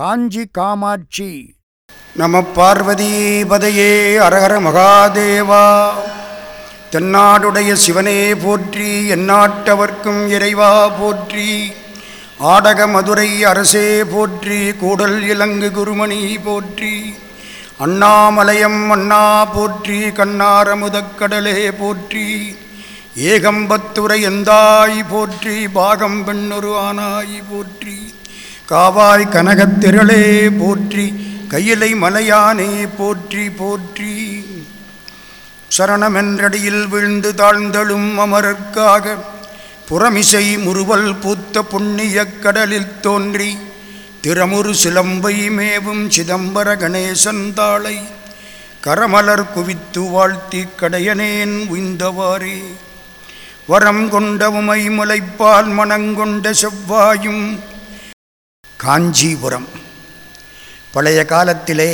காஞ்சி காமாட்சி. நம பார்வதீபதையே அரஹர மகாதேவா. தென்னாடுடைய சிவனே போற்றி எந்நாட்டவர்க்கும் இறைவா போற்றி. ஆடக மதுரை அரசே போற்றி கூடல் இலங்கு குருமணி போற்றி. அண்ணாமலையம் அண்ணா போற்றி கண்ணாரமுதக்கடலே போற்றி. ஏகம்பத்துரை எந்தாய் போற்றி பாகம் பெண்ணொரு ஆனாய் போற்றி. காவாய் கனகத்திரளே போற்றி கையிலை மலையானே போற்றி போற்றி. சரணமென்றடியில் விழுந்து தாழ்ந்தழும் அமரர்க்காக புறமிசை முறுவல் பூத்த புண்ணியக் கடலில் தோன்றி திறமுறு சிலம்பை மேவும் சிதம்பர கணேசன் தாளை கரமலர் குவித்து வாழ்த்தி கடையனேன் உய்ந்தவாறே. வரம் கொண்ட உமை முளைப்பால் மணங்கொண்ட செவ்வாயும் காஞ்சிபுரம். பழைய காலத்திலே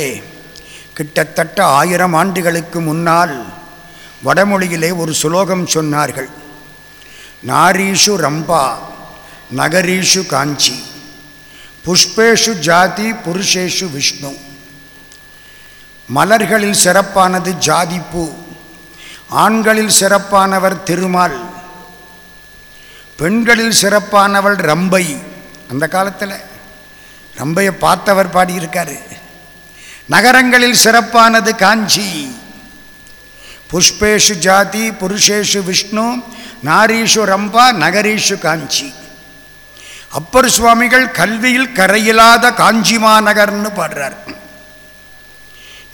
கிட்டத்தட்ட ஆயிரம் ஆண்டுகளுக்கு முன்னால் வடமொழியிலே ஒரு சுலோகம் சொன்னார்கள். நாரீஷு ரம்பா நகரீஷு காஞ்சி புஷ்பேஷு ஜாதி புருஷேஷு விஷ்ணு. மலர்களில் சிறப்பானது ஜாதிப்பூ ஆண்களில் சிறப்பானவர் திருமால் பெண்களில் சிறப்பானவள் ரம்பை. அந்த காலத்தில் ரம்பையை பார்த்தவர் பாடியிருக்காரு. நகரங்களில் சிறப்பானது காஞ்சி. புஷ்பேஷு ஜாதி புருஷேஷு விஷ்ணு நாரீஷு ரம்பா நகரீஷு காஞ்சி. அப்பர் சுவாமிகள் கல்வியில் கரையில்லாத காஞ்சி மாநகர்னு பாடுறார்.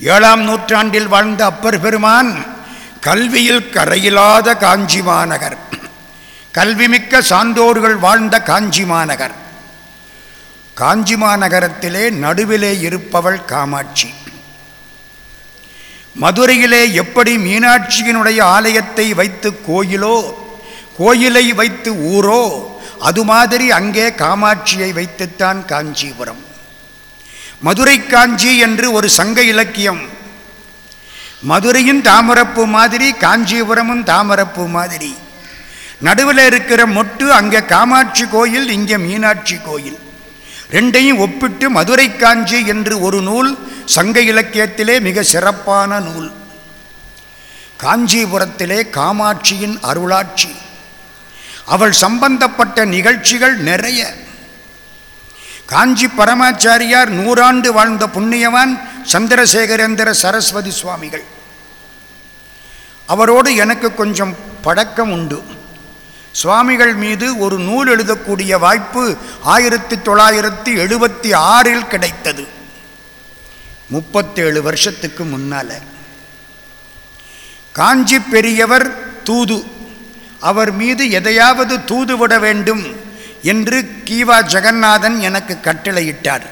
ஏழாம் நூற்றாண்டில் வாழ்ந்த அப்பர் பெருமான் கல்வியில் கரையில்லாத காஞ்சி மாநகர். கல்விமிக்க சான்றோர்கள் வாழ்ந்த காஞ்சி மாநகர். காஞ்சி மாநகரத்திலே நடுவிலே இருப்பவள் காமாட்சி. மதுரையிலே எப்படி மீனாட்சியினுடைய ஆலயத்தை வைத்து கோயிலோ கோயிலை வைத்து ஊரோ அது மாதிரி அங்கே காமாட்சியை வைத்துத்தான் காஞ்சிபுரம். மதுரை காஞ்சி என்று ஒரு சங்க இலக்கியம். மதுரையின் தாமரப்பூ மாதிரி காஞ்சிபுரமும் தாமரப்பூ மாதிரி. நடுவில் இருக்கிற மொட்டு அங்கே காமாட்சி கோயில் இங்கே மீனாட்சி கோயில். ரெண்டையும் ஒப்பிட்டு மதுரை காஞ்சி என்று ஒரு நூல் சங்க இலக்கியத்திலே மிக சிறப்பான நூல். காஞ்சிபுரத்திலே காமாட்சியின் அருளாட்சி. அவள் சம்பந்தப்பட்ட நிகழ்ச்சிகள் நிறைய. காஞ்சி பரமாச்சாரியார் நூறாண்டு வாழ்ந்த புண்ணியவான் சந்திரசேகரேந்திர சரஸ்வதி சுவாமிகள். அவரோடு எனக்கு கொஞ்சம் பழக்கம் உண்டு. சுவாமிகள் மீது ஒரு நூல் எழுதக்கூடிய வாய்ப்பு ஆயிரத்தி தொள்ளாயிரத்தி எழுபத்தி ஆறில் கிடைத்தது. முப்பத்தேழு வருஷத்துக்கு முன்னால. காஞ்சி பெரியவர் தூது அவர் மீது எதையாவது தூது விட வேண்டும் என்று கீவா ஜெகநாதன் எனக்கு கட்டளையிட்டார்.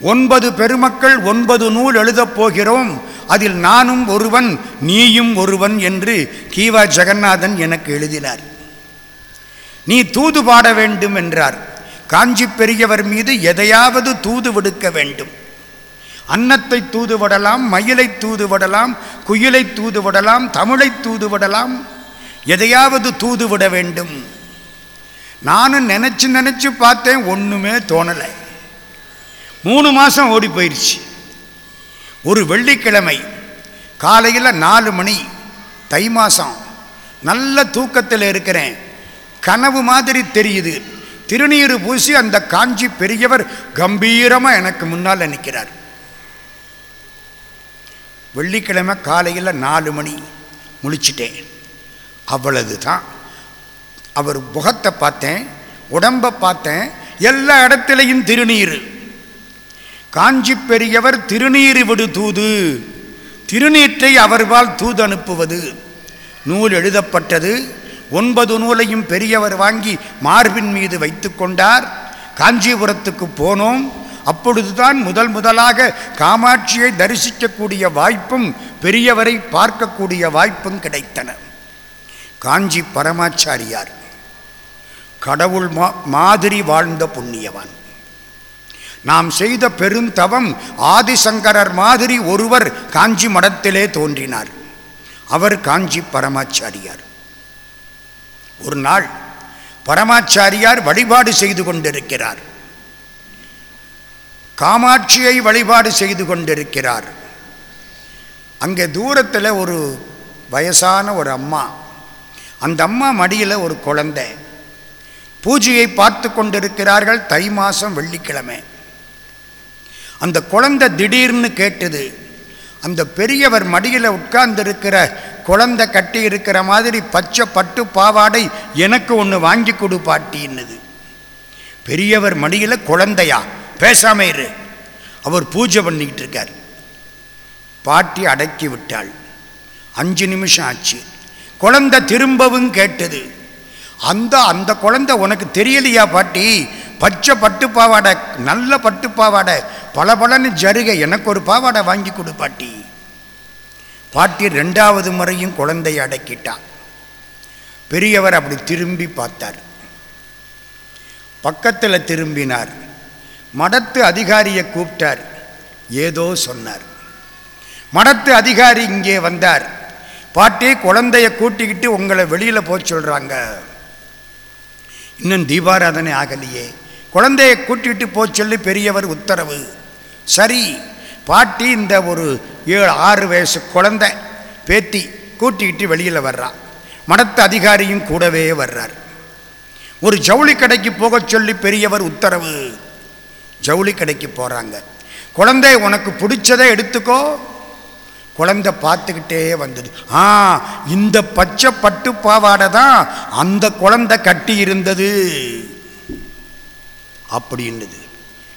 ஒன்பது பெருமக்கள் ஒன்பது நூல் எழுதப் போகிறோம். அதில் நானும் ஒருவன் நீயும் ஒருவன் என்று கீவா ஜெகநாதன் எனக்கு எழுதினார். நீ தூது பாட வேண்டும் என்றார். காஞ்சி பெரியவர் மீது எதையாவது தூது விடுக்க வேண்டும். அன்னத்தை தூதுவிடலாம் மயிலை தூது விடலாம் குயிலை தூது விடலாம் தமிழை தூது விடலாம் எதையாவது தூது விட வேண்டும். நானும் நினச்சி நினச்சி பார்த்தேன் ஒன்றுமே தோணலை. மூணு மாதம் ஓடி போயிடுச்சு ஒரு வெள்ளிக்கிழமை காலையில் நாலு மணி தை மாதம் நல்ல தூக்கத்தில் இருக்கிறேன். கனவு மாதிரி தெரியுது. திருநீர் பூசி அந்த காஞ்சி பெரியவர் கம்பீரமாக எனக்கு முன்னால் நிற்கிறார் வெள்ளிக்கிழமை காலையில் நாலு மணி முழிச்சிட்டேன். அவ்வளவு தான் அவர் முகத்தை பார்த்தேன் உடம்பை பார்த்தேன் எல்லா இடத்துலையும் திருநீர். காஞ்சி பெரியவர் திருநீர் விடு தூது. திருநீற்றை அவர்வால் தூது அனுப்புவது. நூல் எழுதப்பட்டது. ஒன்பது நூலையும் பெரியவர் வாங்கி மார்பின் மீது வைத்து கொண்டார். காஞ்சிபுரத்துக்கு போனோம். அப்பொழுதுதான் முதல் முதலாக காமாட்சியை தரிசிக்கக்கூடிய வாய்ப்பும் பெரியவரை பார்க்கக்கூடிய வாய்ப்பும் கிடைத்தன. காஞ்சி பரமாச்சாரியார் கடவுள் மா மாதிரி வாழ்ந்த புண்ணியவான். நாம் செய்த பெருந்தவம் ஆதிசங்கரர் மாதிரி ஒருவர் காஞ்சி மடத்திலே தோன்றினார். அவர் காஞ்சி பரமாச்சாரியார். ஒரு நாள் பரமாச்சாரியார் வழிபாடு செய்து கொண்டிருக்கிறார். காமாட்சியை வழிபாடு செய்து கொண்டிருக்கிறார். அங்கே தூரத்தில் ஒரு வயசான ஒரு அம்மா அந்த அம்மா மடியில் ஒரு குழந்தை. பூஜையை பார்த்து கொண்டிருக்கிறார்கள் தை மாதம் வெள்ளிக்கிழமை. அந்த குழந்தை திடீர்னு கேட்டது. அந்த பெரியவர் மடியில் உட்கார்ந்திருக்கிற குழந்தை கட்டி இருக்கிற மாதிரி பச்சை பட்டு பாவாடை எனக்கு ஒன்று வாங்கி கொடு பாட்டின்னுது. பெரியவர் மடியில் குழந்தையா பேசாம இரு. அவர் பூஜை பண்ணிக்கிட்டு இருக்கார். பாட்டி அடக்கி விட்டாள். அஞ்சு நிமிஷம் ஆச்சு. குழந்தை திரும்பவும் கேட்டது. அந்த அந்த குழந்தை உனக்கு தெரியலையா பாட்டி? பச்சை பட்டு பாவாடை நல்ல பட்டு பாவாடை பளபளன்னு ஜருகை எனக்கு ஒரு பாவாடை வாங்கி கொடு பாட்டி. பாட்டி ரெண்டாவது முறையும் குழந்தையை அடக்கிட்டான் பெரியவர் அப்படி திரும்பி பார்த்தார். பக்கத்தில் திரும்பினார். மடத்து அதிகாரியை கூப்பிட்டார். ஏதோ சொன்னார். மடத்து அதிகாரி இங்கே வந்தார். பாட்டி குழந்தைய கூட்டிக்கிட்டு உங்களை வெளியில் போக சொல்கிறாங்க இன்னும் தீபாராதனை ஆகலையே. குழந்தையை கூட்டிகிட்டு போக சொல்லி பெரியவர் உத்தரவு. சரி பாட்டி இந்த ஒரு ஏழு ஆறு வயசு குழந்தை பேத்தி கூட்டிக்கிட்டு வெளியில் வர்றா. மடத்து அதிகாரியும் கூடவே வர்றார். ஒரு ஜவுளி கடைக்கு போகச் சொல்லி பெரியவர் உத்தரவு. ஜவுளி கடைக்கு போகிறாங்க குழந்தை உனக்கு பிடிச்சதை எடுத்துக்கோ. குழந்தை பார்த்துக்கிட்டே வந்தது. ஆ இந்த பச்சை பட்டு பாவாடை தான் அந்த குழந்தை கட்டி இருந்தது. அப்படின்னுது.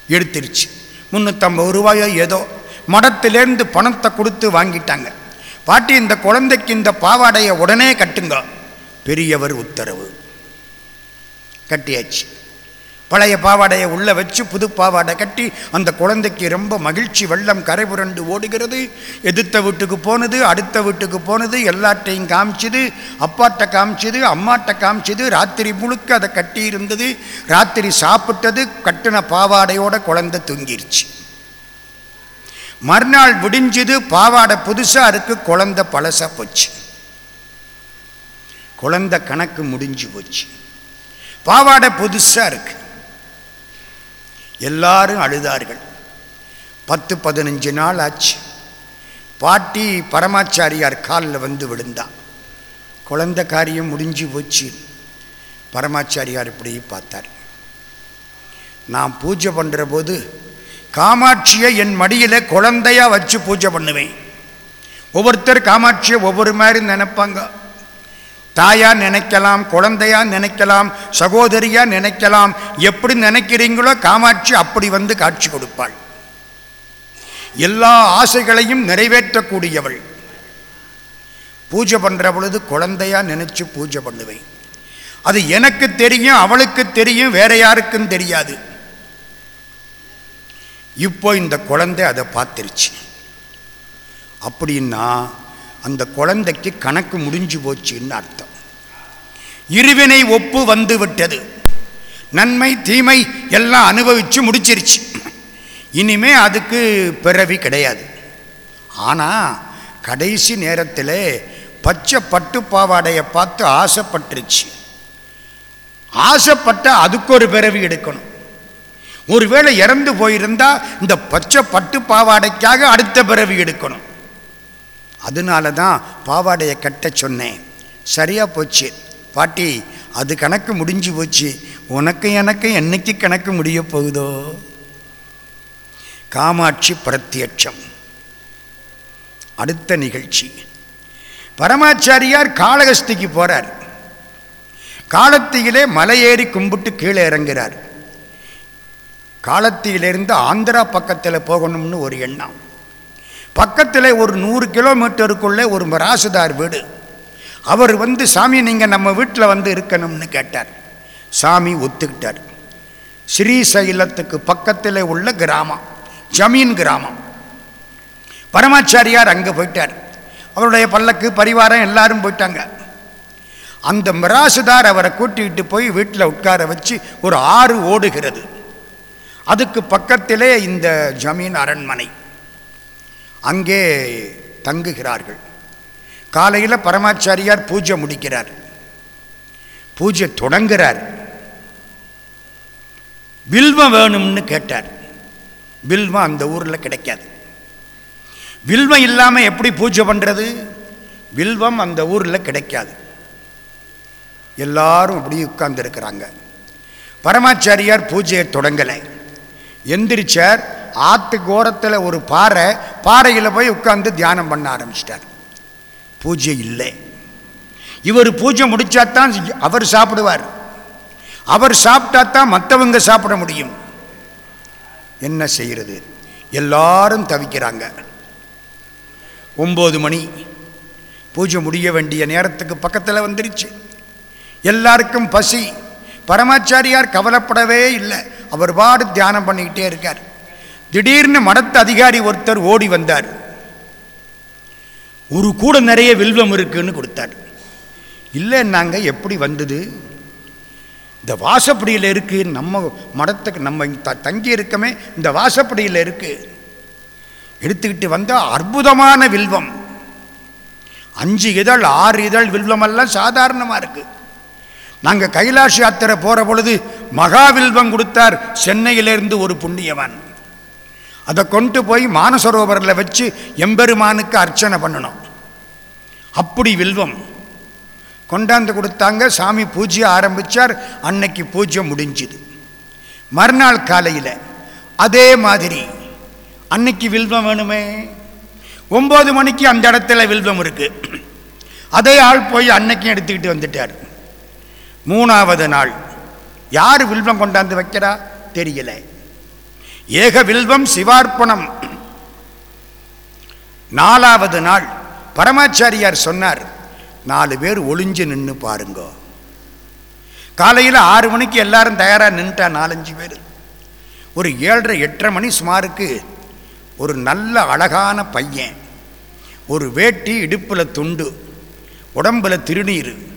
எடுத்துருச்சு. முந்நூற்றம்பது ரூபாயோ ஏதோ மடத்திலேருந்து பணத்தை கொடுத்து வாங்கிட்டாங்க. பாட்டி இந்த குழந்தைக்கு இந்த பாவாடையை உடனே கட்டுங்க. பெரியவர் உத்தரவு. கட்டியாச்சு. பழைய பாவாடையை உள்ளே வச்சு புது பாவாடை கட்டி அந்த குழந்தைக்கு ரொம்ப மகிழ்ச்சி வெள்ளம் கரை புரண்டு ஓடுகிறது. எதிர்த்த வீட்டுக்கு போனது அடுத்த வீட்டுக்கு போனது எல்லாட்டையும் காமிச்சுது அப்பாட்ட காமிச்சுது அம்மாட்ட காமிச்சுது ராத்திரி முழுக்க அதை கட்டி இருந்தது ராத்திரி சாப்பிட்டது கட்டின பாவாடையோட குழந்தை தூங்கிருச்சு. மறுநாள் விடிஞ்சுது பாவாடை புதுசாக இருக்கு குழந்தை பழசா போச்சு. குழந்தை கணக்கு முடிஞ்சு போச்சு. பாவாடை புதுசாக இருக்குது எல்லாரும் அழுதார்கள். பத்து பதினஞ்சு நாள் ஆச்சு. பாட்டி பரமாச்சாரியார் காலில் வந்து விழுந்தான். குழந்தை காரியம் முடிஞ்சு போச்சு. பரமாச்சாரியார் இப்படி பார்த்தார். நான் பூஜை பண்ணுற போது காமாட்சியை என் மடியில் குழந்தையா வச்சு பூஜை பண்ணுவேன். ஒவ்வொருத்தர் காமாட்சியை ஒவ்வொரு மாதிரி நினைப்பாங்க. தாயா நினைக்கலாம் குழந்தையா நினைக்கலாம் சகோதரியா நினைக்கலாம் எப்படி நினைக்கிறீங்களோ காமாட்சி அப்படி வந்து காட்சி கொடுப்பாள். எல்லா ஆசைகளையும் நிறைவேற்றக்கூடியவள். பூஜை பண்ற பொழுது குழந்தையா நினைச்சு பூஜை பண்ணுவேன். அது எனக்கு தெரியும் அவளுக்கு தெரியும் வேற யாருக்கும் தெரியாது. இப்போ இந்த குழந்தை அதை பார்த்துருச்சு. அப்படின்னா அந்த குழந்தைக்கு கணக்கு முடிஞ்சு போச்சுன்னு அர்த்தம். இருவினை ஒப்பு வந்து விட்டது. நன்மை தீமை எல்லாம் அனுபவித்து முடிச்சிருச்சு. இனிமே அதுக்கு பிறவி கிடையாது. ஆனால் கடைசி நேரத்தில் பச்சை பட்டு பாவாடையை பார்த்து ஆசைப்பட்டுருச்சு. ஆசைப்பட்ட அதுக்கு ஒரு பிறவி எடுக்கணும். ஒருவேளை இறந்து போயிருந்தால் இந்த பச்சை பட்டு பாவாடைக்காக அடுத்த பிறவி எடுக்கணும். அதனால தான் பாவாடையை கட்ட சொன்னேன். சரியா போச்சு. பாட்டி அது கணக்கு முடிஞ்சு போச்சு. உனக்கு எனக்கு என்னைக்கு கணக்கு முடிய போகுதோ? காமாட்சி பிரத்யட்சம். அடுத்த நிகழ்ச்சி. பரமாச்சாரியார் காளகஸ்திக்கு போகிறார் காலத்தியிலே மலையேறி கும்பிட்டு கீழே இறங்குறார். காலத்தியிலிருந்து ஆந்திரா பக்கத்தில் போகணும்னு ஒரு எண்ணம். பக்கத்தில் ஒரு நூறு கிலோமீட்டருக்குள்ளே ஒரு ராசுதார் வீடு. அவர் வந்து சாமி நீங்கள் நம்ம வீட்டில் வந்து இருக்கணும்னு கேட்டார். சாமி ஒத்துக்கிட்டார். ஸ்ரீசைலத்துக்கு பக்கத்தில் உள்ள கிராமம் ஜமீன் கிராமம். பரமாச்சாரியார் அங்கே போயிட்டார். அவருடைய பல்லக்கு பரிவாரம் எல்லாரும் போயிட்டாங்க. அந்த மிராசுதார் அவரை கூட்டிகிட்டு போய் வீட்டில் உட்கார வச்சு ஒரு ஆறு ஓடுகிறது. அதுக்கு பக்கத்திலே இந்த ஜமீன் அரண்மனை. அங்கே தங்குகிறார்கள். காலையில் பரமாச்சாரியார் பூஜை முடிக்கிறார். பூஜை தொடங்குகிறார் வில்வம் வேணும்னு கேட்டார். வில்வம் அந்த ஊரில் கிடைக்காது. வில்வம் இல்லாமல் எப்படி பூஜை பண்ணுறது வில்வம் அந்த ஊரில் கிடைக்காது. எல்லாரும் அப்படி உட்கார்ந்துருக்கிறாங்க. பரமாச்சாரியார் பூஜையை தொடங்கலை. எந்திரிச்சார். ஆத்து கோரத்தில் ஒரு பாறை பாறையில் போய் உட்காந்து தியானம் பண்ண ஆரம்பிச்சிட்டார். பூஜை இல்லை. இவர் பூஜை முடித்தாத்தான் அவர் சாப்பிடுவார். அவர் சாப்பிட்டா தான் மற்றவங்க சாப்பிட முடியும். என்ன செய்கிறது எல்லாரும் தவிக்கிறாங்க. ஒம்பது மணி. பூஜை முடிய வேண்டிய நேரத்துக்கு பக்கத்தில் வந்துருச்சு. எல்லாருக்கும் பசி. பரமாச்சாரியார் கவலைப்படவே இல்லை. அவர் பாடு தியானம் பண்ணிக்கிட்டே இருக்கார். திடீர்னு மடத்து அதிகாரி ஒருத்தர் ஓடி வந்தார். ஒரு கூட நிறைய வில்வம் இருக்குன்னு கொடுத்தார். இல்லைன்னாங்க எப்படி வந்தது? இந்த வாசப்படியில் இருக்குது நம்ம மடத்துக்கு நம்ம த- தங்கி இருக்கமே. இந்த வாசப்படியில் இருக்கு. எடுத்துக்கிட்டு வந்தால் அற்புதமான வில்வம். அஞ்சு இதழ் ஆறு இதழ் வில்வமெல்லாம் சாதாரணமாக இருக்குது நாங்கள் கைலாஷ் யாத்திரை போகிற பொழுது மகாவில்வம் கொடுத்தார். சென்னையிலேருந்து ஒரு புண்ணியவான். அதை கொண்டு போய் மானசரோவரில் வச்சு எம்பெருமானுக்கு அர்ச்சனை பண்ணணும். அப்படி வில்வம். கொண்டாந்து கொடுத்தாங்க. சாமி பூஜை ஆரம்பித்தார் அன்னைக்கு பூஜை முடிஞ்சுது. மறுநாள் காலையில் அதே மாதிரி அன்னைக்கு வில்வம் வேணுமே? ஒம்பது மணிக்கு அந்த இடத்துல வில்வம் இருக்குது அதே ஆள் போய் அன்னைக்கும் எடுத்துக்கிட்டு வந்துட்டார். மூணாவது நாள். யார் வில்வம் கொண்டாந்து வைக்கிறா? தெரியல. ஏக வில்வம் சிவார்ப்பணம். நாலாவது நாள். பரமாச்சாரியார் சொன்னார் நாலு பேர் ஒளிஞ்சு நின்று பாருங்க. காலையில் ஆறு மணிக்கு எல்லாரும் தயாராக நின்றுட்டா நாலஞ்சு பேர். ஒரு ஏழரை எட்டரை மணி சுமாருக்கு ஒரு நல்ல அழகான பையன். ஒரு வேட்டி இடுப்பில் துண்டு உடம்புல திருநீர்.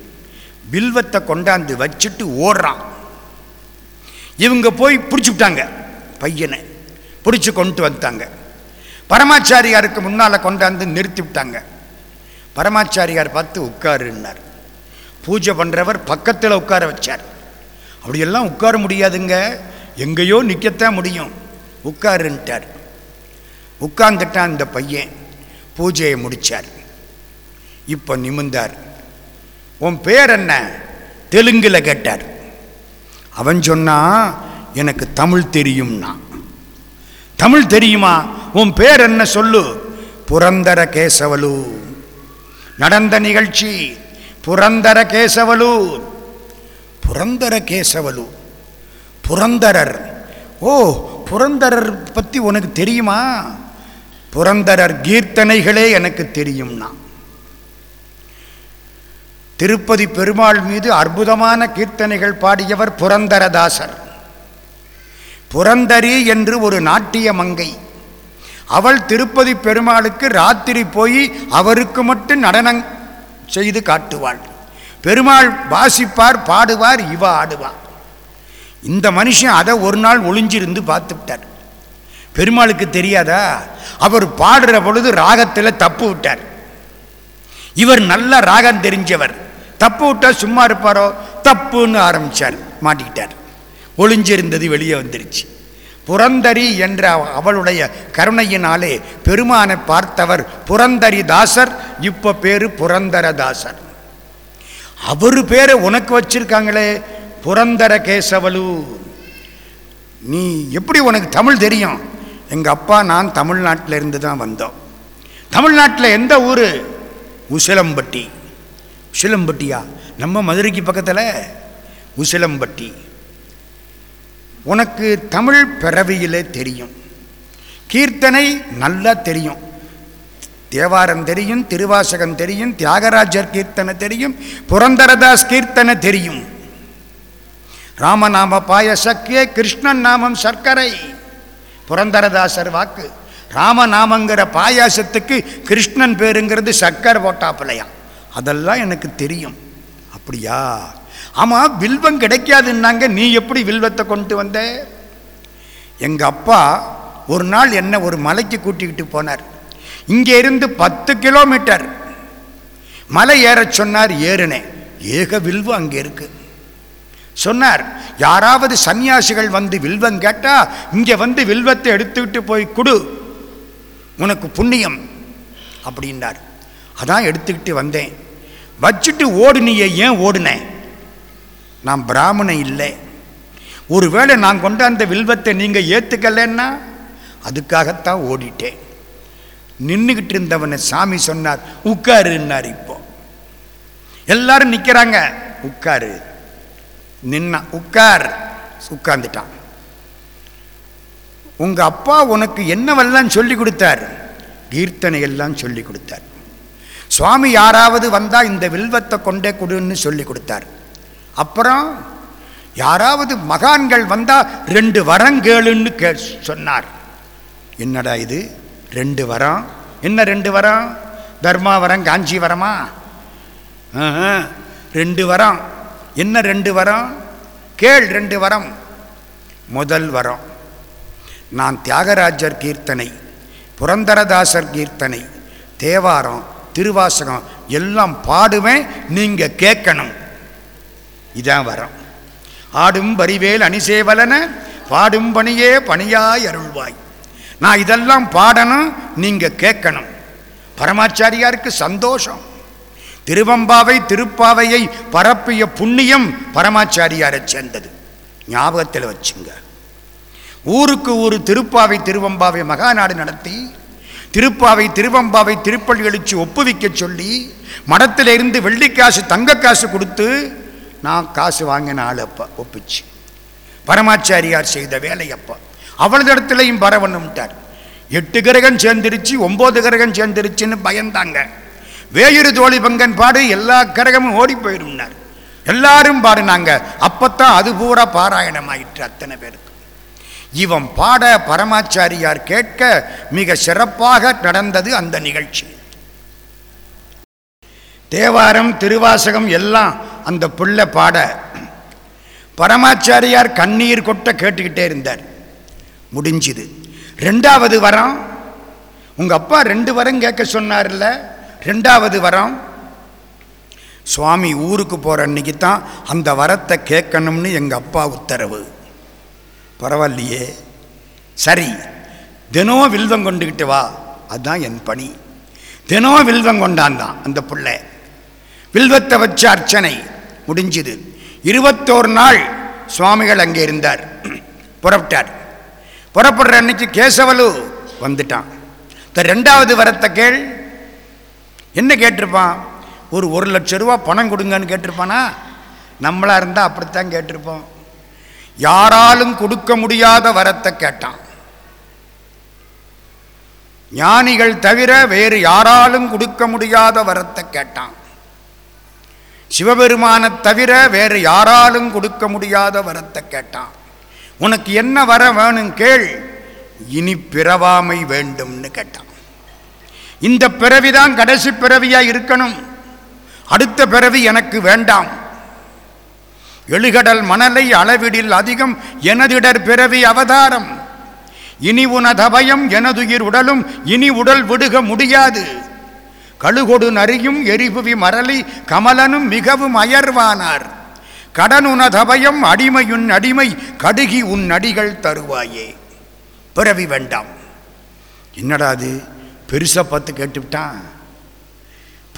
வில்வத்தை கொண்டாந்து வச்சுட்டு ஓடுறான். இவங்க போய் பிடிச்சிவிட்டாங்க பையனை பிடிச்சி கொண்டு வந்துட்டாங்க. பரமாச்சாரியாருக்கு முன்னால் கொண்டாந்து நிறுத்தி விட்டாங்க. பரமாச்சாரியார் பார்த்து உட்காருன்னார். பூஜை பண்ணுறவர் பக்கத்தில் உட்கார வச்சார். அப்படியெல்லாம் உட்கார முடியாதுங்க. எங்கேயோ நிற்கத்தான் முடியும். உட்காருன்ட்டார். உட்கார்ந்துட்டான் இந்த பையன். பூஜையை முடித்தார் இப்போ நிமிந்தார் உன் பேர் என்ன? தெலுங்கில் கேட்டார். அவன் சொன்னா எனக்கு தமிழ் தெரியும்னா. தமிழ் தெரியுமா? உன் பேர் என்ன சொல்லு? புரந்தர கேசவலு. நடந்த நிகழ்ச்சி புரந்தர கேசவலு. புரந்தர கேசவலு. புரந்தரர். ஓ புரந்தரர் பற்றி உனக்கு தெரியுமா? புரந்தரர் கீர்த்தனைகளே எனக்கு தெரியும்னா. திருப்பதி பெருமாள் மீது அற்புதமான கீர்த்தனைகள் பாடியவர் புரந்தரதாசர். புரந்தரி என்று ஒரு நாட்டிய மங்கை. அவள் திருப்பதி பெருமாளுக்கு ராத்திரி போய் அவருக்கு மட்டும் நடனம் செய்து காட்டுவாள். பெருமாள் வாசிப்பார் பாடுவார் இவ ஆடுவார் இந்த மனுஷன் அதை ஒரு நாள் ஒளிஞ்சிருந்து பார்த்துவிட்டார். பெருமாளுக்கு தெரியாதா? அவர் பாடுற பொழுது ராகத்தில் தப்பு விட்டார். இவர் நல்ல ராகம் தெரிஞ்சவர். தப்பு விட்டா சும்மா இருப்பாரோ? தப்புன்னு ஆரம்பித்தார் மாட்டிக்கிட்டார். ஒளிஞ்சிருந்தது வெளியே வந்துருச்சு. புரந்தரி என்ற அவளுடைய கருணையினாலே பெருமானை பார்த்தவர் புரந்தரி தாசர் இப்போ பேர் புரந்தர தாசர் அவர் பேரை உனக்கு வச்சிருக்காங்களே புரந்தர கேசவலு. நீ எப்படி உனக்கு தமிழ் தெரியும்? எங்கள் அப்பா நான் தமிழ்நாட்டில் இருந்து தான் வந்தோம். தமிழ்நாட்டில் எந்த ஊர்? உசிலம்பட்டி. உசிலம்பட்டியா நம்ம மதுரைக்கு பக்கத்தில் உசிலம்பட்டி. உனக்கு தமிழ் பிறவியிலே தெரியும். கீர்த்தனை நல்லா தெரியும். தேவாரம் தெரியும் திருவாசகம் தெரியும் தியாகராஜர் கீர்த்தனை தெரியும் புரந்தரதாஸ் கீர்த்தனை தெரியும். ராமநாம பாயசக்கே கிருஷ்ணன் நாமம் சர்க்கரை. புரந்தரதாசர் வாக்கு. ராமநாமங்கிற பாயாசத்துக்கு கிருஷ்ணன் பேருங்கிறது சர்க்கரை போட்டாப்பிலையாம் அதெல்லாம் எனக்கு தெரியும். அப்படியா? ஆமாம் வில்வம் கிடைக்காதுன்னாங்க நீ எப்படி வில்வத்தை கொண்டு வந்த? எங்கள் அப்பா ஒரு நாள் என்னை ஒரு மலைக்கு கூட்டிக்கிட்டு போனார். இங்கே இருந்து பத்து கிலோமீட்டர். மலை ஏற சொன்னார் ஏறினேன் ஏக வில்வம் அங்கே இருக்கு. சொன்னார் யாராவது சன்னியாசிகள் வந்து வில்வம் கேட்டா இங்கே வந்து வில்வத்தை எடுத்துக்கிட்டு போய் கொடு. உனக்கு புண்ணியம். அப்படின்னார். அதான் எடுத்துக்கிட்டு வந்தேன். வச்சுட்டு ஓடுனியே ஏன் ஓடுனேன் நான் பிராமணன் இல்லை. ஒருவேளை நான் கொண்ட அந்த வில்வத்தை நீங்கள் ஏற்றுக்கலைன்னா அதுக்காகத்தான் ஓடிட்டேன். நின்றுக்கிட்டு இருந்தவனை சாமி சொன்னார் உட்காருன்னார் இப்போ. எல்லாரும் நிற்கிறாங்க உட்காரு. நின்னா உட்கார். உட்கார்ந்துட்டான். உங்கள் அப்பா உனக்கு என்னவெல்லாம் சொல்லி கொடுத்தார்? கீர்த்தனை எல்லாம் சொல்லி கொடுத்தார். சுவாமி யாராவது வந்தால் இந்த வில்வத்தை கொண்டே கொடுன்னு சொல்லி கொடுத்தார். அப்புறம் யாராவது மகான்கள் வந்தால் ரெண்டு வரம் கேளுன்னு கே சொன்னார். என்னடா இது? ரெண்டு வரம்? என்ன ரெண்டு வரம்? தர்மா வரம் காஞ்சி வரமா? ரெண்டு வரம். என்ன ரெண்டு வரம்? கேள் ரெண்டு வரம். முதல் வரம். நான் தியாகராஜர் கீர்த்தனை புரந்தரதாசர் கீர்த்தனை தேவாரம் திருவாசகம் எல்லாம் பாடுவேன் நீங்கள் கேட்கணும். இதான் வரம். ஆடும் வரிவேல் அணிசேவலன பாடும் பணியே பணியாய் அருள்வாய். நான் இதெல்லாம் பாடணும் நீங்கள் கேட்கணும். பரமாச்சாரியாருக்கு சந்தோஷம். திருவம்பாவை திருப்பாவையை பரப்பிய புண்ணியம் பரமாச்சாரியாரை சேர்ந்தது. ஞாபகத்தில் வச்சுங்க. ஊருக்கு ஊர் திருப்பாவை திருவம்பாவை மகாநாடு நடத்தி திருப்பாவை திருவம்பாவை திருப்பள்ளி எழுச்சி ஒப்புவிக்க சொல்லி மடத்திலிருந்து வெள்ளி வெள்ளிக்காசு தங்க காசு கொடுத்து நான் காசு வாங்கின ஆள் அப்பா ஒப்பிச்சு. பரமாச்சாரியார் செய்த வேலை அப்பா. அவளது இடத்துலையும் பரவணும்ட்டார் எட்டு கிரகம் சேர்ந்துருச்சு ஒம்பது கிரகம் சேர்ந்துருச்சுன்னு பயந்தாங்க. வேயுறு தோழி பங்கன் பாடு எல்லா கிரகமும் ஓடி போயிடும்னார் எல்லாரும் பாடினாங்க. அப்பத்தான் அது பூரா பாராயணம் ஆயிற்று அத்தனை பேருக்கு இவன் பாட பரமாச்சாரியார் கேட்க மிக சிறப்பாக நடந்தது அந்த நிகழ்ச்சி. தேவாரம் திருவாசகம் எல்லாம் அந்த புள்ள பாட. பரமாச்சாரியார் கண்ணீர் கொட்ட கேட்டுக்கிட்டே இருந்தார். முடிஞ்சுது. ரெண்டாவது வரம். உங்க அப்பா ரெண்டு வரம் கேட்க சொன்னார்ல. ரெண்டாவது வரம். சுவாமி ஊருக்கு போற அன்னைக்கு தான் அந்த வரத்தை கேட்கணும்னு எங்க அப்பா உத்தரவு. பரவாயில்லையே. சரி தினம் வில்வம் கொண்டுகிட்டு வா. அதுதான் என் பணி. தினம் வில்வம் கொண்டாந்தான் அந்த பிள்ளை. வில்வத்தை வச்ச அர்ச்சனை முடிஞ்சுது. இருபத்தோரு நாள் சுவாமிகள் அங்கே இருந்தார். புறப்பட்டார். புறப்படுற அன்னைக்கு கேசவலு வந்துட்டான். இந்த ரெண்டாவது வரத்தை கேள். என்ன கேட்டிருப்பான்? ஒரு ஒரு லட்ச ரூபா பணம் கொடுங்கன்னு கேட்டிருப்பானா? நம்மளாக இருந்தால் அப்படித்தான் கேட்டிருப்போம். யாராலும் கொடுக்க முடியாத வரத்தை கேட்டான். ஞானிகள் தவிர வேறு யாராலும் கொடுக்க முடியாத வரத்தை கேட்டான். சிவபெருமானைத் தவிர வேறு யாராலும் கொடுக்க முடியாத வரத்தை கேட்டான். உனக்கு என்ன வர வேணும் கேள் இனி பிறவாமை வேண்டும்னு கேட்டான். இந்த பிறவிதான் கடைசி பிறவியா இருக்கணும். அடுத்த பிறவி எனக்கு வேண்டாம். எழுகடல் மணலை அளவிடில் அதிகம் எனதிடர் பிறவி அவதாரம். இனி உனதபயம் எனதுயிர் உடலும் இனி உடல் விடுக முடியாது. கழுகொடு நரியும் எரிபுவி மரளி கமலனும் மிகவும் அயர்வானார். கடன் உனதபயம் அடிமையுன் அடிமை கடுகி உன் அடிகள் தருவாயே. பிறவி வேண்டாம். என்னடா அது? பெருசா பார்த்து கேட்டுவிட்டான்.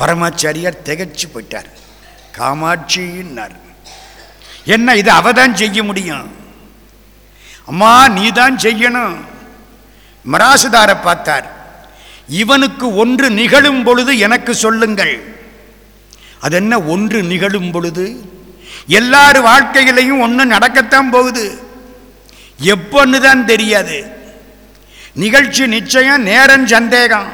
பரமாச்சாரியார் திகைச்சு போயிட்டார். காமாட்சின்னார் என்ன இது அவதான் செய்ய முடியும்? அம்மா நீதான் செய்யணும். மராசுதாரை பார்த்தார் இவனுக்கு ஒன்று நிகழும் பொழுது எனக்கு சொல்லுங்கள். அது என்ன ஒன்று நிகழும் பொழுது? எல்லார் வாழ்க்கையிலையும் ஒன்று நடக்கத்தான் போகுது. எப்பொன்னு தான் தெரியாது. நிகழ்ச்சி நிச்சயம் நேரம் சந்தேகம்.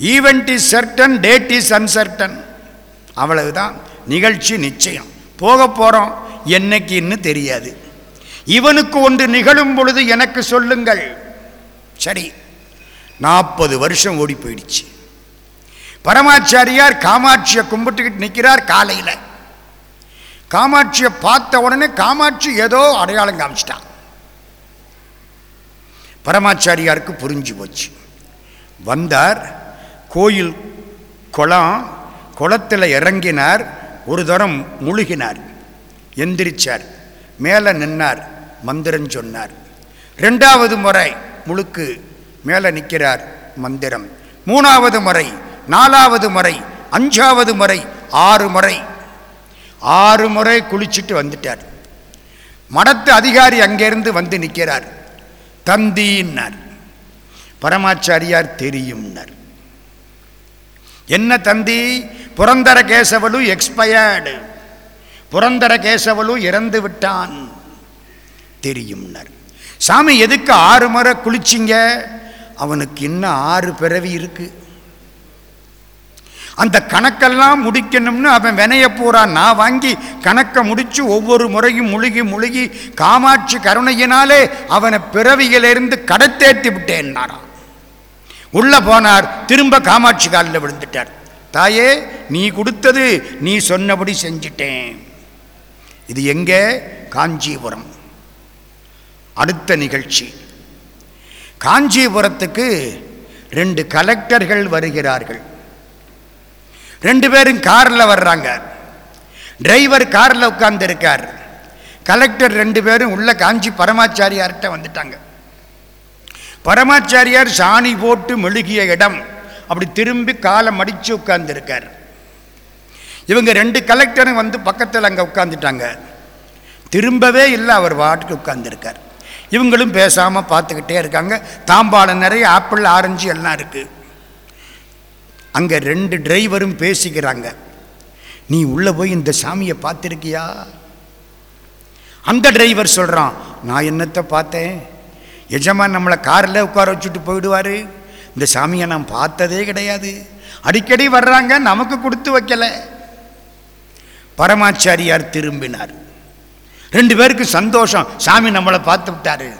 Event is certain date is uncertain அவ்வளவுதான். நிகழ்ச்சி நிச்சயம். போக போகிறோம் என்னைக்குன்னு தெரியாது. இவனுக்கு ஒன்று நிகழும் பொழுது எனக்கு சொல்லுங்கள். சரி நாற்பது வருஷம் ஓடி போயிடுச்சு. பரமாச்சாரியார் காமாட்சியை கும்பிட்டுக்கிட்டு நிற்கிறார் காலையில். காமாட்சியை பார்த்த உடனே காமாட்சி ஏதோ அடையாளம் காமிச்சிட்டான். பரமாச்சாரியாருக்கு புரிஞ்சு போச்சு. வந்தார் கோயில் குளம் குளத்தில் இறங்கினார் ஒரு தரம் முழுகினார். எந்திரிச்சார். மேலே நின்னார். மந்திரம் சொன்னார். ரெண்டாவது முறை முழுக்கு மேலே நிற்கிறார் மந்திரம். மூணாவது முறை நாலாவது முறை அஞ்சாவது முறை ஆறு முறை. ஆறு முறை குளிச்சுட்டு வந்துட்டார். மடத்து அதிகாரி அங்கேருந்து வந்து நிற்கிறார். தந்தின்னார். பரமாச்சாரியார் தெரியும்னார். என்ன தந்தி புரந்தர கேசவலு எக்ஸ்பயர்டு புரந்தர கேசவலு இறந்து விட்டான். தெரியும்னர் சாமி எதுக்கு ஆறு முறை குளிச்சிங்க? அவனுக்கு இன்னும் ஆறு பிறவி இருக்கு. அந்த கணக்கெல்லாம் முடிக்கணும்னு அவன் வினைய பூரா நான் வாங்கி கணக்கை முடிச்சு ஒவ்வொரு முறையும் முழுகி முழுகி காமாட்சி கருணையினாலே அவனை பிறவியிலிருந்து கடத்தேத்தி விட்டேன்னாராம். உள்ளே போனார். திரும்ப காமாட்சி காலில் விழுந்துட்டார். தாயே நீ கொடுத்தது நீ சொன்னபடி செஞ்சிட்டேன். இது எங்கே? காஞ்சிபுரம். அடுத்த நிகழ்ச்சி. காஞ்சிபுரத்துக்கு ரெண்டு கலெக்டர்கள் வருகிறார்கள். ரெண்டு பேரும் காரில் வர்றாங்க. டிரைவர் காரில் உட்கார்ந்து இருக்கார் கலெக்டர் ரெண்டு பேரும் உள்ள காஞ்சி பரமாச்சாரியார்கிட்ட வந்துட்டாங்க. பரமாச்சாரியார் சாணி போட்டு மெழுகிய இடம். அப்படி திரும்பி காலை மடித்து உட்கார்ந்துருக்கார். இவங்க ரெண்டு கலெக்டரும் வந்து பக்கத்தில் அங்கே உட்காந்துட்டாங்க திரும்பவே இல்லை அவர் வாட்டுக்கு உட்காந்துருக்கார் இவங்களும் பேசாமல் பார்த்துக்கிட்டே இருக்காங்க. தாம்பாளம் நிறைய ஆப்பிள் ஆரஞ்சு எல்லாம் இருக்குது அங்கே ரெண்டு டிரைவரும் பேசிக்கிறாங்க. நீ உள்ளே போய் இந்த சாமியை பார்த்துருக்கியா? அந்த டிரைவர் சொல்கிறான் நான் என்னத்தை பார்த்தேன்? எஜமான் நம்மளை காரில் உட்கார வச்சுட்டு போயிடுவார். இந்த சாமியை நான் பார்த்ததே கிடையாது. அடிக்கடி வர்றாங்க நமக்கு கொடுத்து வைக்கலை. பரமாச்சாரியார் திரும்பினார். ரெண்டு பேருக்கு சந்தோஷம். சாமி நம்மளை பார்த்து விட்டாரு.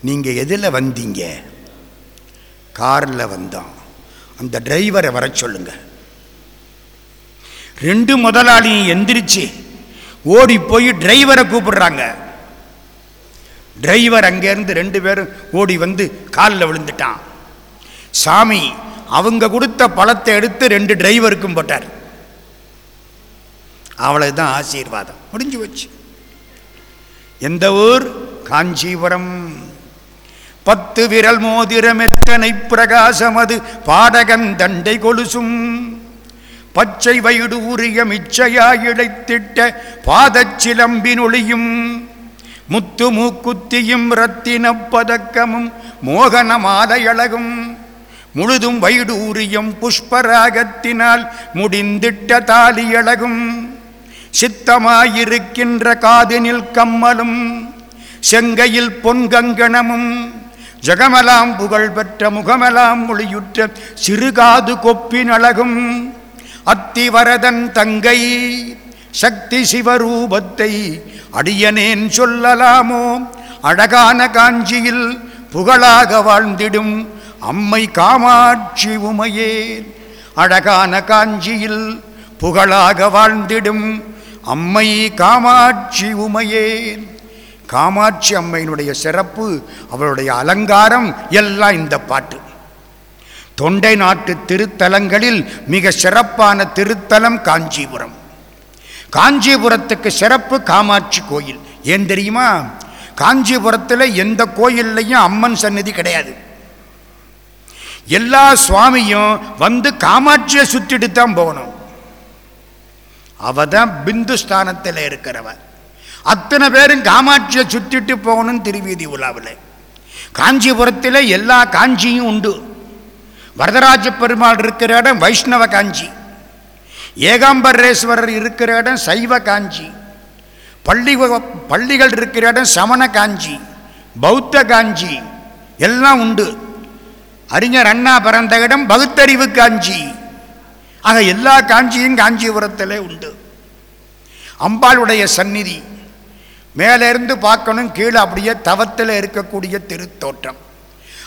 நீங்கள் எதில் வந்தீங்க? காரில் வந்தோம் அந்த டிரைவரை வர சொல்லுங்க. ரெண்டு முதலாளியும் எந்திரிச்சு ஓடி போய் டிரைவரை கூப்பிடுறாங்க. டிரைவர் அங்கேருந்து ரெண்டு பேரும் ஓடி வந்து காலில் விழுந்துட்டான். சாமி அவங்க கொடுத்த பழத்தை எடுத்து ரெண்டு டிரைவருக்கும் போட்டார். அவ்வளவுதான் ஆசீர்வாதம். முடிஞ்சு வச்சு எந்த ஊர்? காஞ்சிபுரம். பத்து விரல் மோதிரம் எத்தனை பிரகாசம் அது? பாடகன் தண்டை கொலுசும். பச்சை வயடு உரிய மிச்சையாய் பாதச்சிலம்பின் ஒளியும். முத்து மூக்குத்தியும் ரத்தின பதக்கமும் மோகன மாதையழகும் முழுதும் வைடூரியம் புஷ்பராகத்தினால் முடிந்திட்ட தாலியழகும். சித்தமாயிருக்கின்ற காதினில் கம்மலும் செங்கையில் பொன்கங்கணமும் ஜகமலாம் புகழ் பெற்ற முகமலாம் மொழியுற்ற சிறுகாது கொப்பின் அழகும் அத்திவரதன் தங்கை சக்தி சிவரூபத்தை அடியனேன் சொல்லலாமோ? அழகான காஞ்சியில் புகழாக வாழ்ந்திடும் அம்மை காமாட்சி உமையே. அழகான காஞ்சியில் புகழாக வாழ்ந்திடும் அம்மை காமாட்சி உமையே. காமாட்சி அம்மையினுடைய சிறப்பு அவளுடைய அலங்காரம் எல்லாம் இந்த பாட்டு. தொண்டை நாட்டு திருத்தலங்களில் மிக சிறப்பான திருத்தலம் காஞ்சிபுரம். காஞ்சிபுரத்துக்கு சிறப்பு காமாட்சி கோயில். ஏன் தெரியுமா? காஞ்சிபுரத்தில் எந்த கோயில்லையும் அம்மன் சந்நிதி கிடையாது. எல்லா சுவாமியும் வந்து காமாட்சியை சுத்திட்டு தான் போகணும். அவ தான் பிந்துஸ்தானத்தில் இருக்கிறவ. அத்தனை பேரும் காமாட்சியை சுத்திட்டு போகணும் திருவீதி உலாவில். காஞ்சிபுரத்தில் எல்லா காஞ்சியும் உண்டு. வரதராஜ பெருமாள் இருக்கிற இடம் வைஷ்ணவ காஞ்சி. ஏகாம்பரேஸ்வரர் இருக்கிற இடம் சைவ காஞ்சி. பள்ளி பள்ளிகள் இருக்கிற இடம் சமண காஞ்சி பௌத்த காஞ்சி எல்லாம் உண்டு. அறிஞர் அண்ணா பிறந்த இடம் பகுத்தறிவு காஞ்சி. ஆக எல்லா காஞ்சியும் காஞ்சிபுரத்திலே உண்டு. அம்பாளுடைய சந்நிதி. மேலேருந்து பார்க்கணும் கீழே அப்படியே தவத்தில் இருக்கக்கூடிய திருத்தோற்றம்.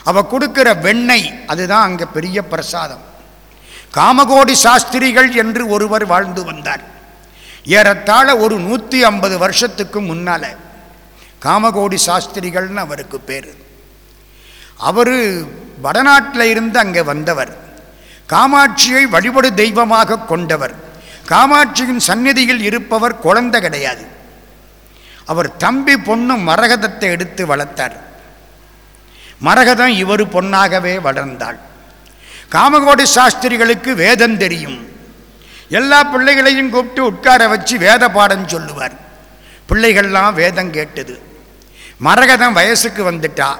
அவ கொடுக்குற வெண்ணெய் அதுதான் அங்கே பெரிய பிரசாதம். காமகோடி சாஸ்திரிகள் என்று ஒருவர் வாழ்ந்து வந்தார். ஏறத்தாழ ஒரு நூற்றி ஐம்பது வருஷத்துக்கு முன்னால காமகோடி சாஸ்திரிகள்னு அவருக்கு பேர். அவர் வடநாட்டில் இருந்து அங்கே வந்தவர். காமாட்சியை வழிபடு தெய்வமாக கொண்டவர். காமாட்சியின் சந்நிதியில் இருப்பவர் குழந்தை கிடையாது. அவர் தம்பி பொண்ணு மரகதத்தை எடுத்து வளர்த்தார். மரகதம் இவர் பொன்னாகவே வளர்ந்தாள். காமகோடி சாஸ்திரிகளுக்கு வேதம் தெரியும். எல்லா பிள்ளைகளையும் கூப்பிட்டு உட்கார வச்சு வேத பாடம் சொல்லுவார். பிள்ளைகள்லாம் வேதம் கேட்டது. மரகதம் வயசுக்கு வந்துட்டா.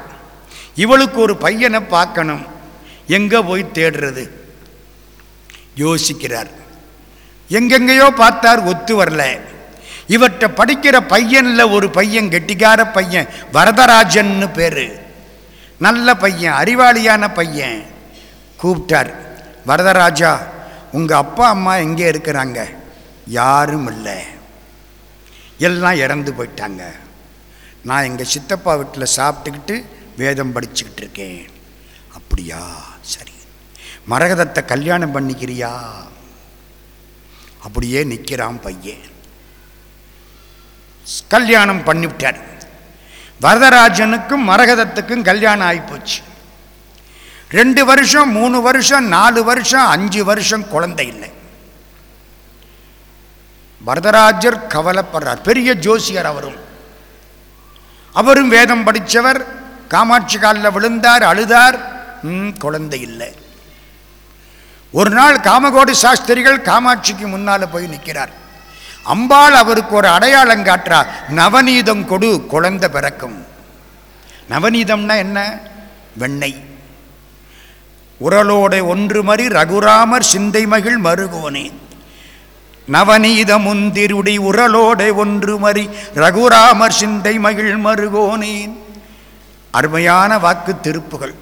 இவளுக்கு ஒரு பையனை பார்க்கணும். எங்கே போய் தேடுறது? யோசிக்கிறார். எங்கெங்கேயோ பார்த்தார் ஒத்து வரல. இவற்றை படிக்கிற பையனில் ஒரு பையன் கெட்டிக்கார பையன் வரதராஜன்னு பேர். நல்ல பையன் அறிவாளியான பையன். கூப்பிட்டார். வரதராஜா உங்கள் அப்பா அம்மா எங்கே இருக்கிறாங்க? யாரும் இல்லை. எல்லாம் இறந்து போயிட்டாங்க. நான் எங்கள் சித்தப்பா வீட்டில் சாப்பிட்டுக்கிட்டு வேதம் படிச்சுக்கிட்டு இருக்கேன். அப்படியா? சரி. மரகதத்தை கல்யாணம் பண்ணிக்கிறியா? அப்படியே நிற்கிறான் பையன். கல்யாணம் பண்ணிவிட்டார். வரதராஜனுக்கும் மரகதத்துக்கும் கல்யாணம் ஆகிப்போச்சு ரெண்டு வருஷம் மூணு வருஷம் நாலு வருஷம் அஞ்சு வருஷம் குழந்தை இல்லை. வரதராஜர் கவலைப்படுறார். பெரிய ஜோசியர் அவரும். அவரும் வேதம் படித்தவர். காமாட்சி காலில் விழுந்தார் அழுதார். குழந்தை இல்லை. ஒரு நாள் காமகோடி சாஸ்திரிகள் காமாட்சிக்கு முன்னால் போய் நிற்கிறார். அம்பாள் அவருக்கு ஒரு அடையாளம் காட்டுறார் நவநீதம் கொடு குழந்தை பிறக்கும். நவநீதம்னா என்ன? வெண்ணெய். உரலோட ஒன்று மறி ரகுராமர் சிந்தை மகிழ் மருகோனே நவநீத முந்திருடி உரலோட ஒன்று மறி ரகுராமர் சிந்தை மகிழ் மருகோனேன் அருமையான வாக்கு திருப்புகள்.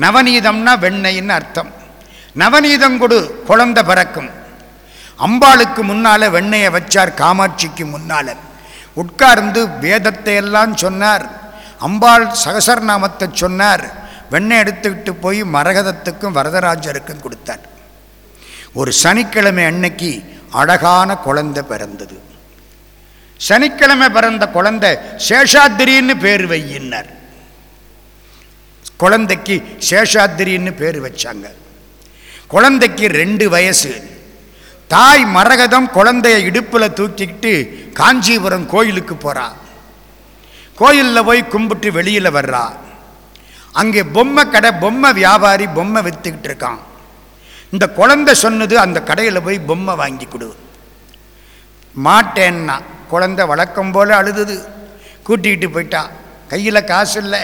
நவநீதம்னா வெண்ணெய்ன்னு அர்த்தம். நவநீதம் கொடு குழந்த பிறக்கும். அம்பாளுக்கு முன்னால வெண்ணெயை வச்சார் காமாட்சிக்கு முன்னால. உட்கார்ந்து வேதத்தை எல்லாம் சொன்னார். அம்பாள் சகசரநாமத்தை சொன்னார். வெண்ணெய் எடுத்துக்கிட்டு போய் மரகதத்துக்கும் வரதராஜருக்கும் கொடுத்தார். ஒரு சனிக்கிழமை அன்னைக்கு அழகான குழந்தை பிறந்தது. சனிக்கிழமை பிறந்த குழந்தை சேஷாத்திரின்னு பேர் வையினார். குழந்தைக்கு சேஷாத்திரின்னு பேர் வச்சாங்க. குழந்தைக்கு ரெண்டு வயசு. தாய் மரகதம் குழந்தைய இடுப்பில் தூக்கிக்கிட்டு காஞ்சிபுரம் கோயிலுக்கு போறா. கோயிலில் போய் கும்பிட்டு வெளியில் வர்றா. அங்கே பொம்மை கடை பொம்மை வியாபாரி பொம்மை விற்றுக்கிட்டு இருக்கான். இந்த குழந்தை சொன்னது அந்த கடையில் போய் பொம்மை வாங்கி கொடு. மாட்டேன்னா குழந்தை வழக்கம் போல் அழுதுது கூட்டிகிட்டு போயிட்டா கையில் காசு இல்லை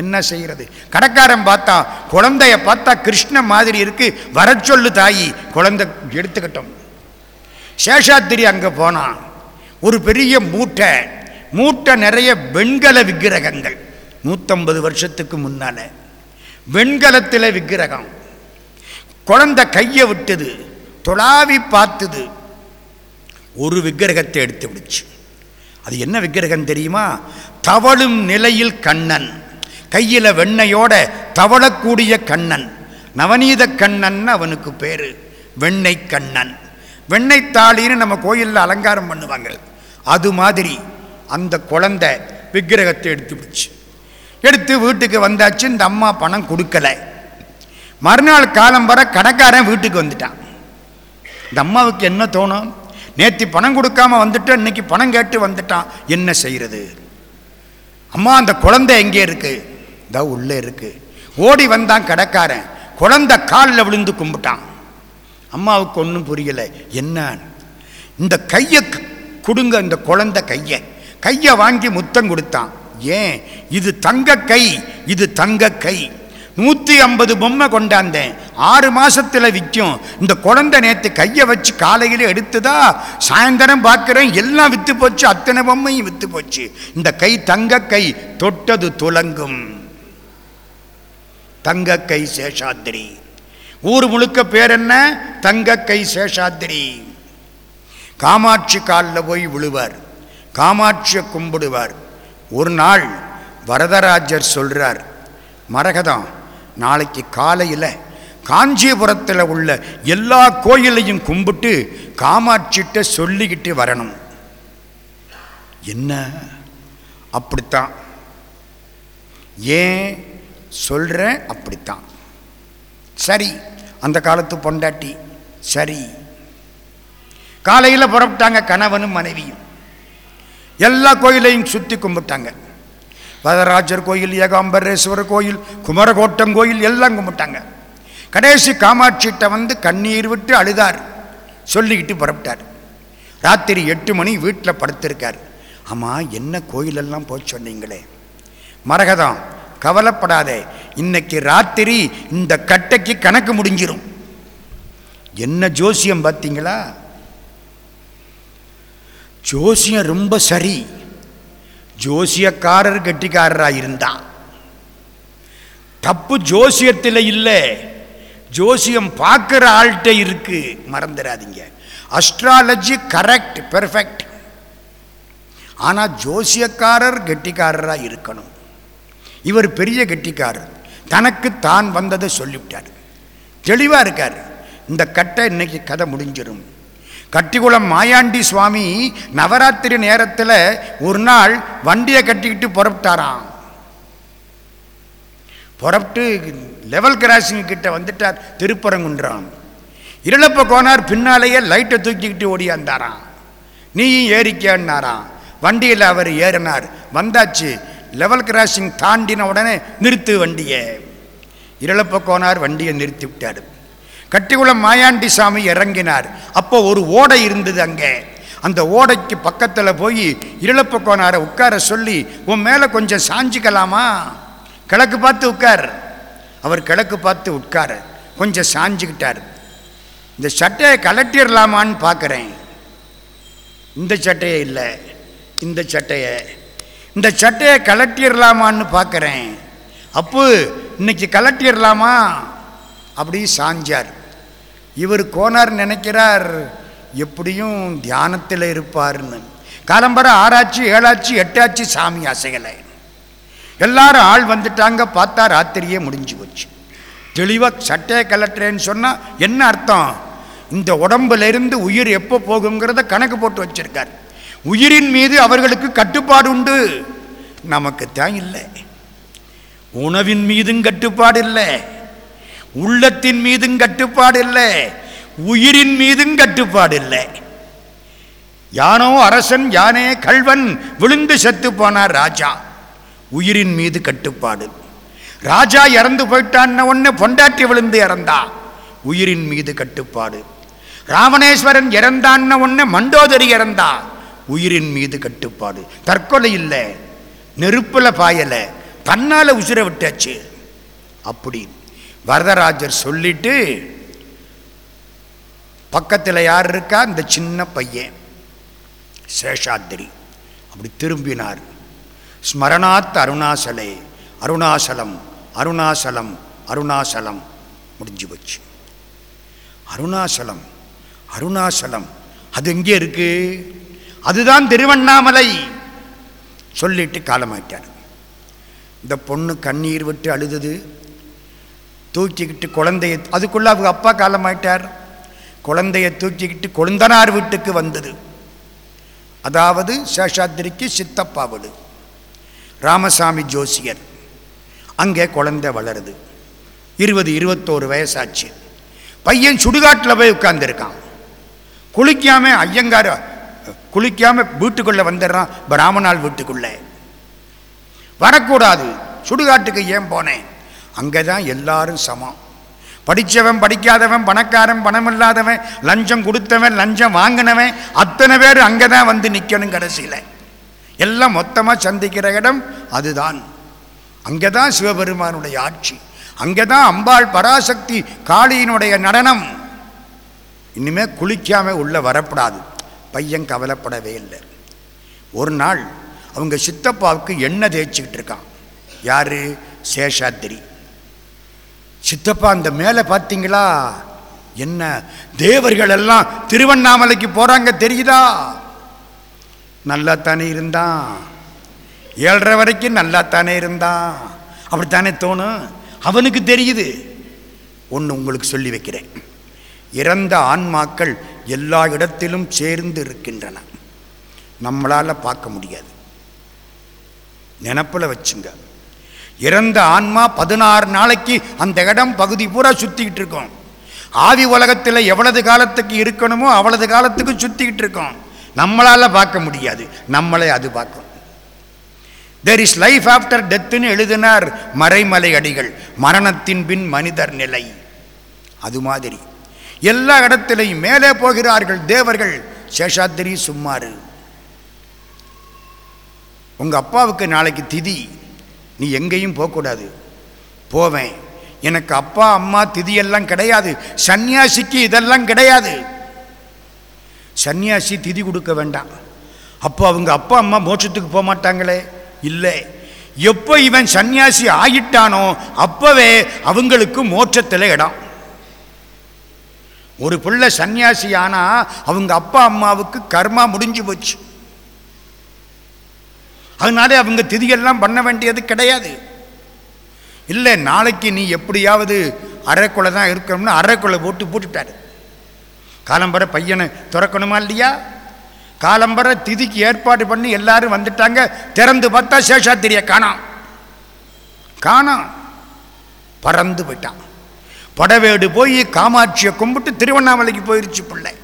என்ன செய்கிறது கடைக்காரன் பார்த்தா குழந்தைய பார்த்தா கிருஷ்ண மாதிரி இருக்கு வர சொல்லு தாயி குழந்தை எடுத்துக்கிட்டோம். சேஷாத்திரி அங்கே போனான் ஒரு பெரிய மூட்டை மூட்டை நிறைய வெண்கல விக்கிரகங்கள். நூற்றம்பது வருஷத்துக்கு முன்னால வெண்கலத்தில் விக்கிரகம். குழந்தை கையை விட்டது தொழாவி பார்த்தது. ஒரு விக்கிரகத்தை எடுத்து விடுச்சு. அது என்ன விக்கிரகம் தெரியுமா? தவழும் நிலையில் கண்ணன். கையில் வெண்ணையோட தவழக்கூடிய கண்ணன். நவநீத கண்ணன் அவனுக்கு பேர். வெண்ணை கண்ணன். வெண்ணெய் தாளின்னு நம்ம கோயிலில் அலங்காரம் பண்ணுவாங்க. அது மாதிரி அந்த குழந்தை விக்கிரகத்தை எடுத்து விடுச்சு. எடுத்து வீட்டுக்கு வந்தாச்சு இந்த அம்மா பணம் கொடுக்கல. மறுநாள் காலம் வர கடைக்காரன் வீட்டுக்கு வந்துட்டான். இந்த அம்மாவுக்கு என்ன தோணும்? நேத்தி பணம் கொடுக்காம வந்துட்டு இன்னைக்கு பணம் கேட்டு வந்துட்டான். என்ன செய்யறது? அம்மா அந்த குழந்தை எங்கே இருக்கு? இதா உள்ளே இருக்கு. ஓடி வந்தான் கடைக்காரன். குழந்தை காலில் விழுந்து கும்பிட்டான். அம்மாவுக்கு ஒன்றும் புரியல. என்ன? இந்த கையை கொடுங்க இந்த குழந்தை கையை. கையை வாங்கி முத்தம் கொடுத்தான். ஏன்? இது தங்க கை இது தங்க கை. நூற்றி ஐம்பது பொம்மை கொண்டாந்தேன். ஆறு மாசத்துல விற்கும் இந்த குழந்தை நேற்று கையை வச்சு காலையில எடுத்துதா? சாயந்தரம் பார்க்குறேன் எல்லாம் வித்து போச்சு. அத்தனை பொம்மையும் வித்து போச்சு. இந்த கை தங்க கை தொட்டது துலங்கும். தங்க கை சேஷாத்திரி ஊர் முழுக்க பேர் என்ன? தங்க கை சேஷாத்திரி காமாட்சி காலில் போய் விழுவார். காமாட்சியை கும்பிடுவார். ஒரு நாள் வரதராஜர் சொல்கிறார் மரகதம் நாளைக்கு காலையில் காஞ்சிபுரத்தில் உள்ள எல்லா கோயிலையும் கும்பிட்டு காமாட்சிட்ட சொல்லிக்கிட்டு வரணும். என்ன? அப்படித்தான். ஏன் சொல்கிறேன் அப்படித்தான். சரி அந்த காலத்து பொண்டாட்டி சரி. காலையில் புறப்பட்டாங்க கணவனும் மனைவியும். எல்லா கோயிலையும் சுற்றி கும்பிட்டாங்க. வரதராஜர் கோயில் ஏகாம்பரேஸ்வரர் கோயில் குமரகோட்டம் கோயில் எல்லாம் கும்பிட்டாங்க. கடைசி காமாட்சிகிட்ட வந்து கண்ணீர் விட்டு அழுதார். சொல்லிக்கிட்டு புறப்பட்டார். ராத்திரி எட்டு மணி வீட்டில் படுத்திருக்கார். ஆமாம் என்ன கோயிலெல்லாம் போய் சொன்னீங்களே? மரகதம் கவலைப்படாதே. இன்னைக்கு ராத்திரி இந்த கட்டைக்கு கணக்கு முடிஞ்சிடும் என்ன ஜோசியம் பார்த்தீங்களா? ஜோசியம் ரொம்ப சரி. ஜோசியக்காரர் கெட்டிக்காரராக இருந்தான் தப்பு ஜோசியத்தில் இல்லை. ஜோசியம் பார்க்குற ஆள்கிட்ட இருக்கு. மறந்துடாதீங்க. அஸ்ட்ராலஜி கரெக்ட் பெர்ஃபெக்ட் ஆனால் ஜோசியக்காரர் கெட்டிக்காரராக இருக்கணும். இவர் பெரிய கெட்டிக்காரர். தனக்கு தான் வந்ததை சொல்லிவிட்டார். தெளிவாக இருக்கார். இந்த கட்டை இன்னைக்கு கதை முடிஞ்சிடும் கட்டிக்குளம் மாயாண்டி சுவாமி நவராத்திரி நேரத்தில் ஒரு நாள் வண்டியை கட்டிக்கிட்டு புறப்பட்டாராம். புறப்பட்டு லெவல் கிராசிங் கிட்ட வந்துட்டார் திருப்பரங்குன்றான் இருளப்ப கோனார் பின்னாலேயே லைட்டை தூக்கிக்கிட்டு ஓடியாந்தாராம் நீயும் ஏறிக்கன்னாராம். வண்டியில் அவர் ஏறினார். வந்தாச்சு லெவல் கிராசிங் தாண்டின உடனே நிறுத்து வண்டியை. இருளப்ப கோனார் வண்டியை நிறுத்தி விட்டார் கட்டிக்குளம் மாயாண்டி சாமி இறங்கினார். அப்போ ஒரு ஓடை இருந்தது அங்கே. அந்த ஓடைக்கு பக்கத்தில் போய் இருளப்ப கோனாரை உட்கார சொல்லி உன் மேலே கொஞ்சம் சாஞ்சிக்கலாமா? கிழக்கு பார்த்து உட்கார். அவர் கிழக்கு பார்த்து உட்கார கொஞ்சம் சாஞ்சிக்கிட்டார். இந்த சட்டையை கலட்டிடலாமான்னு பார்க்குறேன் இந்த சட்டையை இல்லை. இந்த சட்டையை. இந்த சட்டையை கலட்டிடலாமான்னு பார்க்குறேன் அப்போ இன்னைக்கு கலட்டிடலாமா அப்படி சாஞ்சார். இவர் கோனார் நினைக்கிறார் எப்படியும் தியானத்தில் இருப்பார்னு காலம்பர ஆறாச்சு ஏழாச்சு எட்டாச்சு சாமி அசையலை எல்லாரும் ஆள் வந்துட்டாங்க பார்த்தா ராத்திரியே முடிஞ்சு போச்சு. தெளிவாக சட்டையை கலட்டுறேன்னு சொன்னால் என்ன அர்த்தம்? இந்த உடம்புல இருந்து உயிர் எப்போ போகுங்கிறத கணக்கு போட்டு வச்சிருக்கார். உயிரின் மீது அவர்களுக்கு கட்டுப்பாடு உண்டு. நமக்கு தான் இல்லை. உணவின் மீதும் கட்டுப்பாடு இல்லை. உள்ளத்தின் மீதும் கட்டுப்பாடு இல்லை உயிரின் மீதும் கட்டுப்பாடு இல்லை யானோ அரசன் யானே கல்வன் விழுந்து செத்து போனார் ராஜா. உயிரின் மீது கட்டுப்பாடு. ராஜா இறந்து போயிட்டான்னு ஒன்று பொண்டாட்டி விழுந்து இறந்தா. உயிரின் மீது கட்டுப்பாடு. ராவணேஸ்வரன் இறந்தான்ன ஒன்று மண்டோதரி இறந்தா. உயிரின் மீது கட்டுப்பாடு. தற்கொலை இல்லை. நெருப்பில் பாயலை. தன்னால் உசுர விட்டாச்சு. அப்படி வரதராஜர் சொல்லிட்டு பக்கத்தில் யார் இருக்கா? இந்த சின்ன பையன் சேஷாத்திரி அப்படி திரும்பினார். ஸ்மரணாத் அருணாசலே அருணாசலம் அருணாசலம் அருணாசலம். முடிஞ்சு போச்சு. அருணாசலம் அருணாசலம். அது எங்கே இருக்கு? அதுதான் திருவண்ணாமலை. சொல்லிட்டு காலமாயிட்டார். இந்த பொண்ணு கண்ணீர் விட்டு அழுதது. தூக்கிக்கிட்டு குழந்தைய அதுக்குள்ளே அவங்க அப்பா காலமாயிட்டார். குழந்தைய தூக்கிக்கிட்டு கொழுந்தனார் வீட்டுக்கு வந்தது. அதாவது சேஷாத்திரிக்கு சித்தப்பா வீடு. ராமசாமி ஜோசியர். அங்கே குழந்தை வளருது. இருபது இருபத்தோரு வயசாச்சு. பையன் சுடுகாட்டில் போய் உட்கார்ந்துருக்கான். குளிக்காம ஐயங்கார குளிக்காம வீட்டுக்குள்ளே வந்துடுறான். பிராமணால் வீட்டுக்குள்ளே. வரக்கூடாது. சுடுகாட்டுக்கு ஏன் போனேன்? அங்கே தான் எல்லாரும் சமம். படித்தவன் படிக்காதவன் பணக்காரன் பணம் இல்லாதவன் லஞ்சம் கொடுத்தவன் லஞ்சம் வாங்கினவன் அத்தனை பேர் அங்கே தான் வந்து நிற்கணும் கடைசியில். எல்லாம் மொத்தமாக சந்திக்கிற இடம் அதுதான். அங்கே தான் சிவபெருமானுடைய ஆட்சி. அங்கே தான் அம்பாள் பராசக்தி காளியினுடைய நடனம். இனிமே குளிக்காமல் உள்ளே வரப்படாது. பையன் கவலைப்படவே இல்லை. ஒரு நாள் அவங்க சித்தப்பாவுக்கு எண்ணெய் தேய்ச்சிக்கிட்டு இருக்கான். யார்? சேஷாத்திரி சித்தப்பா அந்த மேலே பார்த்தீங்களா? என்ன தேவர்கள் எல்லாம் திருவண்ணாமலைக்கு போகிறாங்க தெரியுதா? நல்லா தானே இருந்தான். ஏழரை வரைக்கும் நல்லா தானே இருந்தான். அப்படித்தானே தோணும்? அவனுக்கு தெரியுது. ஒன்று உங்களுக்கு சொல்லி வைக்கிறேன். இறந்த ஆன்மாக்கள் எல்லா இடத்திலும் சேர்ந்து இருக்கின்றன. நம்மளால் பார்க்க முடியாது. நினப்பில் வச்சுங்க. இறந்த ஆன்மா பதினாறு நாளைக்கு அந்த இடம் பகுதி பூரா சுற்றிக்கிட்டு இருக்கோம். ஆதி உலகத்தில் எவ்வளவு காலத்துக்கு இருக்கணுமோ அவ்வளவு காலத்துக்கு சுற்றிக்கிட்டு இருக்கோம். நம்மளால் பார்க்க முடியாது. நம்மளை அது பார்க்கும். தெர் இஸ் லைஃப் ஆஃப்டர் டெத்துன்னு எழுதினார் மறைமலை அடிகள். மரணத்தின் பின் மனிதர் நிலை. அது மாதிரி. எல்லா இடத்திலையும் மேலே போகிறார்கள் தேவர்கள். சேஷாத்திரி சும்மாரு. உங்கள் அப்பாவுக்கு நாளைக்கு திதி. நீ எங்கேயும் போகக்கூடாது. போவேன். எனக்கு அப்பா அம்மா திதியெல்லாம் கிடையாது. சன்னியாசிக்கு இதெல்லாம் கிடையாது. சன்னியாசி திதி கொடுக்க வேண்டாம். அப்போ அவங்க அப்பா அம்மா மோட்சத்துக்கு போக மாட்டாங்களே? இல்லை. எப்போ இவன் சன்னியாசி ஆகிட்டானோ அப்போவே அவங்களுக்கு மோட்சத்தில் இடம். ஒரு பிள்ளை சன்னியாசி ஆனால் அவங்க அப்பா அம்மாவுக்கு கர்மா முடிஞ்சு போச்சு. அதனால அவங்க திதியெல்லாம் பண்ண வேண்டியது கிடையாது. இல்லை நாளைக்கு நீ எப்படியாவது அரைக்குலை தான் இருக்கணும்னு அரைக்குலை போட்டு போட்டுட்டாரு. காலம்பர பையனை திறக்கணுமா இல்லையா? காலம்பர திதிக்கு ஏற்பாடு பண்ணி எல்லாரும் வந்துட்டாங்க. திறந்து பார்த்தா சேஷாத்திரிய காணாம். காணாம். பறந்து போயிட்டான். படவேடு போய் காமாட்சியை கும்பிட்டு திருவண்ணாமலைக்கு போயிருச்சு பிள்ளை.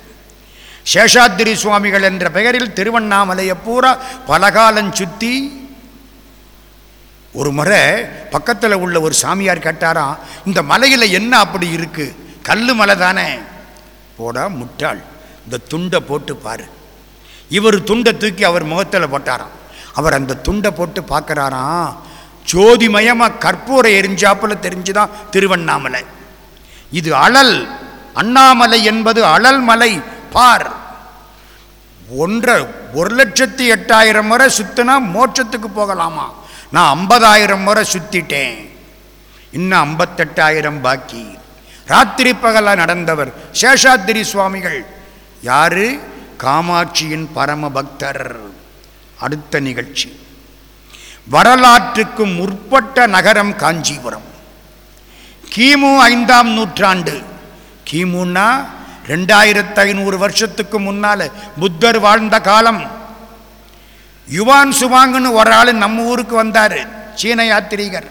சேஷாத்திரி சுவாமிகள் என்ற பெயரில் திருவண்ணாமலையை பூரா பலகாலம் சுற்றி ஒரு முறை பக்கத்தில் உள்ள ஒரு சாமியார் கேட்டாராம் இந்த மலையில் என்ன அப்படி இருக்குது கல்லு மலை தானே? போடா முட்டாள். இந்த துண்டை போட்டு பாரு. இவர் துண்டை தூக்கி அவர் முகத்தில் போட்டாராம். அவர் அந்த துண்டை போட்டு பார்க்குறாராம் ஜோதிமயமாக கற்பூரை எரிஞ்சாப்புல தெரிஞ்சுதான் திருவண்ணாமலை. இது அழல். அண்ணாமலை என்பது அழல் மலை. பார் ஒன்றை ஒரு லட்சத்தி எட்டாயிரம் முறை சுத்தினா மோட்சத்துக்கு போகலாமா? நான் ஐம்பதாயிரம் முறை சுத்திட்டேன். இன்னும் ஐம்பத்தெட்டாயிரம் பாக்கி. ராத்திரி பகலா நடந்தவர் சேஷாத்திரி சுவாமிகள். யாரு? காமாட்சியின் பரம பக்தர். அடுத்த நிகழ்ச்சி. வரலாற்றுக்கு முற்பட்ட நகரம் காஞ்சிபுரம். கிமு ஐந்தாம் நூற்றாண்டு. கிமுன்னா ரெண்டாயிரத்து ஐநூறு வருஷத்துக்கு முன்னால் புத்தர் வாழ்ந்த காலம். யுவான் சுவாங்குன்னு ஒரு ஆள் நம்ம ஊருக்கு வந்தார் சீன யாத்திரிகர்.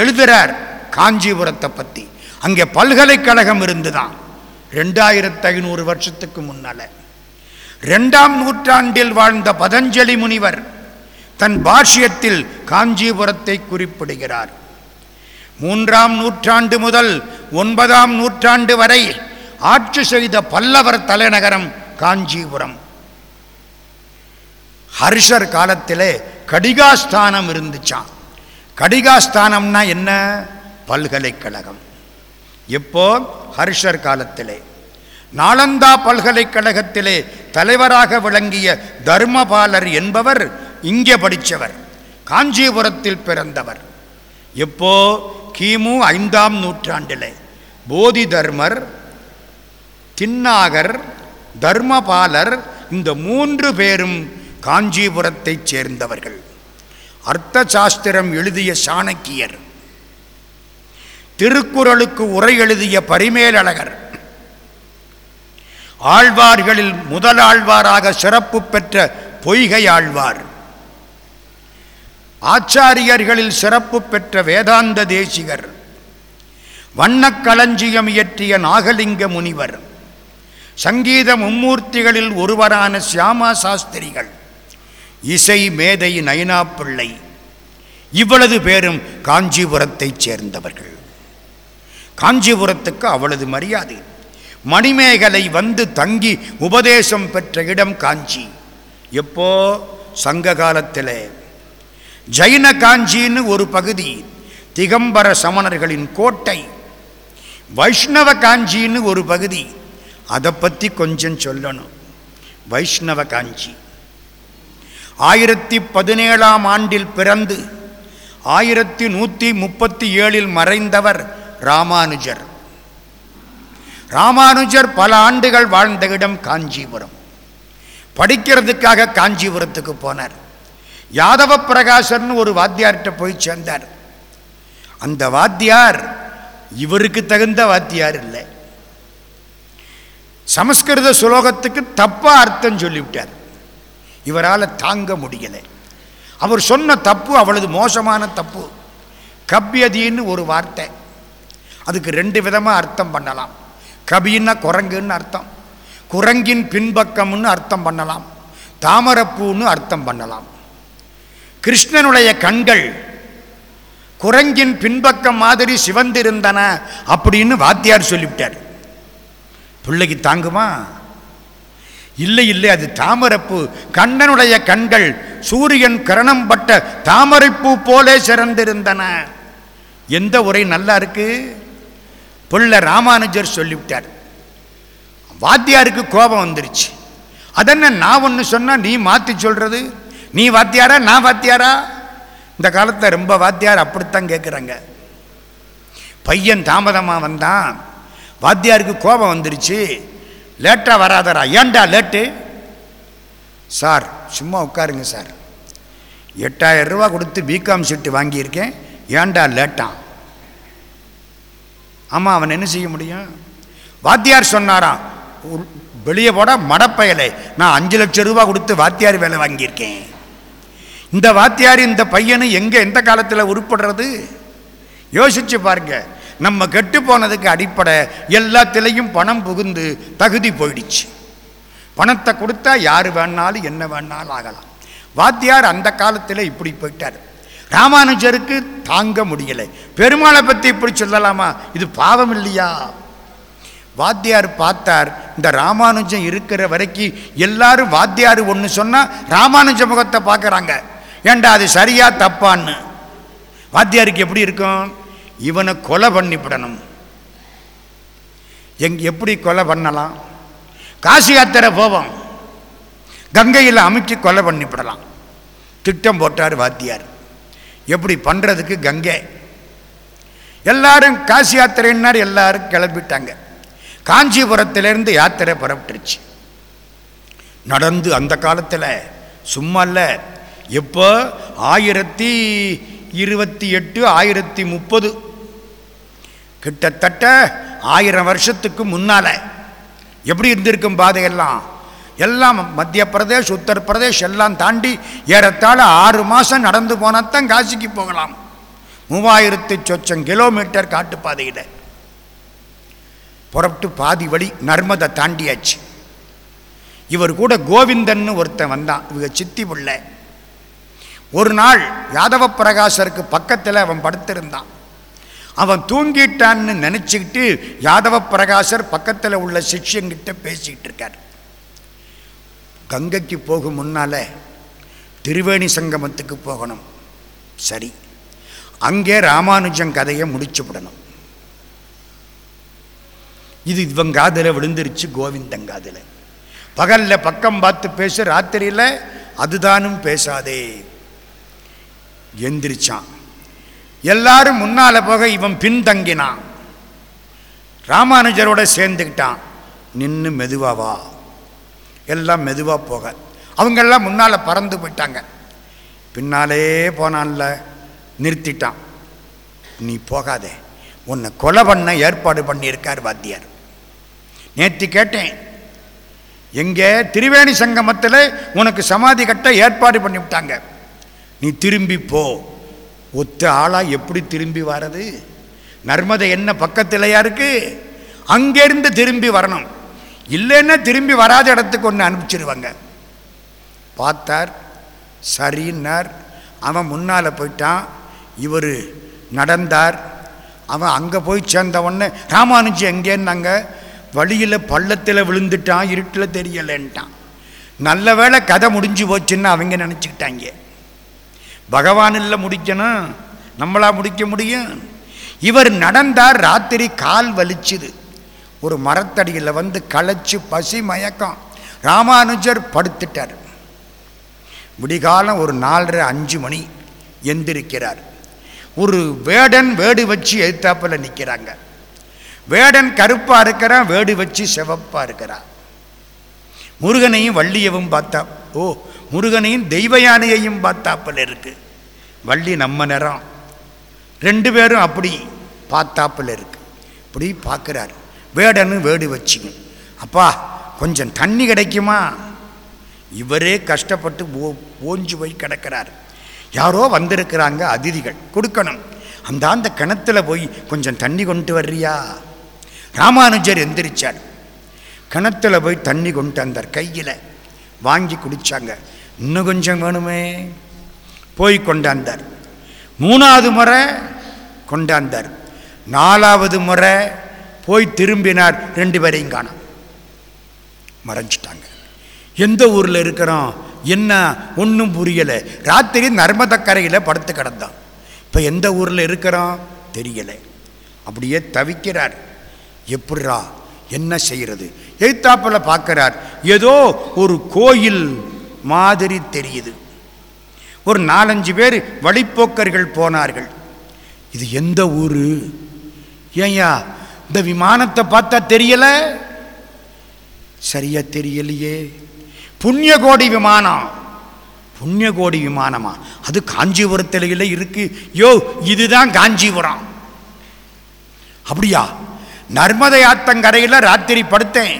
எழுதுகிறார் காஞ்சிபுரத்தை பற்றி அங்கே பல்கலைக்கழகம் இருந்துதான். ரெண்டாயிரத்து ஐநூறு வருஷத்துக்கு முன்னால. ரெண்டாம் நூற்றாண்டில் வாழ்ந்த பதஞ்சலி முனிவர் தன் பாஷ்யத்தில் காஞ்சிபுரத்தை குறிப்பிடுகிறார். மூன்றாம் நூற்றாண்டு முதல் ஒன்பதாம் நூற்றாண்டு வரை ஆட்சி செய்த பல்லவர் தலைநகரம் காஞ்சிபுரம். ஹர்ஷர் காலத்திலே கடிகாஸ்தானம் இருந்துச்சான் கடிகாஸ்தானம்னா என்ன? பல்கலைக்கழகம். எப்போ ஹர்ஷர் காலத்திலே நாளந்தா பல்கலைக்கழகத்திலே தலைவராக விளங்கிய தர்மபாலர் என்பவர் இங்கே படித்தவர் காஞ்சிபுரத்தில் பிறந்தவர். எப்போ? கிமு ஐந்தாம் நூற்றாண்டிலே. போதி தர்மர் தின்னாகர் தர்மபாலர் இந்த மூன்று பேரும் காஞ்சிபுரத்தைச் சேர்ந்தவர்கள். அர்த்த சாஸ்திரம் எழுதிய சாணக்கியர் திருக்குறளுக்கு உரை எழுதிய பரிமேலழகர் ஆழ்வார்களில் முதலாழ்வாராக சிறப்பு பெற்ற பொய்கை ஆழ்வார். ஆச்சாரியர்களில் சிறப்பு பெற்ற வேதாந்த தேசிகர் வண்ணக்களஞ்சியம் இயற்றிய நாகலிங்க முனிவர். சங்கீத மும்மூர்த்திகளில் ஒருவரான சியாமா சாஸ்திரிகள் இசை மேதை நயனா பிள்ளை இவ்வளவு பேரும் காஞ்சிபுரத்தைச் சேர்ந்தவர்கள். காஞ்சிபுரத்துக்கு அவ்வளவு மரியாதை. மணிமேகலை வந்து தங்கி உபதேசம் பெற்ற இடம் காஞ்சி. எப்போ? சங்க காலத்தில். ஜைன காஞ்சின்னு ஒரு பகுதி திகம்பர சமணர்களின் கோட்டை. வைஷ்ணவ காஞ்சின்னு ஒரு பகுதி அதை பற்றி கொஞ்சம் சொல்லணும். வைஷ்ணவ காஞ்சி. ஆயிரத்தி பதினேழாம் ஆண்டில் பிறந்து ஆயிரத்தி நூற்றி முப்பத்தி ஏழில் மறைந்தவர் ராமானுஜர். ராமானுஜர் பல ஆண்டுகள் வாழ்ந்த இடம் காஞ்சிபுரம். படிக்கிறதுக்காக காஞ்சிபுரத்துக்கு போனார். யாதவ பிரகாசர்னு ஒரு வாத்தியார்கிட்ட போய் சேர்ந்தார். அந்த வாத்தியார் இவருக்கு தகுந்த வாத்தியார் இல்லை. சமஸ்கிருத சுலோகத்துக்கு தப்பா அர்த்தம் சொல்லிவிட்டார். இவரால் தாங்க முடியலை. அவர் சொன்ன தப்பு அவளது மோசமான தப்பு. கபியதின்னு ஒரு வார்த்தை. அதுக்கு ரெண்டு விதமாக அர்த்தம் பண்ணலாம். கபின்னா குரங்குன்னு அர்த்தம். குரங்கின் பின்பக்கம்னு அர்த்தம் பண்ணலாம். தாமரப்பூன்னு அர்த்தம் பண்ணலாம். கிருஷ்ணனுடைய கண்கள் குரங்கின் பின்பக்கம் மாதிரி சிவந்திருந்தன அப்படின்னு வாத்தியார் சொல்லிவிட்டார். பிள்ளைக்கு தாங்குமா? இல்லை இல்லை அது தாமரைப்பூ. கண்ணனுடைய கண்கள் சூரியன் கரணம் பட்ட தாமரைப்பூ போலே சிறந்திருந்தன. எந்த உரை நல்லா இருக்கு? பிள்ளை ராமானுஜர் சொல்லிவிட்டார். வாத்தியாருக்கு கோபம் வந்துருச்சு. அதென்ன நான் ஒன்று சொன்னால் நீ மாற்றி சொல்கிறது நீ வாத்தியாரா நான் வாத்தியாரா? இந்த காலத்தில் ரொம்ப வாத்தியார் அப்படித்தான் கேட்குறாங்க பையன் தாமதமாக வந்தான். வாத்தியாருக்கு கோபம் வந்துருச்சு. லேட்டாக வராதரா? ஏன்டா லேட்டு? சார் சும்மா உட்காருங்க சார். எட்டாயிரம் ரூபா கொடுத்து பிகாம் சீட்டு வாங்கியிருக்கேன். ஏன்டா லேட்டான் ஆமாம் அவன் என்ன செய்ய முடியும்? வாத்தியார் சொன்னாராம் வெளியே போட மடப்பயலை. நான் அஞ்சு லட்சம் ரூபா கொடுத்து வாத்தியார் வேலை வாங்கியிருக்கேன். இந்த வாத்தியார் இந்த பையனு எங்கே எந்த காலத்தில் உருப்படுறது? யோசிச்சு பாருங்கள் நம்ம கெட்டு போனதுக்கு அடிப்படை எல்லாத்திலையும் பணம் புகுந்து தகுதி போயிடுச்சு. பணத்தை கொடுத்தா யார் வேணாலும் என்ன வேணாலும் ஆகலாம். வாத்தியார் அந்த காலத்தில் இப்படி போயிட்டார். ராமானுஜருக்கு தாங்க முடியலை. பெருமாளை பற்றி இப்படி சொல்லலாமா? இது பாவம் இல்லையா? வாத்தியார் பார்த்தார் இந்த ராமானுஜம் இருக்கிற வரைக்கும் எல்லாரும் வாத்தியார் ஒன்று சொன்னால் ராமானுஜ முகத்தை பார்க்குறாங்க. ஏண்டா அது சரியா தப்பான்னு? வாத்தியாருக்கு எப்படி இருக்கும்? இவனை கொலை பண்ணிவிடணும் எங் எப்படி கொலை பண்ணலாம்? காசி யாத்திரை போவோம். கங்கையில் அமைச்சு கொலை பண்ணிவிடலாம் திட்டம் போட்டார் வாத்தியார். எப்படி பண்ணுறதுக்கு கங்கை. எல்லாரும் காசி யாத்திரைன்னார் எல்லாரும் கிளம்பிட்டாங்க. காஞ்சிபுரத்திலேருந்து யாத்திரை புறப்பட்டுருச்சு. நடந்து அந்த காலத்தில் சும்மா இல்லை. எப்போ? ஆயிரத்தி இருபத்தி எட்டு ஆயிரத்தி முப்பது. கிட்டத்தட்ட ஆயிரம் வருஷத்துக்கு முன்னால் எப்படி இருந்திருக்கும் பாதையெல்லாம்? எல்லாம் மத்திய பிரதேஷ் உத்தரப்பிரதேஷ் எல்லாம் தாண்டி ஏறத்தாழ ஆறு மாதம் நடந்து போனால் தான் காசிக்கு போகலாம். மூவாயிரத்து சொச்சம் கிலோமீட்டர் காட்டுப்பாதையில். புறப்பட்டு பாதி வழி நர்மதை தாண்டியாச்சு. இவர் கூட கோவிந்தன் ஒருத்தன் வந்தான் இவங்க சித்தி பிள்ளை. ஒரு நாள் யாதவ பிரகாசருக்கு பக்கத்தில் அவன் படுத்திருந்தான். அவன் தூங்கிட்டான்னு நினச்சிக்கிட்டு யாதவ பிரகாசர் பக்கத்தில் உள்ள சிஷ்யங்கிட்ட பேசிக்கிட்டு இருக்கார். கங்கைக்கு போகும் முன்னால் திருவேணி சங்கமத்துக்கு போகணும். சரி. அங்கே ராமானுஜன் கதையை முடிச்சு விடணும். இது இவன் காதில் விழுந்துருச்சு கோவிந்தன் காதில். பகலில் பக்கம் பார்த்து பேசு ராத்திரியில் அதுதானும் பேசாதே. எந்திரிச்சான். எல்லாரும் முன்னால் போக இவன் பின்தங்கினான். ராமானுஜரோட சேர்ந்துக்கிட்டான். நின்று மெதுவாவா எல்லாம் மெதுவாக போக. அவங்கெல்லாம் முன்னால் பறந்து போயிட்டாங்க. பின்னாலே போனான்ல. நிறுத்திட்டான். நீ போகாதே. உன்னை கொலை பண்ண ஏற்பாடு பண்ணியிருக்கார் வாத்தியார். நேற்று கேட்டேன். எங்கே? திரிவேணி சங்கமத்தில் உனக்கு சமாதி கட்ட ஏற்பாடு பண்ணிவிட்டாங்க. நீ திரும்பி போ. ஒத்த ஆளா எப்படி திரும்பி வர்றது நர்மதை என்ன பக்கத்திலையா இருக்கு? அங்கேருந்து திரும்பி வரணும். இல்லைன்னா திரும்பி வராத இடத்துக்கு ஒன்று அனுப்பிச்சிருவாங்க. பார்த்தார் சரின்னார். அவன் முன்னால் போயிட்டான். இவர் நடந்தார். அவன் அங்கே போய் சேர்ந்த உடனே ராமானுஜி எங்கேன்னாங்க? வழியில் பள்ளத்தில் விழுந்துட்டான் இருட்டில் தெரியலைன்ட்டான். நல்ல வேளை கதை முடிஞ்சு போச்சுன்னு அவங்க நினச்சிக்கிட்டாங்க. பகவானில் முடிக்கணும். நம்மளா முடிக்க முடியும். இவர் நடந்தார் ராத்திரி கால் வலிச்சுது. ஒரு மரத்தடியில் வந்து களைச்சு பசி மயக்கம். ராமானுஜர் படுத்துட்டார். விடிகாலம் ஒரு நாலரை அஞ்சு மணி எந்திருக்கிறார். ஒரு வேடன் வேடு வச்சு எழுத்தாப்பில் நிற்கிறாங்க வேடன் கருப்பாக இருக்கிறான் வேடு வச்சு சிவப்பாக இருக்கிறான். முருகனையும் வள்ளியவும் பார்த்தா ஓ முருகனையும் தெய்வ யானையையும் பார்த்தாப்பில் இருக்கு. வள்ளி நம்ம நிறம் ரெண்டு பேரும் அப்படி பார்த்தாப்பில் இருக்கு. இப்படி பார்க்குறாரு. வேடன்னு வேடு வச்சுங்க. அப்பா கொஞ்சம் தண்ணி கிடைக்குமா? இவரே கஷ்டப்பட்டு ஓ ஓஞ்சு போய் கிடக்கிறார். யாரோ வந்திருக்கிறாங்க அதிதிகள் கொடுக்கணும். அந்த அந்த கிணத்துல போய் கொஞ்சம் தண்ணி கொண்டு வர்றியா? ராமானுஜர் எந்திரிச்சார். கிணத்துல போய் தண்ணி கொண்டு அந்த கையில். வாங்கி குடித்தாங்க இன்னும் கொஞ்சம் வேணுமே. போய் கொண்டாந்தார். மூணாவது முறை கொண்டாந்தார். நாலாவது முறை போய் திரும்பினார். ரெண்டு பேரையும் காணோம். மறைஞ்சிட்டாங்க. எந்த ஊரில் இருக்கிறோம்? என்ன? ஒன்றும் புரியலை. ராத்திரி நர்மதக்கரையில் படுத்து கிடந்தான். இப்போ எந்த ஊரில் இருக்கிறோம்? தெரியலை. அப்படியே தவிக்கிறார். எப்படிரா என்ன செய்கிறது எழுத்தாப்பில் பார்க்கிறார். ஏதோ ஒரு கோயில் மாதிரி தெரியுது. ஒரு நாலஞ்சு பேர் வழிப்போக்கர்கள் போனார்கள். இது எந்த ஊர்? ஏன்யா இந்த விமானத்தை பார்த்தா தெரியல? சரியா தெரியலையே. புண்ணியகோடி விமானம். புண்ணியகோடி விமானமா? அது காஞ்சிபுரத்தில் இல்லை இருக்கு. யோ இதுதான் காஞ்சிபுரம். அப்படியா நர்மதை ஆத்தங்கரையில் ராத்திரி படுத்தேன்.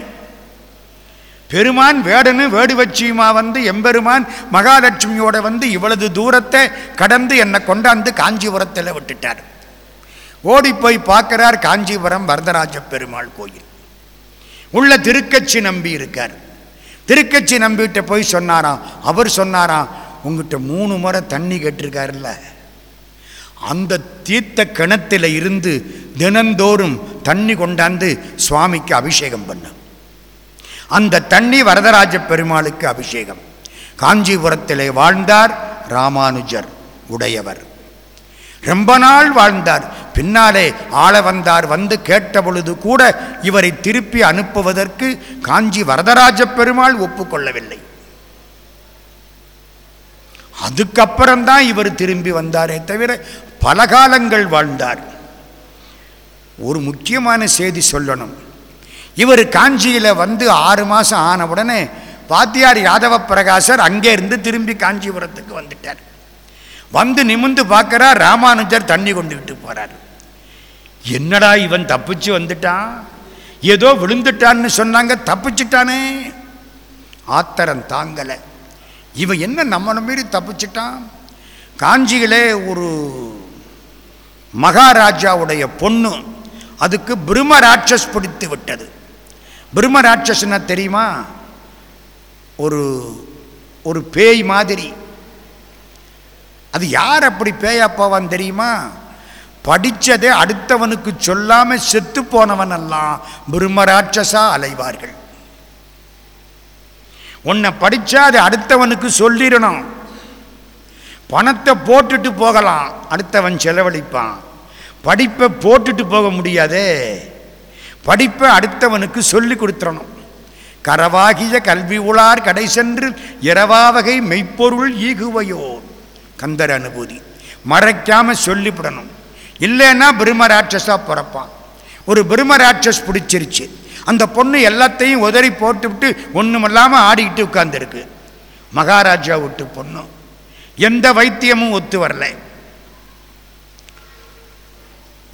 பெருமான் வேடனு வேடு வச்சியுமா வந்து எம்பெருமான் மகாலட்சுமியோட வந்து இவ்வளவு தூரத்தை கடந்து என்னை கொண்டாந்து காஞ்சிபுரத்தில் விட்டுட்டார். ஓடி போய் பார்க்கிறார் காஞ்சிபுரம் வரதராஜ பெருமாள் கோயில். உள்ள திருக்கச்சி நம்பி இருக்கார். திருக்கச்சி நம்பிகிட்ட போய் சொன்னாராம் அவர் சொன்னாராம் உங்ககிட்ட மூணு முறை தண்ணி கேட்டிருக்காருல்ல. அந்த தீர்த்த கிணத்துல இருந்து தினந்தோறும் தண்ணி கொண்டாந்து சுவாமிக்கு அபிஷேகம் பண்ண. அந்த தண்ணி வரதராஜ பெருமாளுக்கு அபிஷேகம். காஞ்சிபுரத்திலே வாழ்ந்தார் ராமானுஜர் உடையவர். ரொம்ப நாள் வாழ்ந்தார். பின்னாலே ஆள வந்தார் வந்து கேட்ட பொழுது கூட இவரை திருப்பி அனுப்புவதற்கு காஞ்சி வரதராஜ பெருமாள் ஒப்புக்கொள்ளவில்லை. அதுக்கப்புறம்தான் இவர் திரும்பி வந்தாரே தவிர பல காலங்கள் வாழ்ந்தார். ஒரு முக்கியமான செய்தி சொல்லணும். இவர் காஞ்சியில் வந்து ஆறு மாதம் ஆன உடனே வாத்தியார் யாதவ பிரகாசர் அங்கே இருந்து திரும்பி காஞ்சிபுரத்துக்கு வந்துட்டார். வந்து நிமிந்து பார்க்கறார் ராமானுஜர் தண்ணி கொண்டு விட்டு போகிறார் என்னடா இவன் தப்பிச்சு வந்துட்டான்? ஏதோ விழுந்துட்டான்னு சொன்னாங்க தப்பிச்சிட்டானே. ஆத்தரம் தாங்கலை. இவன் என்ன நம்மளை மீறி தப்பிச்சிட்டான்? காஞ்சியிலே ஒரு மகாராஜாவுடைய பொண்ணு அதுக்கு பிரம்ம ராட்சஸ் பிடித்து விட்டது. பிரம்ம ராட்சசனா தெரியுமா? ஒரு ஒரு பேய் மாதிரி. அது யார் அப்படி பேயா போவான் தெரியுமா? படித்ததை அடுத்தவனுக்கு சொல்லாமல் செத்து போனவன் எல்லாம் பிரம்மராட்சசா அலைவார்கள். உன்னை படித்தா அது அடுத்தவனுக்கு சொல்லிடணும். பணத்தை போட்டுட்டு போகலாம். அடுத்தவன் செலவழிப்பான். படிப்பை போட்டுட்டு போக முடியாதே. படிப்பை அடுத்தவனுக்கு சொல்லி கொடுத்துடணும் கரவாகிய கல்வி உளார் கடை சென்று இரவாவகை மெய்ப்பொருள் ஈகுவையோ கந்தர் அனுபூதி. மறைக்காம சொல்லிவிடணும். இல்லைன்னா பிரம்ம பிறப்பான். ஒரு பிரம்ம ராட்சஸ் பிடிச்சிருச்சு. அந்த பொண்ணு எல்லாத்தையும் உதறி போட்டுவிட்டு ஒன்றுமில்லாமல் ஆடிக்கிட்டு உட்கார்ந்துருக்கு. மகாராஜா விட்டு பொண்ணு. எந்த வைத்தியமும் ஒத்து வரல.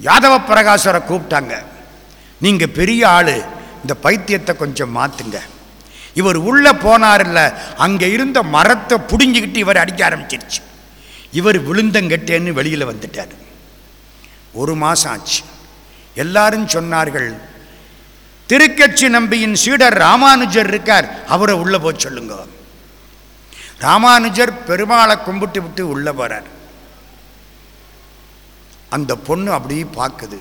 யாதவ பிரகாசரை கூப்பிட்டாங்க. நீங்கள் பெரிய ஆள் இந்த பைத்தியத்தை கொஞ்சம் மாத்துங்க. இவர் உள்ள போனார்ல அங்கே இருந்த மரத்தை பிடுங்கிக்கிட்டு இவர் அடிக்க ஆரம்பிச்சிருச்சு. இவர் விழுந்தங்கட்டேன்னு வெளியில் வந்துட்டார். ஒரு மாதம் ஆச்சு. எல்லாரும் சொன்னார்கள் திருக்கட்சி நம்பியின் சீடர் ராமானுஜர் இருக்கார் அவரை உள்ளே போய் சொல்லுங்க. ராமானுஜர் பெருமாளை கும்பிட்டு விட்டு உள்ளே போகிறார் அந்த பொண்ணு அப்படியே பார்க்குது.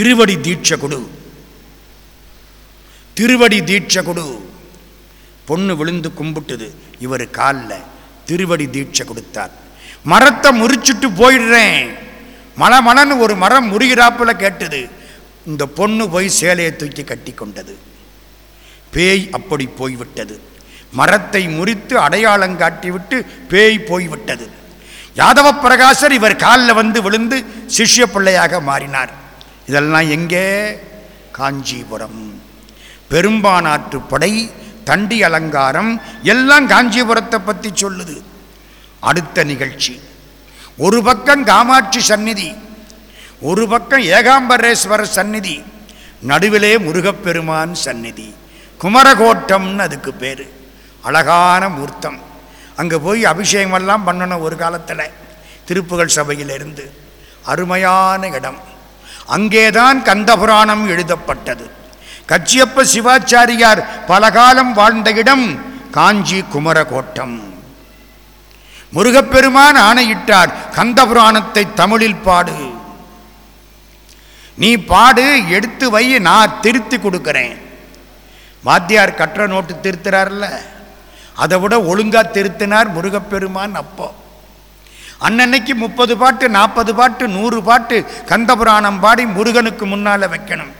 திருவடி தீட்சை கொடு. திருவடி தீட்சை கொடு. பொண்ணு விழுந்து கும்பிட்டுது. இவர் காலில் திருவடி தீட்சை கொடுத்தார். மரத்தை முறிச்சுட்டு போயிடுறேன். மல மலன்னு ஒரு மரம் முறிகிறாப்புல கேட்டது. இந்த பொண்ணு போய் சேலையை தூக்கி கட்டி கொண்டது. பேய் அப்படி போய்விட்டது. மரத்தை முறித்து அடையாளம் காட்டிவிட்டு பேய் போய்விட்டது. யாதவ பிரகாசர் இவர் காலில் வந்து விழுந்து சிஷ்ய பிள்ளையாக மாறினார். இதெல்லாம் எங்கே? காஞ்சிபுரம். பெரும்பானாற்று படை தண்டி அலங்காரம் எல்லாம் காஞ்சிபுரத்தை பற்றி சொல்லுது. அடுத்த நிகழ்ச்சி. ஒரு பக்கம் காமாட்சி சந்நிதி ஒரு பக்கம் ஏகாம்பரேஸ்வரர் சந்நிதி நடுவிலே முருகப்பெருமான் சந்நிதி குமரகோட்டம்னு அதுக்கு பேர். அழகான மூர்த்தம். அங்கே போய் அபிஷேகமெல்லாம் பண்ணணும் ஒரு காலத்தில் திருப்புகழ் சபையிலிருந்து. அருமையான இடம். அங்கேதான் கந்தபுராணம் எழுதப்பட்டது. கச்சியப்ப சிவாச்சாரியார் பலகாலம் வாழ்ந்த இடம் காஞ்சி குமரகோட்டம். முருகப்பெருமான் ஆணையிட்டார் கந்தபுராணத்தை தமிழில் பாடு. நீ பாடு எடுத்து வை நான் திருத்தி கொடுக்கிறேன். வாத்தியார் கற்ற நோட்டு திருத்துறார்ல அதை விட ஒழுங்கா திருத்தினார் முருகப்பெருமான் அப்போ. அன்னன்னைக்கு முப்பது பாட்டு நாற்பது பாட்டு நூறு பாட்டு கந்தபுராணம் பாடி முருகனுக்கு முன்னால் வைக்கணும்.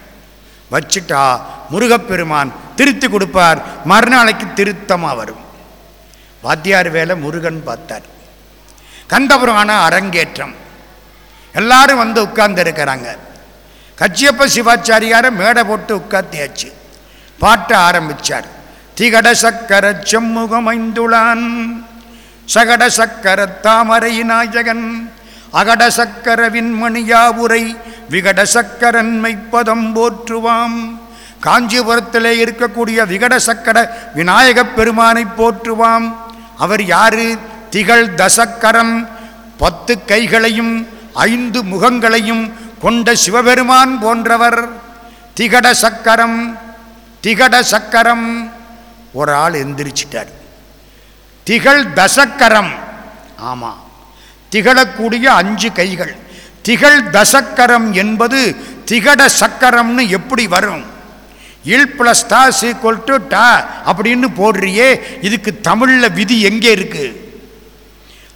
வச்சுட்டா முருகப்பெருமான் திருத்தி கொடுப்பார். மறுநாளைக்கு திருத்தமாக வரும். வாத்தியார் வேலை முருகன் பார்த்தார். கந்தபுராணம் அரங்கேற்றம். எல்லாரும் வந்து உட்கார்ந்துருக்கிறாங்க கச்சியப்ப சிவாச்சாரியாரை மேடை போட்டு உட்கார்த்தியாச்சு. பாட்ட ஆரம்பிச்சார். திகட சக்கர செம்முகமைந்துளான் சகட சக்கர தாமரை நாயகன் அகட சக்கர விண்மணியாவுரை விகட சக்கரன்மை பதம் போற்றுவாம். காஞ்சிபுரத்திலே இருக்கக்கூடிய விகட சக்கர விநாயகப் பெருமானை போற்றுவாம். அவர் யாரு? திகழ் தசக்கரம் பத்து கைகளையும் ஐந்து முகங்களையும் கொண்ட சிவபெருமான் போன்றவர். திகட சக்கரம் திகட சக்கரம். ஒரு ஆள் எந்திரிச்சிட்டார். திகழ் தசக்கரம். ஆமா. திகழக்கூடிய அஞ்சு கைகள். திகழ் தசக்கரம் என்பது திகட சக்கரம்னு எப்படி வரும்? இல் பிளஸ் டா சீக்வல் டு டா அப்படின்னு போடுறியே இதுக்கு தமிழில் விதி எங்கே இருக்கு?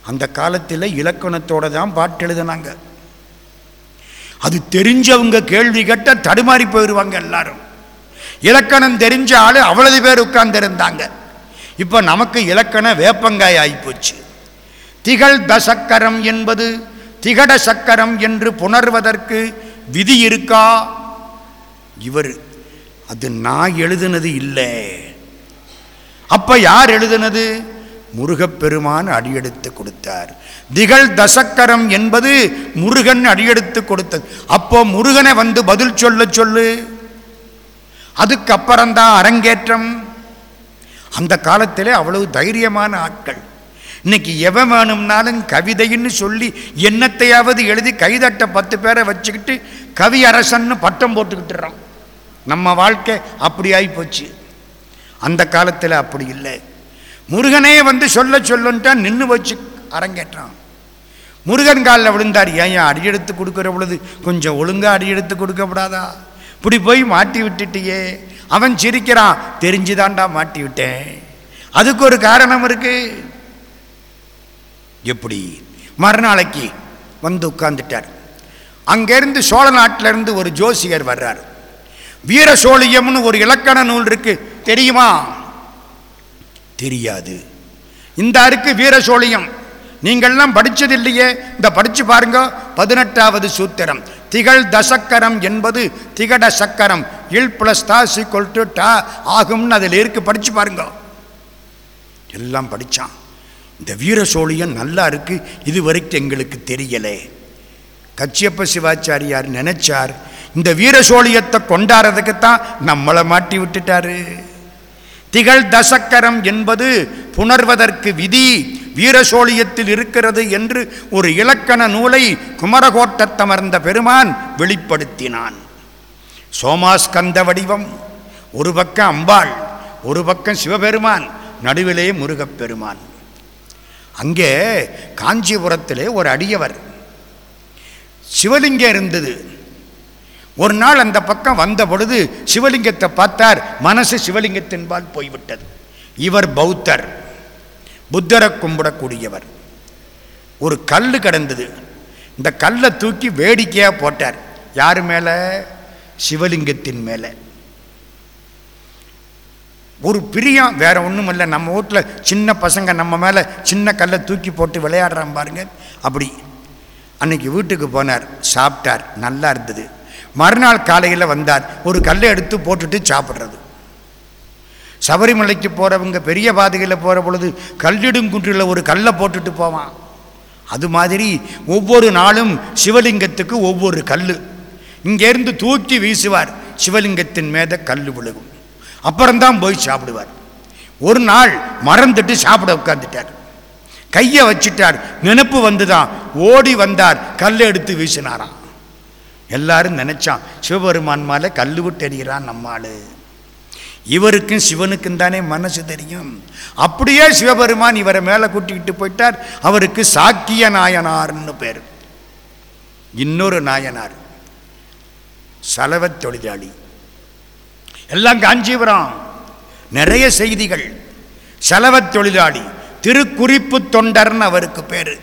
அந்த காலத்தில் இலக்கணத்தோட தான் பாட்டு எழுதினாங்க. அது தெரிஞ்சவங்க கேள்வி கேட்ட தடுமாறி போயிடுவாங்க எல்லாரும். இலக்கணம் தெரிஞ்ச ஆளு அவ்வளவு பேர் உட்கார்ந்திருந்தாங்க. இப்போ நமக்கு இலக்கண வேப்பங்காய் ஆகிப்போச்சு திகழ் தசக்கரம் என்பது திகட சக்கரம் என்று புணர்வதற்கு விதி இருக்கா? இவர் அது நான் எழுதுனது இல்லை. அப்போ யார் எழுதுனது? முருகப்பெருமான் அடியெடுத்து கொடுத்தார். திகழ் தசக்கரம் என்பது முருகன் அடியெடுத்து கொடுத்தது. அப்போ முருகனை வந்து பதில் சொல்ல சொல்லு. அதுக்கப்புறம்தான் அரங்கேற்றம். அந்த காலத்திலே அவ்வளவு தைரியமான ஆட்கள். இன்னைக்கு எவன் வேணும்னாலும் கவிதைன்னு சொல்லி என்னத்தையாவது எழுதி கைதட்ட பத்து பேரை வச்சுக்கிட்டு கவி அரசன்னு பட்டம் போட்டுக்கிட்டுறான் நம்ம வாழ்க்கை அப்படி ஆகிப்போச்சு அந்த காலத்தில் அப்படி இல்லை. முருகனே வந்து சொல்ல சொல்லுன்ட்டா நின்று வச்சு அரங்கேற்றான். முருகன் காலில் விழுந்தார். ஏன் அடி எடுத்து கொடுக்குற பொழுது கொஞ்சம் ஒழுங்கா அடியெடுத்து கொடுக்கப்படாதா? இப்படி போய் மாட்டி விட்டுட்டியே. அவன் சிரிக்கிறான் தெரிஞ்சுதான்டா மாட்டி விட்டேன் அதுக்கு ஒரு காரணம் இருக்கு. எப்படி? மறுநாளைக்கு வந்து உட்கார்ந்துட்டார். அங்கேருந்து சோழ நாட்டிலிருந்து ஒரு ஜோசியர் வர்றார். வீர சோழியம்னு ஒரு இலக்கண நூல் இருக்கு. தெரியுமா? தெரியாது. இந்த அருக்கு வீர சோழியம். நீங்கள்லாம் படித்தது இல்லையே. இந்த படிச்சு பாருங்க. பதினெட்டாவது சூத்திரம். திகழ் தசக்கரம் என்பது திகட சக்கரம். இல் பிளஸ் தா சீக்வல் டு டா ஆகும்னு அதில் இருக்கு. படித்து பாருங்க. எல்லாம் படிச்சான். இந்த வீர சோழியம் நல்லா இருக்கு. இது வரைக்கும் எங்களுக்கு தெரியலே. கச்சியப்ப சிவாச்சாரியார் நினைச்சார் இந்த வீர சோழியத்தை கொண்டாடுறதுக்குத்தான் நம்மளை மாட்டி விட்டுட்டாரு. திகழ் தசக்கரம் என்பது புணர்வதற்கு விதி. வீரசோழியத்தில் இருக்கிறது என்று ஒரு இலக்கண நூலை குமரகோட்டத்தமர்ந்த பெருமான் வெளிப்படுத்தினான். சோமாஸ்கந்த வடிவம். ஒரு பக்கம் அம்பாள் ஒரு பக்கம் சிவபெருமான் நடுவிலே முருகப்பெருமான். அங்கே காஞ்சிபுரத்திலே ஒரு அடியவர். சிவலிங்கம் இருந்தது. ஒரு நாள் அந்த பக்கம் வந்த பொழுது சிவலிங்கத்தை பார்த்தார். மனசு சிவலிங்கத்தின்பால் போய்விட்டது. இவர் பௌத்தர். புத்தரை கும்பிடக்கூடியவர். ஒரு கல் கிடந்தது. இந்த கல்லை தூக்கி வேடிக்கையாக போட்டார். யார் மேலே? சிவலிங்கத்தின் மேலே. ஒரு பிரியம் வேற ஒன்றும் இல்லை. நம்ம வீட்டில் சின்ன பசங்க நம்ம மேலே சின்ன கல்லை தூக்கி போட்டு விளையாடுறான் பாருங்க. அப்படி அன்னைக்கு வீட்டுக்கு போனார். சாப்பிட்டார். நல்லா இருந்தது. மறுநாள் காலையில் வந்தார். ஒரு கல்லை எடுத்து போட்டுட்டு சாப்பிட்றது. சபரிமலைக்கு போகிறவங்க பெரிய பாதையில் போகிற பொழுது கல்லிடுங்குன்றில் ஒரு கல்லை போட்டுட்டு போவான். அது மாதிரி ஒவ்வொரு நாளும் சிவலிங்கத்துக்கு ஒவ்வொரு கல் இங்கேருந்து தூக்கி வீசுவார். சிவலிங்கத்தின் மேத கல் விழுகும். அப்புறம்தான் போய் சாப்பிடுவார். ஒரு நாள் மறந்துட்டு சாப்பிட உட்காந்துட்டார் கையை வச்சிட்டார். நினப்பு வந்துதான். ஓடி வந்தார். கல்லை எடுத்து வீசினாராம். எல்லாரும் நினைச்சான் சிவபெருமான் மேலே கல் விட்டு எறிகிறான் நம்மாள். இவருக்கும் சிவனுக்கும் தானே மனசு தெரியும். அப்படியே சிவபெருமான் இவரை மேலே கூட்டிக்கிட்டு போயிட்டார். அவருக்கு சாக்கிய நாயனார்னு பேர். இன்னொரு நாயனார். சலவ தொழிலாளி. எல்லாம் காஞ்சிபுரம். நிறைய செய்திகள். செலவத் தொழிலாளி. திருக்குறிப்பு தொண்டர்னு அவருக்கு பேர்.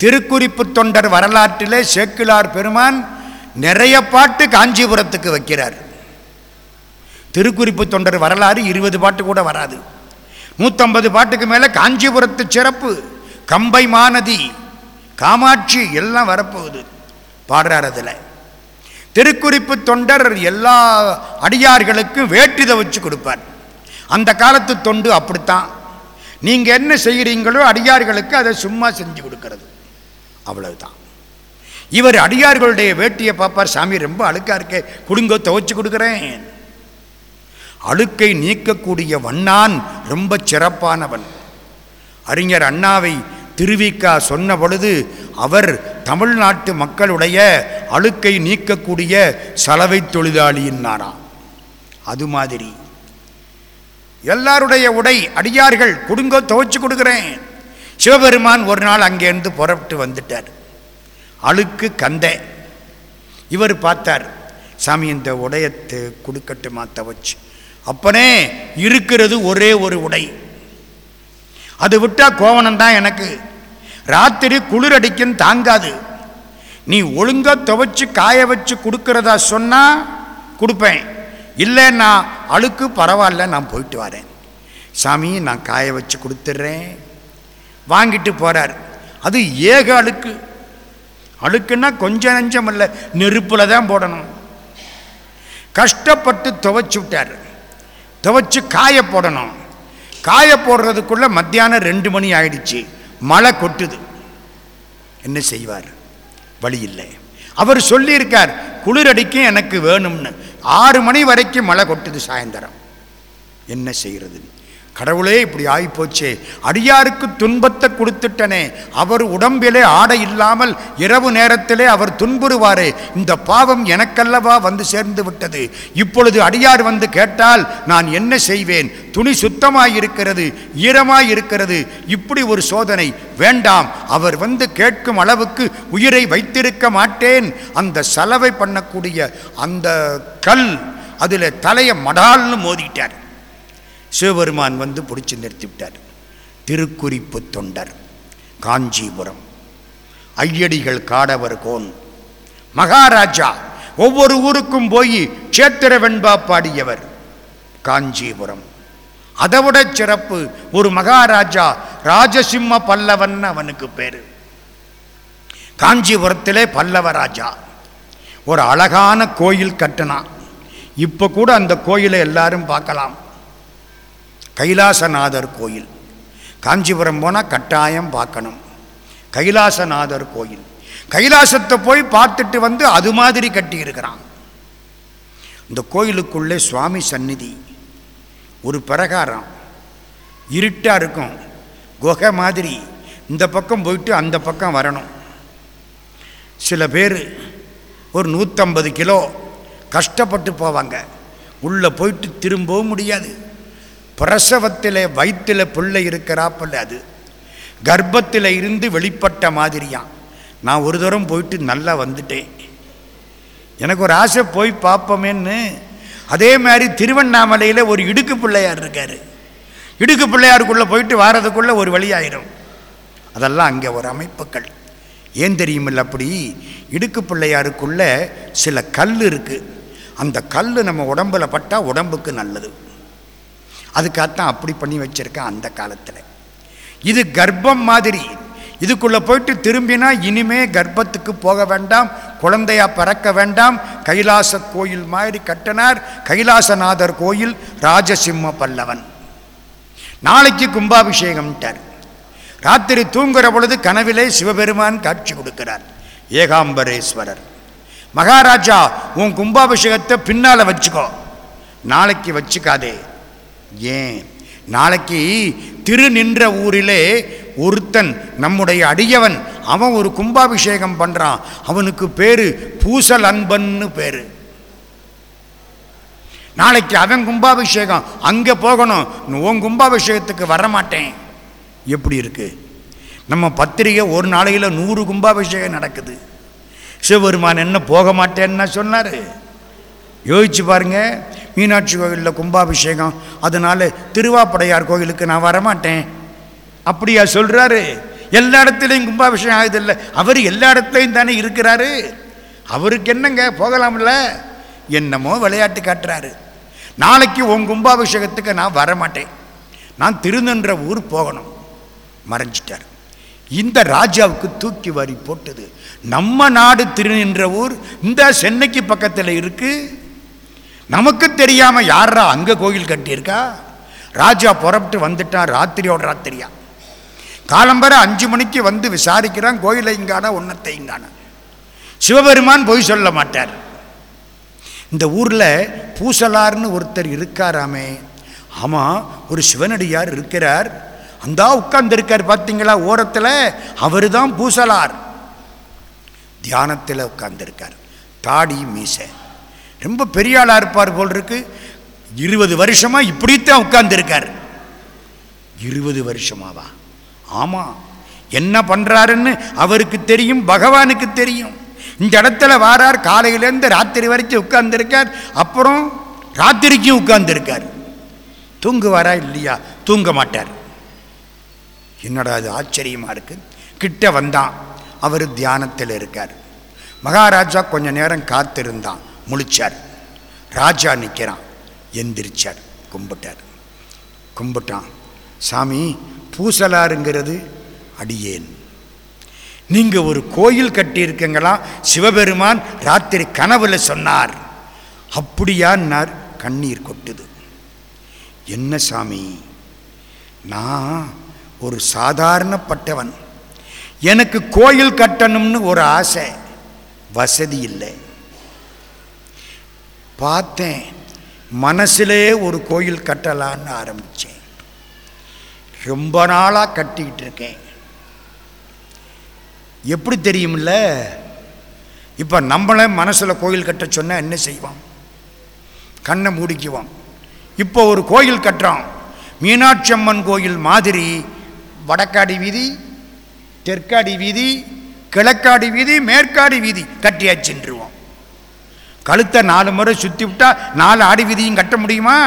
திருக்குறிப்பு தொண்டர் வரலாற்றிலே சேக்கிலார் பெருமான் நிறைய பாட்டு காஞ்சிபுரத்துக்கு வைக்கிறார். திருக்குறிப்பு தொண்டர் வரலாறு இருபது பாட்டு கூட வராது. நூற்றம்பது பாட்டுக்கு மேலே காஞ்சிபுரத்து சிறப்பு கம்பை மாநதி காமாட்சி எல்லாம் வரப்போகுது. பாடுறார் அதில். திருக்குறிப்பு தொண்டர் எல்லா அடியார்களுக்கும் வேட்டிதை வச்சு கொடுப்பார். அந்த காலத்து தொண்டு அப்படித்தான். நீங்கள் என்ன செய்கிறீங்களோ அடியார்களுக்கு அதை சும்மா செஞ்சு கொடுக்கறது. அவ்வளவுதான். இவர் அடியார்களுடைய வேட்டியை பார்ப்பார் சாமி ரொம்ப அழுக்கா இருக்கே. குடுங்க துவைச்சு கொடுக்குறேன். அழுக்கை நீக்கக்கூடிய வண்ணான் ரொம்ப சிறப்பானவன். அறிஞர் அண்ணாவை திருவிக்கா சொன்ன பொழுது அவர் தமிழ்நாட்டு மக்களுடைய அழுக்கை நீக்கக்கூடிய சலவை தொழிலாளியின்னாராம் அது மாதிரி. எல்லாருடைய உடை அடியார்கள் குடுங்கோ துவைச்சு கொடுக்குறேன். சிவபெருமான் ஒரு நாள் அங்கேருந்து புறப்பட்டு வந்துட்டார். அழுக்கு கந்தை. இவர் பார்த்தார் சாமி இந்த உடையத்தை கொடுக்கட்டுமா துவைச்சு? அப்பனே இருக்கிறது ஒரே ஒரு உடை. அது விட்டால் கோவணம் தான் எனக்கு. ராத்திரி குளிரடிக்கும் தாங்காது. நீ ஒழுங்கா துவைச்சு காய வச்சு கொடுக்கறதா சொன்னால் கொடுப்பேன். இல்லை நான் அழுக்கு பரவாயில்ல நான் போயிட்டு வரேன். சாமி நான் காய வச்சு கொடுத்துட்றேன் வாங்கிட்டு போகிறார் அது ஏக அழுக்கு. அழுக்குன்னா கொஞ்சம் நஞ்சம் இல்லை நெருப்பில் தான் போடணும். கஷ்டப்பட்டு துவைச்சு விட்டார். துவைச்சு காய போடணும். காய போடுறதுக்குள்ளே மத்தியானம் ரெண்டு மணி ஆயிடுச்சு. மழை கொட்டுது. என்ன செய்வார்? வழி இல்லை. அவர் சொல்லியிருக்கார் குளிரடிக்கும் எனக்கு வேணும்னு. ஆறு மணி வரைக்கும் மழை கொட்டுது சாயந்தரம். என்ன செய்கிறது கடவுளே இப்படி ஆகிப்போச்சே அடியாருக்கு துன்பத்தை கொடுத்துட்டனே. அவர் உடம்பிலே ஆடை இல்லாமல் இரவு நேரத்திலே அவர் துன்புறுவாரே. இந்த பாவம் எனக்கல்லவா வந்து சேர்ந்து விட்டது. இப்பொழுது அடியார் வந்து கேட்டால் நான் என்ன செய்வேன்? துணி சுத்தமாயிருக்கிறது ஈரமாயிருக்கிறது. இப்படி ஒரு சோதனை. வேண்டாம் அவர் வந்து கேட்கும் அளவுக்கு உயிரை வைத்திருக்க மாட்டேன். அந்த சலவை பண்ணக்கூடிய அந்த கல் அதில் தலையை மடால்னு மோதிட்டார். சிவபெருமான் வந்து பிடிச்சி நிறுத்தி விட்டார் திருக்குறிப்பு தொண்டர் காஞ்சிபுரம். ஐயடிகள் காடவர் கோன். மகாராஜா ஒவ்வொரு ஊருக்கும் போய் சேத்திர வெண்பா பாடியவர் காஞ்சிபுரம். அதைவிட சிறப்பு ஒரு மகாராஜா ராஜசிம்ம பல்லவன் அவனுக்கு பேரு. காஞ்சிபுரத்திலே பல்லவராஜா ஒரு அழகான கோயில் கட்டினான். இப்போ கூட அந்த கோயிலை எல்லாரும் பார்க்கலாம். கைலாசநாதர் கோயில். காஞ்சிபுரம் போனால் கட்டாயம் பார்க்கணும். கைலாசநாதர் கோயில். கைலாசத்தை போய் பார்த்துட்டு வந்து அது மாதிரி கட்டியிருக்கிறான் இந்த கோயிலுக்குள்ளே சுவாமி சந்நிதி. ஒரு பிரகாரம். இருட்டாக இருக்கும். குகை மாதிரி. இந்த பக்கம் போயிட்டு அந்த பக்கம் வரணும். சில பேர் ஒரு நூற்றம்பது கிலோ கஷ்டப்பட்டு போவாங்க. உள்ளே போயிட்டு திரும்பவும் முடியாது. பிரசவத்தில் வயிற்றில் பிள்ளை இருக்கிறாப்பில்ல அது. கர்ப்பத்தில் இருந்து வெளிப்பட்ட மாதிரியாம். நான் ஒரு தூரம் போயிட்டு நல்லா வந்துட்டேன். எனக்கு ஒரு ஆசை போய் பார்ப்போமேன்னு. அதே மாதிரி திருவண்ணாமலையில் ஒரு இடுக்கு பிள்ளையார் இருக்கார். இடுக்கு பிள்ளையாருக்குள்ளே போயிட்டு வாரதுக்குள்ளே ஒரு வழியாயிரும். அதெல்லாம் அங்கே ஒரு அமைப்புகள். ஏன் தெரியுமில்ல அப்படி? இடுக்கு பிள்ளையாருக்குள்ளே சில கல் இருக்குது அந்த கல் நம்ம உடம்புல பட்டால் உடம்புக்கு நல்லது. அதுக்காகத்தான் அப்படி பண்ணி வச்சுருக்கேன் அந்த காலத்தில். இது கர்ப்பம் மாதிரி. இதுக்குள்ளே போயிட்டு திரும்பினா இனிமே கர்ப்பத்துக்கு போக வேண்டாம் குழந்தையா பறக்க வேண்டாம். கைலாச கோயில் மாதிரி கட்டினார் கைலாசநாதர் கோயில் ராஜசிம்ம பல்லவன். நாளைக்கு கும்பாபிஷேகம்ட்டார். ராத்திரி தூங்குற பொழுது கனவிலே சிவபெருமான் காட்சி கொடுக்கிறார். ஏகாம்பரேஸ்வரர். மகாராஜா உன் கும்பாபிஷேகத்தை பின்னால் வச்சுக்கோ. நாளைக்கு வச்சுக்காதே. ஏன்? நாளைக்கு திரு நின்ற ஊரிலே ஒருத்தன் நம்முடைய அடியவன் அவன் ஒரு கும்பாபிஷேகம் பண்ணுறான் அவனுக்கு பேரு பூசல் அன்பன்னு பேரு. நாளைக்கு அவன் கும்பாபிஷேகம் அங்கே போகணும். உன் கும்பாபிஷேகத்துக்கு வரமாட்டேன். எப்படி இருக்கு? நம்ம பத்திரிகை ஒரு நாளையில் நூறு கும்பாபிஷேகம் நடக்குது. சிவபெருமான் என்ன போக மாட்டேன்னு சொன்னார். யோசிச்சு பாருங்க மீனாட்சி கோவிலில் கும்பாபிஷேகம். அதனால திருவாப்படையார் கோவிலுக்கு நான் வரமாட்டேன். அப்படியா சொல்கிறாரு எல்லா இடத்துலையும் கும்பாபிஷேகம் ஆகுதில்லை. அவர் எல்லா இடத்துலையும் தானே இருக்கிறாரு. அவருக்கு என்னங்க? போகலாம்ல? என்னமோ விளையாட்டு காட்டுறாரு. நாளைக்கு உன் கும்பாபிஷேகத்துக்கு நான் வரமாட்டேன். நான் திருநன்ற ஊர் போகணும். மறைஞ்சிட்டார். இந்த ராஜாவுக்கு தூக்கி வாரி போட்டது. நம்ம நாடு திருநின்ற ஊர் இந்த சென்னைக்கு பக்கத்தில் இருக்குது நமக்கு தெரியாம யாரா அங்க கோயில் கட்டியிருக்கா? ராஜா புறப்பட்டு வந்துட்டான் ராத்திரியோட ராத்திரியா. காலம்பர அஞ்சு மணிக்கு வந்து விசாரிக்கிறான் கோயிலை இங்கானா ஒன்றத்தை இங்கான. சிவபெருமான் பொய் சொல்ல மாட்டார். இந்த ஊரில் பூசலார்னு ஒருத்தர் இருக்காராமே. ஆமாம் ஒரு சிவனடியார் இருக்கிறார். அந்தா உட்கார்ந்துருக்கார் பார்த்தீங்களா ஓரத்தில்? அவர் தான் பூசலார். தியானத்தில் உட்கார்ந்துருக்கார். தாடி மீசை. ரொம்ப பெரிய ஆளாக இருப்பார் போல் இருக்கு. இருபது வருஷமாக இப்படித்தான் உட்கார்ந்துருக்கார். இருபது வருஷமாவா? ஆமாம் என்ன பண்ணுறாருன்னு அவருக்கு தெரியும் பகவானுக்கு தெரியும். இந்த இடத்துல வாரார் காலையிலேருந்து ராத்திரி வரைக்கும் உட்கார்ந்துருக்கார் அப்புறம் ராத்திரிக்கும் உட்கார்ந்துருக்கார். தூங்குவாரா இல்லையா? தூங்க மாட்டார். என்னடா அது ஆச்சரியமாக இருக்கு. கிட்ட வந்தான். அவர் தியானத்தில் இருக்கார். மகாராஜா கொஞ்ச நேரம் காத்திருந்தான். முழிச்சார். ராஜா நிற்கிறான் எந்திரிச்சார். கும்பிட்டார். கும்பிட்டான். சாமி பூசலாருங்கிறது அடியேன். நீங்கள் ஒரு கோயில் கட்டியிருக்கீங்களா? சிவபெருமான் ராத்திரி கனவில் சொன்னார். அப்படியான்னார். கண்ணீர் கொட்டுது. என்ன சாமி? நான் ஒரு சாதாரணப்பட்டவன். எனக்கு கோயில் கட்டணும்னு ஒரு ஆசை. வசதி இல்லை. பார்த்தேன். மனசிலே ஒரு கோயில் கட்டலான்னு ஆரம்பித்தேன் ரொம்ப நாளாக கட்டிக்கிட்டு இருக்கேன். எப்படி தெரியுமில்ல? இப்போ நம்மளே மனசில் கோயில் கட்ட சொன்னால் என்ன செய்வோம் கண்ணை மூடிக்குவோம் இப்போ ஒரு கோயில் கட்டுறோம் மீனாட்சி அம்மன் கோயில் மாதிரி வடக்காடி வீதி தெற்காடி வீதி கிழக்காடி வீதி மேற்காடி வீதி கட்டியாச்சுருவோம் கழுத்தை நாலு முறை சுற்றி விட்டால் நாலு ஆடி வீதியும் கட்ட முடியுமா?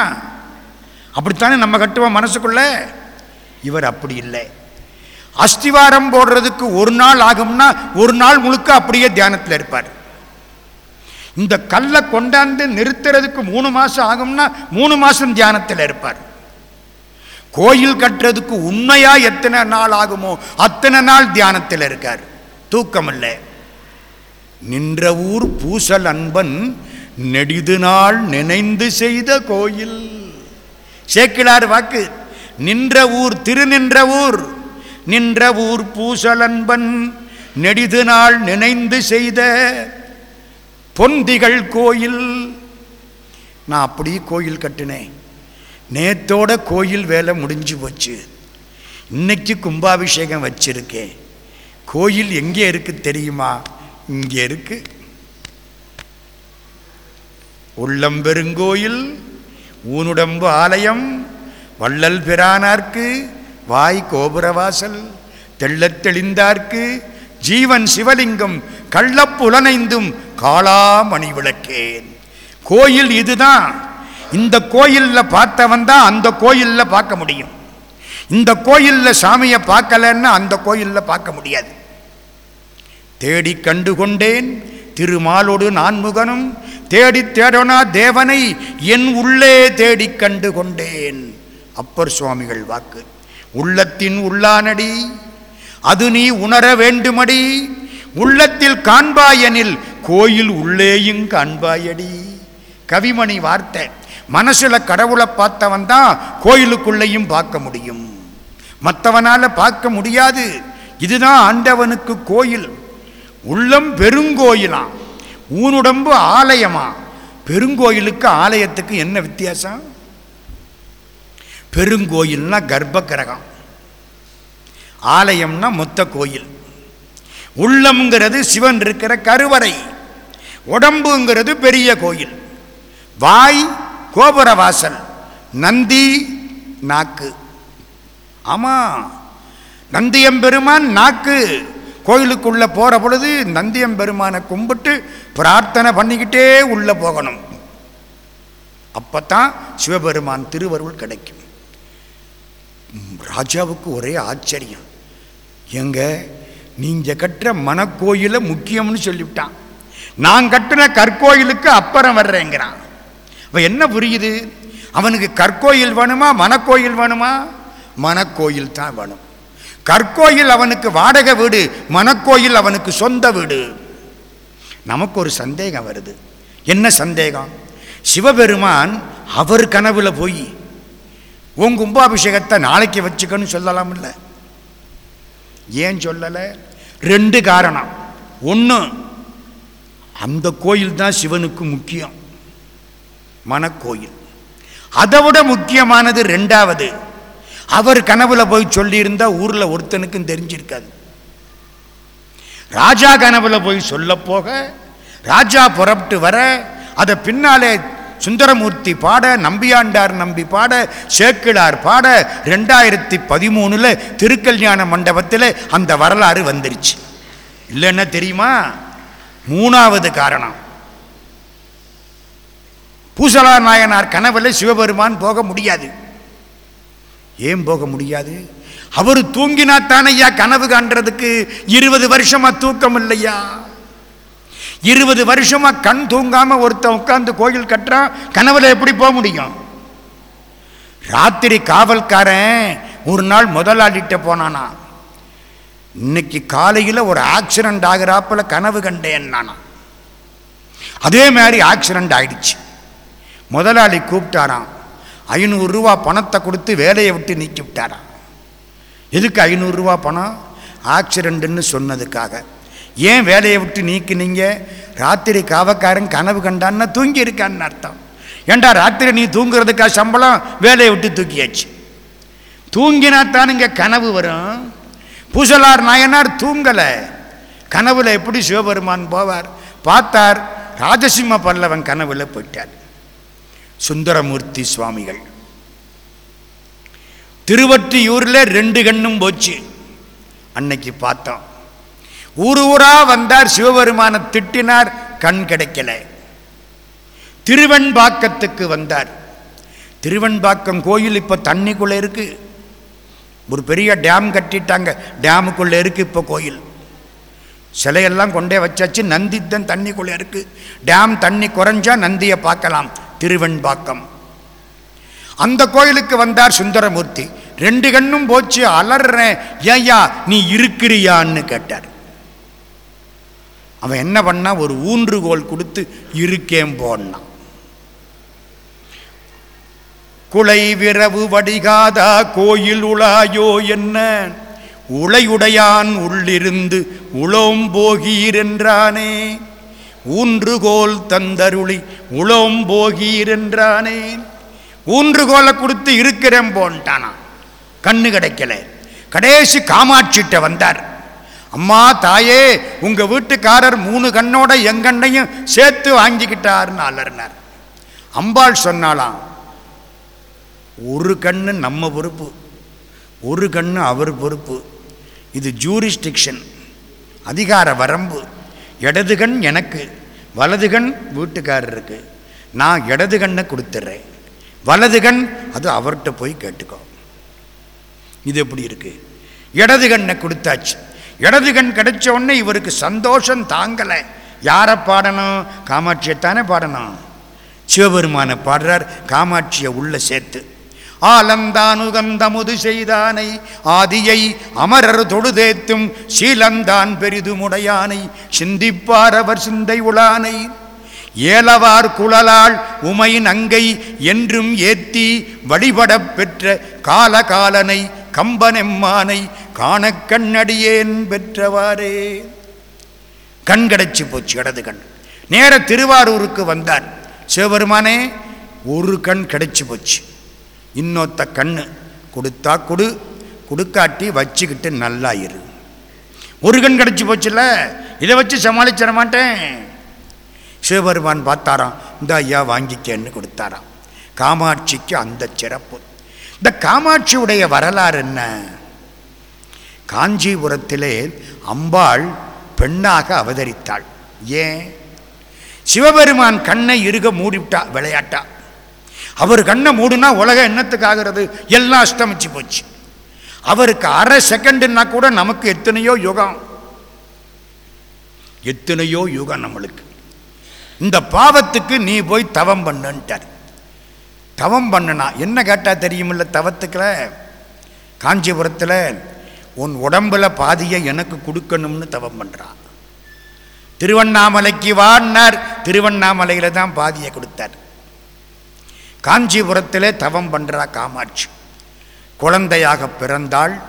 அப்படித்தானே நம்ம கட்டுவோம் மனசுக்குள்ள? இவர் அப்படி இல்லை. அஸ்திவாரம் போடுறதுக்கு ஒரு நாள் ஆகும்னா ஒரு நாள் முழுக்க அப்படியே தியானத்தில் இருப்பார். இந்த கல்லை கொண்டாந்து நிறுத்துறதுக்கு மூணு மாதம் ஆகும்னா மூணு மாதம் தியானத்தில் இருப்பார். கோயில் கட்டுறதுக்கு உண்மையாக எத்தனை நாள் ஆகுமோ அத்தனை நாள் தியானத்தில் இருக்கார். தூக்கம் இல்லை நின்ற ஊர் பூசல் அன்பன் நெடிது நாள் நினைந்து செய்த கோயில். சேக்கிழார் வாக்கு நின்ற ஊர் திருநின்ற ஊர் நின்ற ஊர் பூசலன்பன் நெடிது நாள் நினைந்து செய்த பொந்திகள் கோயில். நான் அப்படியே கோயில் கட்டினேன். நேத்தோட கோயில் வேலை முடிஞ்சு போச்சு. இன்னைக்கு கும்பாபிஷேகம் வச்சிருக்கேன். கோயில் எங்கே இருக்கு தெரியுமா? இங்கே இருக்கு. உள்ளம் பெருங்கோயில் ஊனுடம்பு ஆலயம் வள்ளல் பிரானார்க்கு வாய் கோபுரவாசல் தெள்ளத் தெளிந்தார்க்கு ஜீவன் சிவலிங்கம் கள்ளப்புலனைந்தும் காளாமணி விளக்கேன். கோயில் இதுதான் இந்த கோயிலில் பார்த்தவன் தான் அந்த கோயிலில் பார்க்க முடியும். இந்த கோயிலில் சாமியை பார்க்கலன்னா அந்த கோயிலில் பார்க்க முடியாது. தேடி கண்டு கொண்டேன் திருமாலோடு நான்முகனும் தேடி தேடனா தேவனை என் உள்ளே தேடி கண்டு கொண்டேன் அப்பர் சுவாமிகள் வாக்கு. உள்ளத்தின் உள்ளானடி அது நீ உணர வேண்டுமடி. உள்ளத்தில் காண்பாயனில் கோயில் உள்ளேயும் காண்பாயடி. கவிமணி வார்த்தை மனசுல கடவுளை பார்த்தவன் தான் கோயிலுக்குள்ளேயும் பார்க்க முடியும். மற்றவனால பார்க்க முடியாது. இதுதான் ஆண்டவனுக்கு கோயில். உள்ளம் பெருங்கோயிலாம் ஊனுடம்பு ஆலயமா? பெருங்கோயிலுக்கு ஆலயத்துக்கு என்ன வித்தியாசம்? பெருங்கோயில்னா கர்ப்ப கிரகம் ஆலயம்னா மொத்த கோயில். உள்ளம்ங்கிறது சிவன் இருக்கிற கருவறை. உடம்புங்கிறது பெரிய கோயில். வாய் கோபுர வாசல். நந்தி நாக்கு. ஆமா. நந்தியம்பெருமான் நாக்கு. கோயிலுக்குள்ளே போகிற பொழுது நந்தியம்பெருமானை கும்பிட்டு பிரார்த்தனை பண்ணிக்கிட்டே உள்ளே போகணும். அப்பத்தான் சிவபெருமான் திருவருள் கிடைக்கும். ராஜாவுக்கு ஒரே ஆச்சரியம். எங்க? நீங்கள் கட்டுற மனக்கோயிலை முக்கியம்னு சொல்லிவிட்டான். நான் கட்டின கற்கோயிலுக்கு அப்புறம் வர்றேங்கிறான். அப்ப என்ன புரியுது? அவனுக்கு கற்கோயில் வேணுமா மனக்கோயில் வேணுமா? மனக்கோயில் தான் வேணும். கற்கோயில் அவனுக்கு வாடகை வீடு மனக்கோயில் அவனுக்கு சொந்த வீடு. நமக்கு ஒரு சந்தேகம் வருது. என்ன சந்தேகம்? சிவபெருமான் அவர் கனவுல போய் உன் கும்பாபிஷேகத்தை நாளைக்கு வச்சுக்கன்னு சொல்லலாம் இல்லை? ஏன் சொல்லலை? ரெண்டு காரணம். ஒன்று அந்த கோயில் தான் சிவனுக்கு முக்கியம். மனக்கோயில். அதை விட முக்கியமானது ரெண்டாவது அவர் கனவுல போய் சொல்லியிருந்தா ஊர்ல ஒருத்தனுக்கும் தெரிஞ்சிருக்காது. ராஜா கனவுல போய் சொல்ல போக ராஜா புறப்பட்டு வர அதை பின்னாலே சுந்தரமூர்த்தி பாட நம்பியாண்டார் நம்பி பாட சேக்கிழார் பாட ரெண்டாயிரத்தி பதிமூணுல திருக்கல்யாண மண்டபத்தில் அந்த வரலாறு வந்துருச்சு. இல்லைன்னா தெரியுமா? மூணாவது காரணம். பூசலா நாயனார் கனவுல சிவபெருமான் போக முடியாது. ஏன் போக முடியாது? அவர் தூங்கினா தானையா கனவு காண்றதுக்கு இருபது வருஷமா தூக்கம் இல்லையா? இருபது வருஷமா கண் தூங்காம ஒருத்தன் உட்கார்ந்து கோயில் கட்டுறான் கனவுல எப்படி போக முடியும்? ராத்திரி காவல்காரன் ஒரு நாள் முதலாளிட்ட போனானா இன்னைக்கு காலையில் ஒரு ஆக்சிடென்ட் ஆகிறாப்பில் கனவு கண்டேன் நானா. அதே மாதிரி ஆக்சிடென்ட் ஆயிடுச்சு. முதலாளி கூப்பிட்டாராம் ஐநூறுரூவா பணத்தை கொடுத்து வேலையை விட்டு நீக்கி விட்டாராம் எதுக்கு ஐநூறுரூவா பணம்? ஆக்சிடெண்ட்டுன்னு சொன்னதுக்காக. ஏன் வேலையை விட்டு நீக்கினீங்க? ராத்திரி காவக்காரன் கனவு கண்டான்னா தூங்கி இருக்கான்னு அர்த்தம். ஏண்டா ராத்திரி நீ தூங்குறதுக்கா சம்பளம்? வேலையை விட்டு தூக்கியாச்சு. தூங்கினா தானுங்க கனவு வரும். பூசலார் நாயனார் தூங்கலை. கனவில் எப்படி சிவபெருமான் போவார்? பார்த்தார் ராஜசிம்ம பல்லவன் கனவில் போயிட்டார். சுந்தரமூர்த்தி சுவாமிகள். திருவற்றியூரில் ரெண்டு கண்ணும் போச்சு. அன்னைக்கு பார்த்தோம். ஊர் ஊரா வந்தார் சிவபெருமான திட்டினார் கண் கிடைக்கல. திருவெண்பாக்கத்துக்கு வந்தார். திருவெண்பாக்கம் கோயில் இப்போ தண்ணிக்குள்ளே இருக்கு. ஒரு பெரிய டேம் கட்டிட்டாங்க. டேமுக்குள்ளே இருக்கு இப்போ கோயில். சிலையெல்லாம் கொண்டே வச்சாச்சு. நந்தி தான் தண்ணிக்குள்ளே இருக்கு. டேம் தண்ணி குறைஞ்சா நந்தியை பார்க்கலாம். திருவெண்பாக்கம். அந்த கோயிலுக்கு வந்தார் சுந்தரமூர்த்தி. ரெண்டு கண்ணும் போச்சு அலறேன் ஏயா நீ இருக்கிறியான்னு கேட்டார். அவன் என்ன பண்ணா ஒரு ஊன்றுகோல் கொடுத்து இருக்கேன் போனான் குலை விரவு வடிகாதா கோயில் உலாயோ என்ன? உளையுடையான் உள்ளிருந்து உளோம் போகீர் என்றானே. ஊன்றுகோல் தந்தருளி உளோம் போகீர் ஊன்றுகோலை கொடுத்து இருக்கிறேன் போன்ட்டானா கண்ணு கிடைக்கல. கடைசி காமாட்சிட்ட வந்தார். அம்மா தாயே உங்க வீட்டுக்காரர் மூணு கண்ணோட எங்கண்ணையும் சேர்த்து வாங்கிக்கிட்டாருன்னு அலறினார். அம்பாள் சொன்னாலாம் ஒரு கண்ணு நம்ம பொறுப்பு ஒரு கண்ணு அவர் பொறுப்பு. இது ஜூரிஸ்டிக்ஷன் அதிகார வரம்பு. இடது கண் எனக்கு வலது கண் வீட்டுக்காரருக்கு. நான் இடது கண்ணை கொடுத்துட்றேன் வலது கண் அது அவர்கிட்ட போய் கேட்டுக்கோ. இது எப்படி இருக்குது இடது கண்ணை கொடுத்தாச்சு. இடது கண் கிடைச்ச உடனே இவருக்கு சந்தோஷம் தாங்கலை. யாரை பாடணும்? காமாட்சியைத்தானே பாடணும். சிவபெருமானை பாடுறார் காமாட்சியை உள்ளே சேர்த்து. ஆலந்தானுகந்தமுது செய்தானை ஆதியை அமரர் தொழுதேத்தும் சீலந்தான் பெரிதுமுடையானை சிந்திப்பார் அவர் சிந்தை உளானை ஏலவார் குழலாள் உமை நங்கை என்றும் ஏத்தி வழிபடப் பெற்ற காலகாலனை கம்பனெம்மானை காண கண்ணடியேன் பெற்றவாறே. கண் கிடைச்சு போச்சு இடது கண். நேர திருவாரூருக்கு வந்தார் சிவபெருமானே ஒரு கண் கிடைச்சு போச்சு. இன்னொத்த கண் கொடுத்தா கொடு கொடுக்காட்டி வச்சுக்கிட்டு நல்லா இரு. ஒரு கண் கிடச்சி போச்சுல்ல இதை வச்சு சமாளிச்சிட மாட்டேன். சிவபெருமான் பார்த்தாராம் இந்த ஐயா வாங்கிக்கன்னு கொடுத்தாராம். காமாட்சிக்கு அந்த சிறப்பு. இந்த காமாட்சியுடைய வரலாறு என்ன? காஞ்சிபுரத்திலே அம்பாள் பெண்ணாக அவதரித்தாள். ஏன்? சிவபெருமான் கண்ணை இருக மூடிவிட்டா விளையாட்டா? அவர் கண்ணை மூடுனா உலகம் என்னத்துக்காகிறது எல்லாம் அஷ்டமிச்சு போச்சு. அவருக்கு அரை செகண்டுன்னா கூட நமக்கு எத்தனையோ யுகம். எத்தனையோ யுகம் நம்மளுக்கு. இந்த பாவத்துக்கு நீ போய் தவம் பண்ணுன்ட்டார். தவம் பண்ணுனா என்ன கேட்டால் தெரியுமில்ல தவத்துக்கில்? காஞ்சிபுரத்தில் உன் உடம்புல பாதியை எனக்கு கொடுக்கணும்னு தவம் பண்ணுறான் திருவண்ணாமலைக்கு வான்னார். திருவண்ணாமலையில் தான் பாதியை கொடுத்தார். காஞ்சிபுரத்திலே தவம் பண்ணுறா காமாட்சி. குழந்தையாக பிறந்தாள்.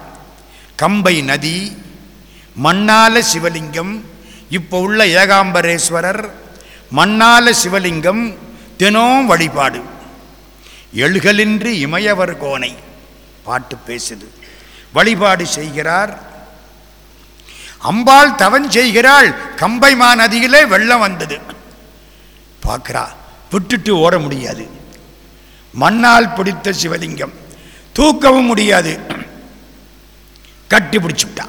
கம்பை நதி. மண்ணால சிவலிங்கம். இப்போ உள்ள ஏகாம்பரேஸ்வரர் மண்ணால சிவலிங்கம் தினம் வழிபாடு. எழுகலின்றி இமயவர் கோனை. பாட்டு பேசுது. வழிபாடு செய்கிறார். அம்பாள் தவன் செய்கிறாள். கம்பைமா நதியிலே வெள்ளம் வந்தது. பார்க்கிறா விட்டுட்டு ஓட முடியாது. மண்ணால் பிடித்த சிவலிங்கம். தூக்கவும் முடியாது. கட்டி பிடிச்சுட்டா.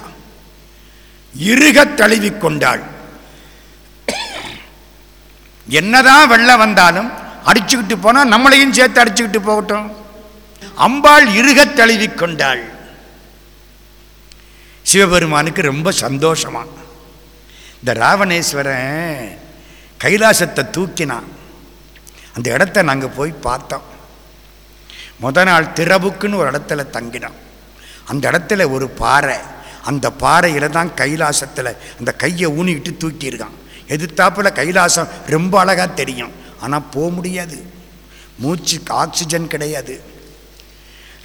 இருகத் தழுவிக் கொண்டாள். என்னதான் வெள்ளம் வந்தாலும் அடிச்சுக்கிட்டு போனா நம்மளையும் சேர்த்து அடிச்சுக்கிட்டு போகட்டும். அம்பாள் இருகத் தழுவி கொண்டாள். சிவபெருமானுக்கு ரொம்ப சந்தோஷமா. இந்த ராவணேஸ்வரன் கைலாசத்தை தூக்கினான். அந்த இடத்த நாங்கள் போய் பார்த்தோம். முத நாள் திறவுக்குன்னு ஒரு இடத்துல தங்கினான். அந்த இடத்துல ஒரு பாறை. அந்த பாறையில் தான் கைலாசத்தில் அந்த கையை ஊனிக்கிட்டு தூக்கியிருக்கான். எதிர்த்தாப்புல கைலாசம் ரொம்ப அழகாக தெரியும். ஆனால் போக முடியாது. மூச்சு ஆக்சிஜன் கிடையாது.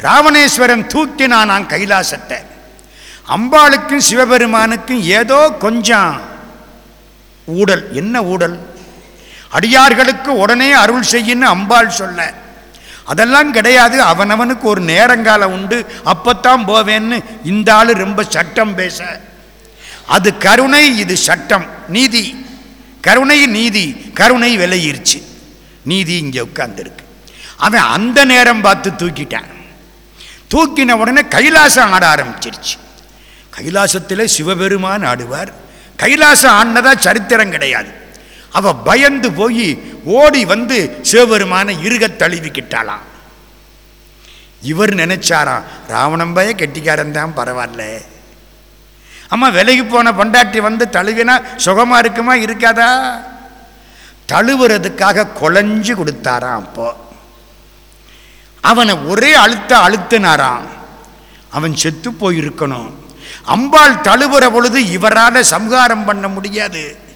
ராவணேஸ்வரன் தூக்கினான் நான் கைலாசத்தை. அம்பாளுக்கும் சிவபெருமானுக்கும் ஏதோ கொஞ்சம் ஊடல். என்ன ஊடல்? அடியார்களுக்கு உடனே அருள் செய்யின்னு அம்பாள் சொல்ல. அதெல்லாம் கிடையாது. அவனவனுக்கு ஒரு நேரங்காலம் உண்டு. அப்பத்தான் போவேன்னு இந்த ஆளு ரொம்ப சட்டம் பேச. அது கருணை இது சட்டம். நீதி. கருணை நீதி. கருணை விலையிருச்சு நீதி இங்கே உட்கார்ந்துருக்கு. அவன் அந்த நேரம் பார்த்து தூக்கிட்டான். தூக்கின உடனே கைலாசம் ஆட ஆரம்பிச்சிருச்சு. கைலாசத்தில் சிவபெருமான் ஆடுவார். கைலாசம் ஆடினதா சரித்திரம் கிடையாது. அவ பயந்து போய் ஓடி வந்து சிவபெருமான இருக தழுவிக்கிட்டாளாம் இவர் நினைச்சாராம் ராவணம் பய கெட்டிக்காரன் தான் பரவாயில்ல. அம்மா விலகி போன பொண்டாட்டி வந்து தழுவினா சுகமா இருக்குமா இருக்காதா? தழுவுறதுக்காக குழஞ்சு கொடுத்தாராம் அப்போ. அவனை ஒரே அழுத்த அழுத்தினாராம். அவன் செத்து போயிருக்கணும். அம்பாள் தழுவுற பொழுது இவரால் சம்ஹாரம் பண்ண முடியாது.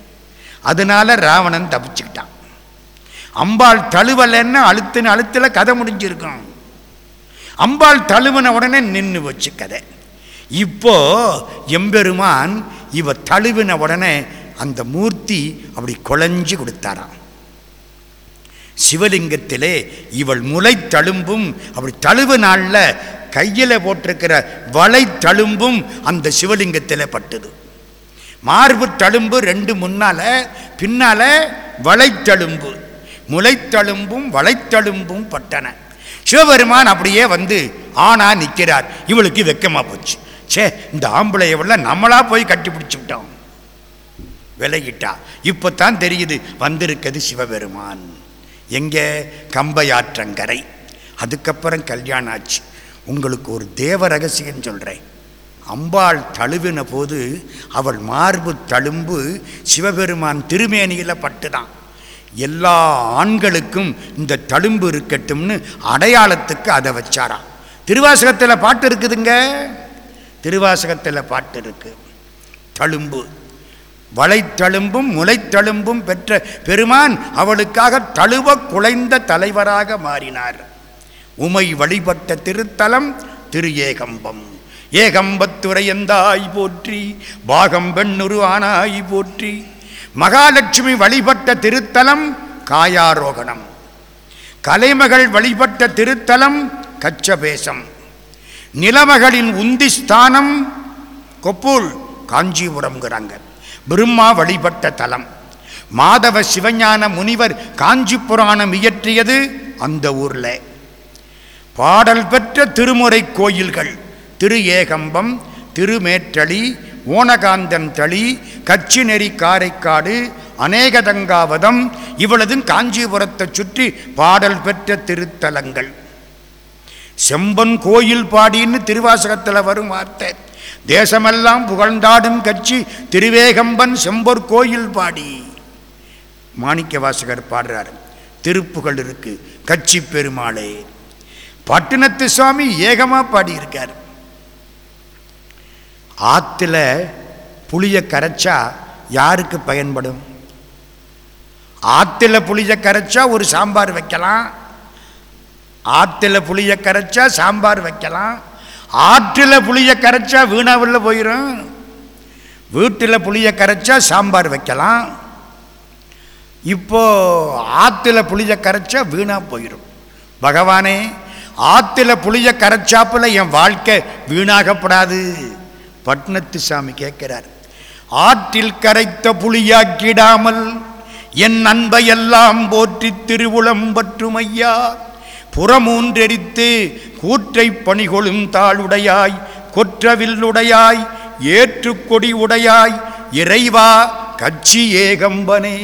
அதனால ராவணன் தப்பிச்சுக்கிட்டான். அம்பாள் தழுவலைன்னா அழுத்துன அழுத்துல கதை முடிஞ்சிருக்கும். அம்பாள் தழுவின உடனே நின்று வச்சு கதை. இப்போ எம்பெருமான் இவ தழுவின உடனே அந்த மூர்த்தி அப்படி குழஞ்சு கொடுத்தாராம். சிவலிங்கத்திலே இவள் முளை தழும்பும் அப்படி தழுவு நாளில் கையில் போட்டிருக்கிற வளை தழும்பும் அந்த சிவலிங்கத்தில் பட்டுது. மார்பு தழும்பு ரெண்டு முன்னால பின்னால வளைத்தழும்பு முளைத்தழும்பும் வளைத்தழும்பும் பட்டன. சிவபெருமான் அப்படியே வந்து ஆனா நிற்கிறார் இவளுக்கு வெக்கமா போச்சு. சே இந்த ஆம்பளை எவ்வளோ நம்மளா போய் கட்டி விட்டோம். விலகிட்டா. இப்போ தான் தெரியுது வந்திருக்கிறது சிவபெருமான். எங்கே? கம்பையாற்றங்கரை. அதுக்கப்புறம் கல்யாணம் ஆச்சு. உங்களுக்கு ஒரு தேவ ரகசியம் சொல்கிறேன் அம்பாள் தழுவின போது அவள் மார்பு தழும்பு சிவபெருமான் திருமேனியில் பட்டுதான். எல்லா ஆண்களுக்கும் இந்த தழும்பு இருக்கட்டும்னு அடையாளத்துக்கு அதை வச்சாராம். திருவாசகத்தில் பாட்டு இருக்குதுங்க? திருவாசகத்தில் பாட்டு இருக்கு. தழும்பு. வளைத்தழும்பும் முளைத்தழும்பும் பெற்ற பெருமான் அவளுக்காக தழுவ குலைந்த தலைவராக மாறினார். உமை வழிபட்ட திருத்தலம் திரு ஏகம்பம் ஏகம்பத்துறையந்தாய் போற்றி பாகம் பெண்ணுரு ஆனாய் போற்றி. மகாலட்சுமி வழிபட்ட திருத்தலம் காயாரோகணம். கலைமகள் வழிபட்ட திருத்தலம் கச்சபேசம். நிலமகளின் உந்தி ஸ்தானம் கொப்பூல் காஞ்சிபுரம்ங்கிறாங்க. பிரம்மா வழிபட்ட தலம். மாதவ சிவஞான முனிவர் காஞ்சி புராணம் இயற்றியது அந்த ஊரில். பாடல் பெற்ற திருமுறை கோயில்கள். திரு ஏகம்பம் திருமேற்றளி ஓனகாந்தன் தளி கச்சிநெறி காரைக்காடு அநேகதங்காவதம் இவ்வளதும் காஞ்சிபுரத்தை சுற்றி பாடல் பெற்ற திருத்தலங்கள். செம்பன் கோயில் பாடின்னு திருவாசகத்தில் வரும் வார்த்தை. தேசமெல்லாம் புகழ்ந்தாடும் கட்சி திருவேகம்பன் செம்பொர் கோயில் பாடி. மாணிக்க வாசகர் பாடுறார். திருப்புகழ் இருக்கு. கட்சி பெருமாளே. பட்டினத்து சுவாமி ஏகமாக பாடியிருக்கார். ஆற்றுல புளியை கரைச்சா யாருக்கு பயன்படும்? ஆற்றுல புளிய கரைச்சா ஒரு சாம்பார் வைக்கலாம். ஆற்றுல புளியை கரைச்சா சாம்பார் வைக்கலாம். ஆற்றில் புளிய கரைச்சா வீணாவில் போயிடும் வீட்டில் புளிய கரைச்சா சாம்பார் வைக்கலாம். இப்போ ஆற்றுல புளியை கரைச்சா வீணாக போயிடும் பகவானே ஆற்றுல புளிய கரைச்சாப்பில் என் வாழ்க்கை வீணாகப்படாது. பட்னத்து சாமி கேட்கிறார் ஆற்றில் கரைத்த புளியாக்கிடாமல் என் அன்பையெல்லாம் போற்றி திருவுளம் பற்றும் ஐயா புறமூன்றெரித்து கூற்றை பணிகொளும் தாளுடையாய் கொற்றவில்லுடையாய் ஏற்றுக்கொடி உடையாய் இறைவா கட்சி ஏகம்பனே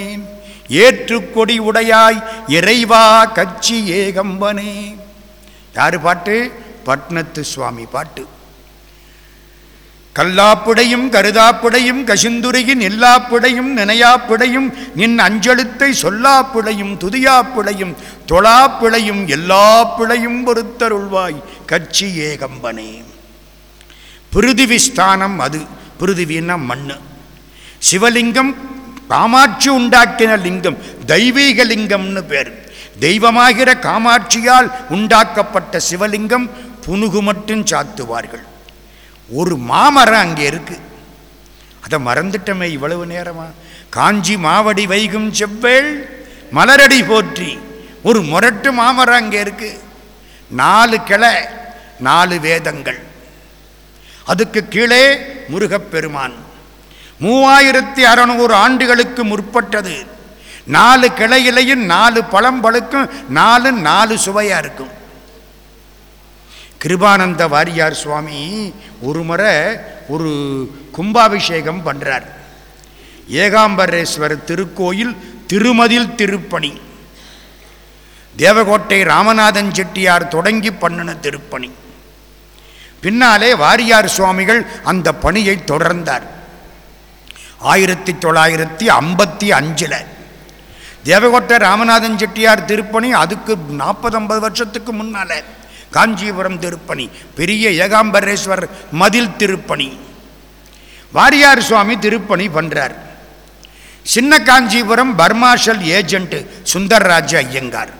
ஏற்றுக்கொடி உடையாய் இறைவா கட்சி ஏகம்பனே யாரு பாட்டு? பட்னத்து சுவாமி பாட்டு. கல்லாப்புடையும் கருதாப்புடையும் கசிந்துரையின் எல்லாப்புடையும் நினையாப்புடையும் நின் அஞ்சலுத்தை சொல்லாப்புடையும் துதியாப்புடையும் தொழாப்பிழையும் எல்லா பிழையும் பொறுத்தருள்வாய் கட்சி ஏகம்பனே. பிருதிவி ஸ்தானம் அது. பிருதிவின்னா மண்ணு. சிவலிங்கம் காமாட்சி உண்டாக்கின லிங்கம் தெய்வீக லிங்கம்னு பேர். தெய்வமாகிற காமாட்சியால் உண்டாக்கப்பட்ட சிவலிங்கம் புனுகு மட்டும் சாத்துவார்கள். ஒரு மாமரம் அங்கே இருக்கு. அதை மறந்துட்டமே இவ்வளவு நேரமா? காஞ்சி மாவடி வைகும் செவ்வேள் மலரடி போற்றி ஒரு முரட்டு மாமரம் அங்கே இருக்கு. நாலு கிளை நாலு வேதங்கள். அதுக்கு கீழே முருகப்பெருமான் மூவாயிரத்தி அறநூறு ஆண்டுகளுக்கு முற்பட்டது. நாலு கிளையிலையும் நாலு பழம்பழுக்கும் நாலு நாலு சுவையாக இருக்கும். கிருபானந்த வாரியார் சுவாமி ஒரு முறை ஒரு கும்பாபிஷேகம் பண்ணுறார் ஏகாம்பரேஸ்வரர் திருக்கோயில் திருமதில் திருப்பணி. தேவகோட்டை ராமநாதன் செட்டியார் தொடங்கி பண்ணின திருப்பணி. பின்னாலே வாரியார் சுவாமிகள் அந்த பணியை தொடர்ந்தார். ஆயிரத்தி தொள்ளாயிரத்தி ஐம்பத்தி அஞ்சில் தேவகோட்டை ராமநாதன் செட்டியார் திருப்பணி அதுக்கு நாற்பது ஐம்பது வருஷத்துக்கு முன்னால். காஞ்சிபுரம் திருப்பணி பெரிய ஏகாம்பரேஸ்வர் மதில் திருப்பணி. வாரியார் சுவாமி திருப்பணி பண்ணுறார் சின்ன Kanchipuram Burmah Shell agent Sundarraja Iyengar.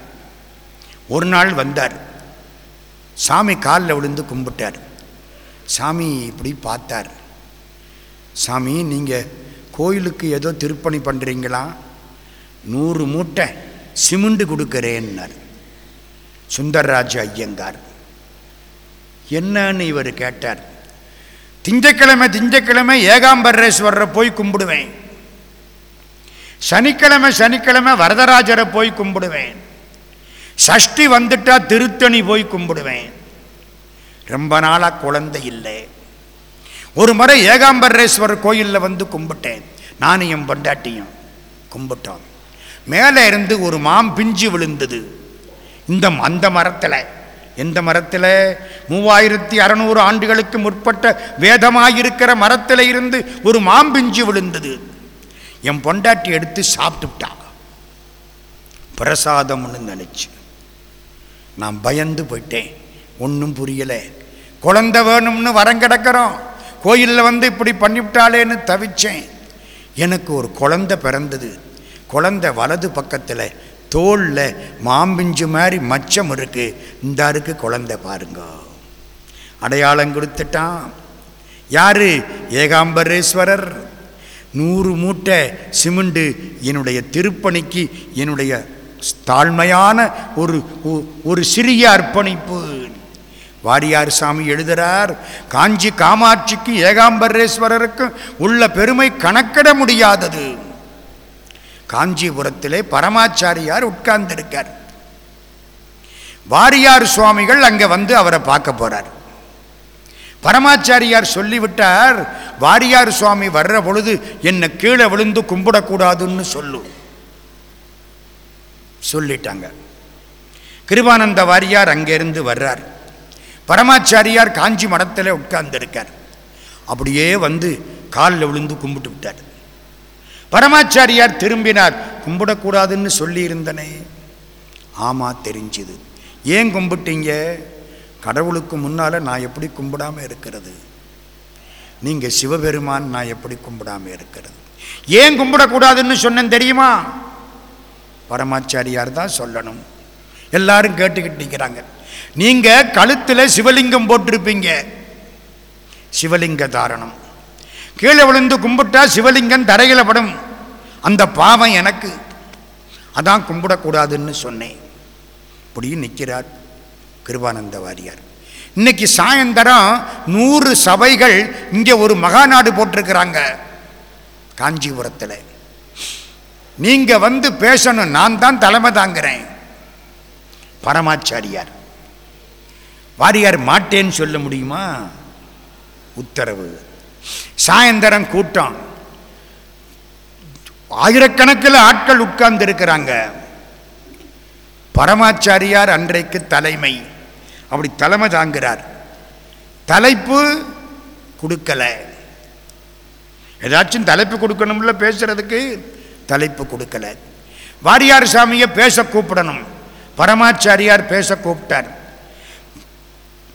ஒரு நாள் வந்தார். சாமி காலில் விழுந்து கும்பிட்டார். சாமி இப்படி பார்த்தார். சாமி நீங்கள் கோயிலுக்கு ஏதோ திருப்பணி பண்ணுறீங்களா நூறு மூட்டை சிமெண்டு கொடுக்குறேன்னார். சுந்தர்ராஜ ஐயங்கார். என்னன்னு இவர் கேட்டார். திங்கக்கிழமை திங்கக்கிழமை ஏகாம்பரேஸ்வரரை போய் கும்பிடுவேன். சனிக்கிழமை சனிக்கிழமை வரதராஜரை போய் கும்பிடுவேன். சஷ்டி வந்துட்டா திருத்தணி போய் கும்பிடுவேன். ரொம்ப நாளாக குழந்தை இல்லை. ஒரு முறை ஏகாம்பரேஸ்வரர் கோயிலில் வந்து கும்பிட்டேன். நானும் என் பொண்டாட்டியும் கும்பிட்டோம். மேலே இருந்து ஒரு மாம் பிஞ்சு விழுந்தது. இந்த அந்த மரத்தில் எந்த மரத்தில் மூவாயிரத்தி அறநூறு ஆண்டுகளுக்கு முற்பட்ட வேதமாயிருக்கிற மரத்தில் இருந்து ஒரு மாம்பிஞ்சு விழுந்தது. என் பொண்டாட்டி எடுத்து சாப்பிட்டுட்டாங்க பிரசாதம்னு நினச்சி. நான் பயந்து போயிட்டேன். ஒன்றும் புரியலை. குழந்தை வேணும்னு வரம் கிடக்கிறோம். கோயிலில் வந்து இப்படி பண்ணிவிட்டாளேன்னு தவிச்சேன். எனக்கு ஒரு குழந்தை பிறந்தது. குழந்தை வலது பக்கத்தில் தோளில் மாம்பிஞ்சு மாதிரி மச்சம் இருக்குது இந்த அருக்கு குழந்தை பாருங்க. அடையாளம் கொடுத்துட்டான். யாரு? ஏகாம்பரேஸ்வரர். நூறு மூட்டை சிமெண்டு என்னுடைய திருப்பணிக்கு என்னுடைய தாழ்மையான ஒரு ஒ- ஒரு சிறிய அர்ப்பணிப்பு. வாரியார் சாமி எழுதுகிறார் காஞ்சி காமாட்சிக்கு ஏகாம்பரேஸ்வரருக்கும் உள்ள பெருமை கணக்கிட முடியாதது. காஞ்சிபுரத்திலே பரமாச்சாரியார் உட்கார்ந்திருக்கார். வாரியார் சுவாமிகள் அங்கே வந்து அவரை பார்க்க போகிறார் பரமாச்சாரியார் சொல்லிவிட்டார் வாரியார் சுவாமி வர்ற பொழுது என்னை கீழே விழுந்து கும்பிடக்கூடாதுன்னு சொல்லு. சொல்லிட்டாங்க. கிருபானந்த வாரியார் அங்கிருந்து வர்றார். பரமாச்சாரியார் காஞ்சி மடத்தில் உட்கார்ந்திருக்கார். அப்படியே வந்து காலில் விழுந்து கும்பிட்டு விட்டார். பரமாச்சாரியார் திரும்பினார். கும்பிடக்கூடாதுன்னு சொல்லியிருந்தனே. ஆமாம் தெரிஞ்சுது. ஏன் கும்பிட்டீங்க? கடவுளுக்கு முன்னால் நான் எப்படி கும்பிடாம இருக்கிறது? நீங்கள் சிவபெருமான் நான் எப்படி கும்பிடாம இருக்கிறது? ஏன் கும்பிடக்கூடாதுன்னு சொன்னேன் தெரியுமா? பரமாச்சாரியார் தான் சொல்லணும். எல்லாரும் கேட்டுக்கிட்டு நிற்கிறாங்க நீங்கள் கழுத்தில் சிவலிங்கம் போட்டிருப்பீங்க. சிவலிங்க தாரணம். கீழே விழுந்து கும்பிட்டா சிவலிங்கம் தரையில் படும். அந்த பாவம் எனக்கு. அதான் கும்பிடக்கூடாதுன்னு சொன்னேன். இப்படியும் நிற்கிறார் கிருபானந்த வாரியார். இன்னைக்கு சாயந்தரம் நூறு சபைகள் இங்கே ஒரு மகாநாடு போட்டிருக்கிறாங்க காஞ்சிபுரத்தில். நீங்க வந்து பேசணும் நான் தான் தலைமை தாங்கிறேன். பரமாச்சாரியார். வாரியார் மாட்டேன்னு சொல்ல முடியுமா? உத்தரவு. சாயந்தரம் கூட்டம். ஆயிரக்கணக்கில் ஆட்கள் உட்கார்ந்து இருக்கிறாங்க பரமாச்சாரியார் அன்றைக்கு தலைமை. அப்படி தலைமை தாங்கிறார். தலைப்பு கொடுக்கல. ஏதாச்சும் தலைப்பு கொடுக்கணும்ல பேசுறதுக்கு? தலைப்பு கொடுக்கல. வாரியார் சாமியை பேச கூப்பிடணும். பரமாச்சாரியார் பேச கூப்பிட்டார்.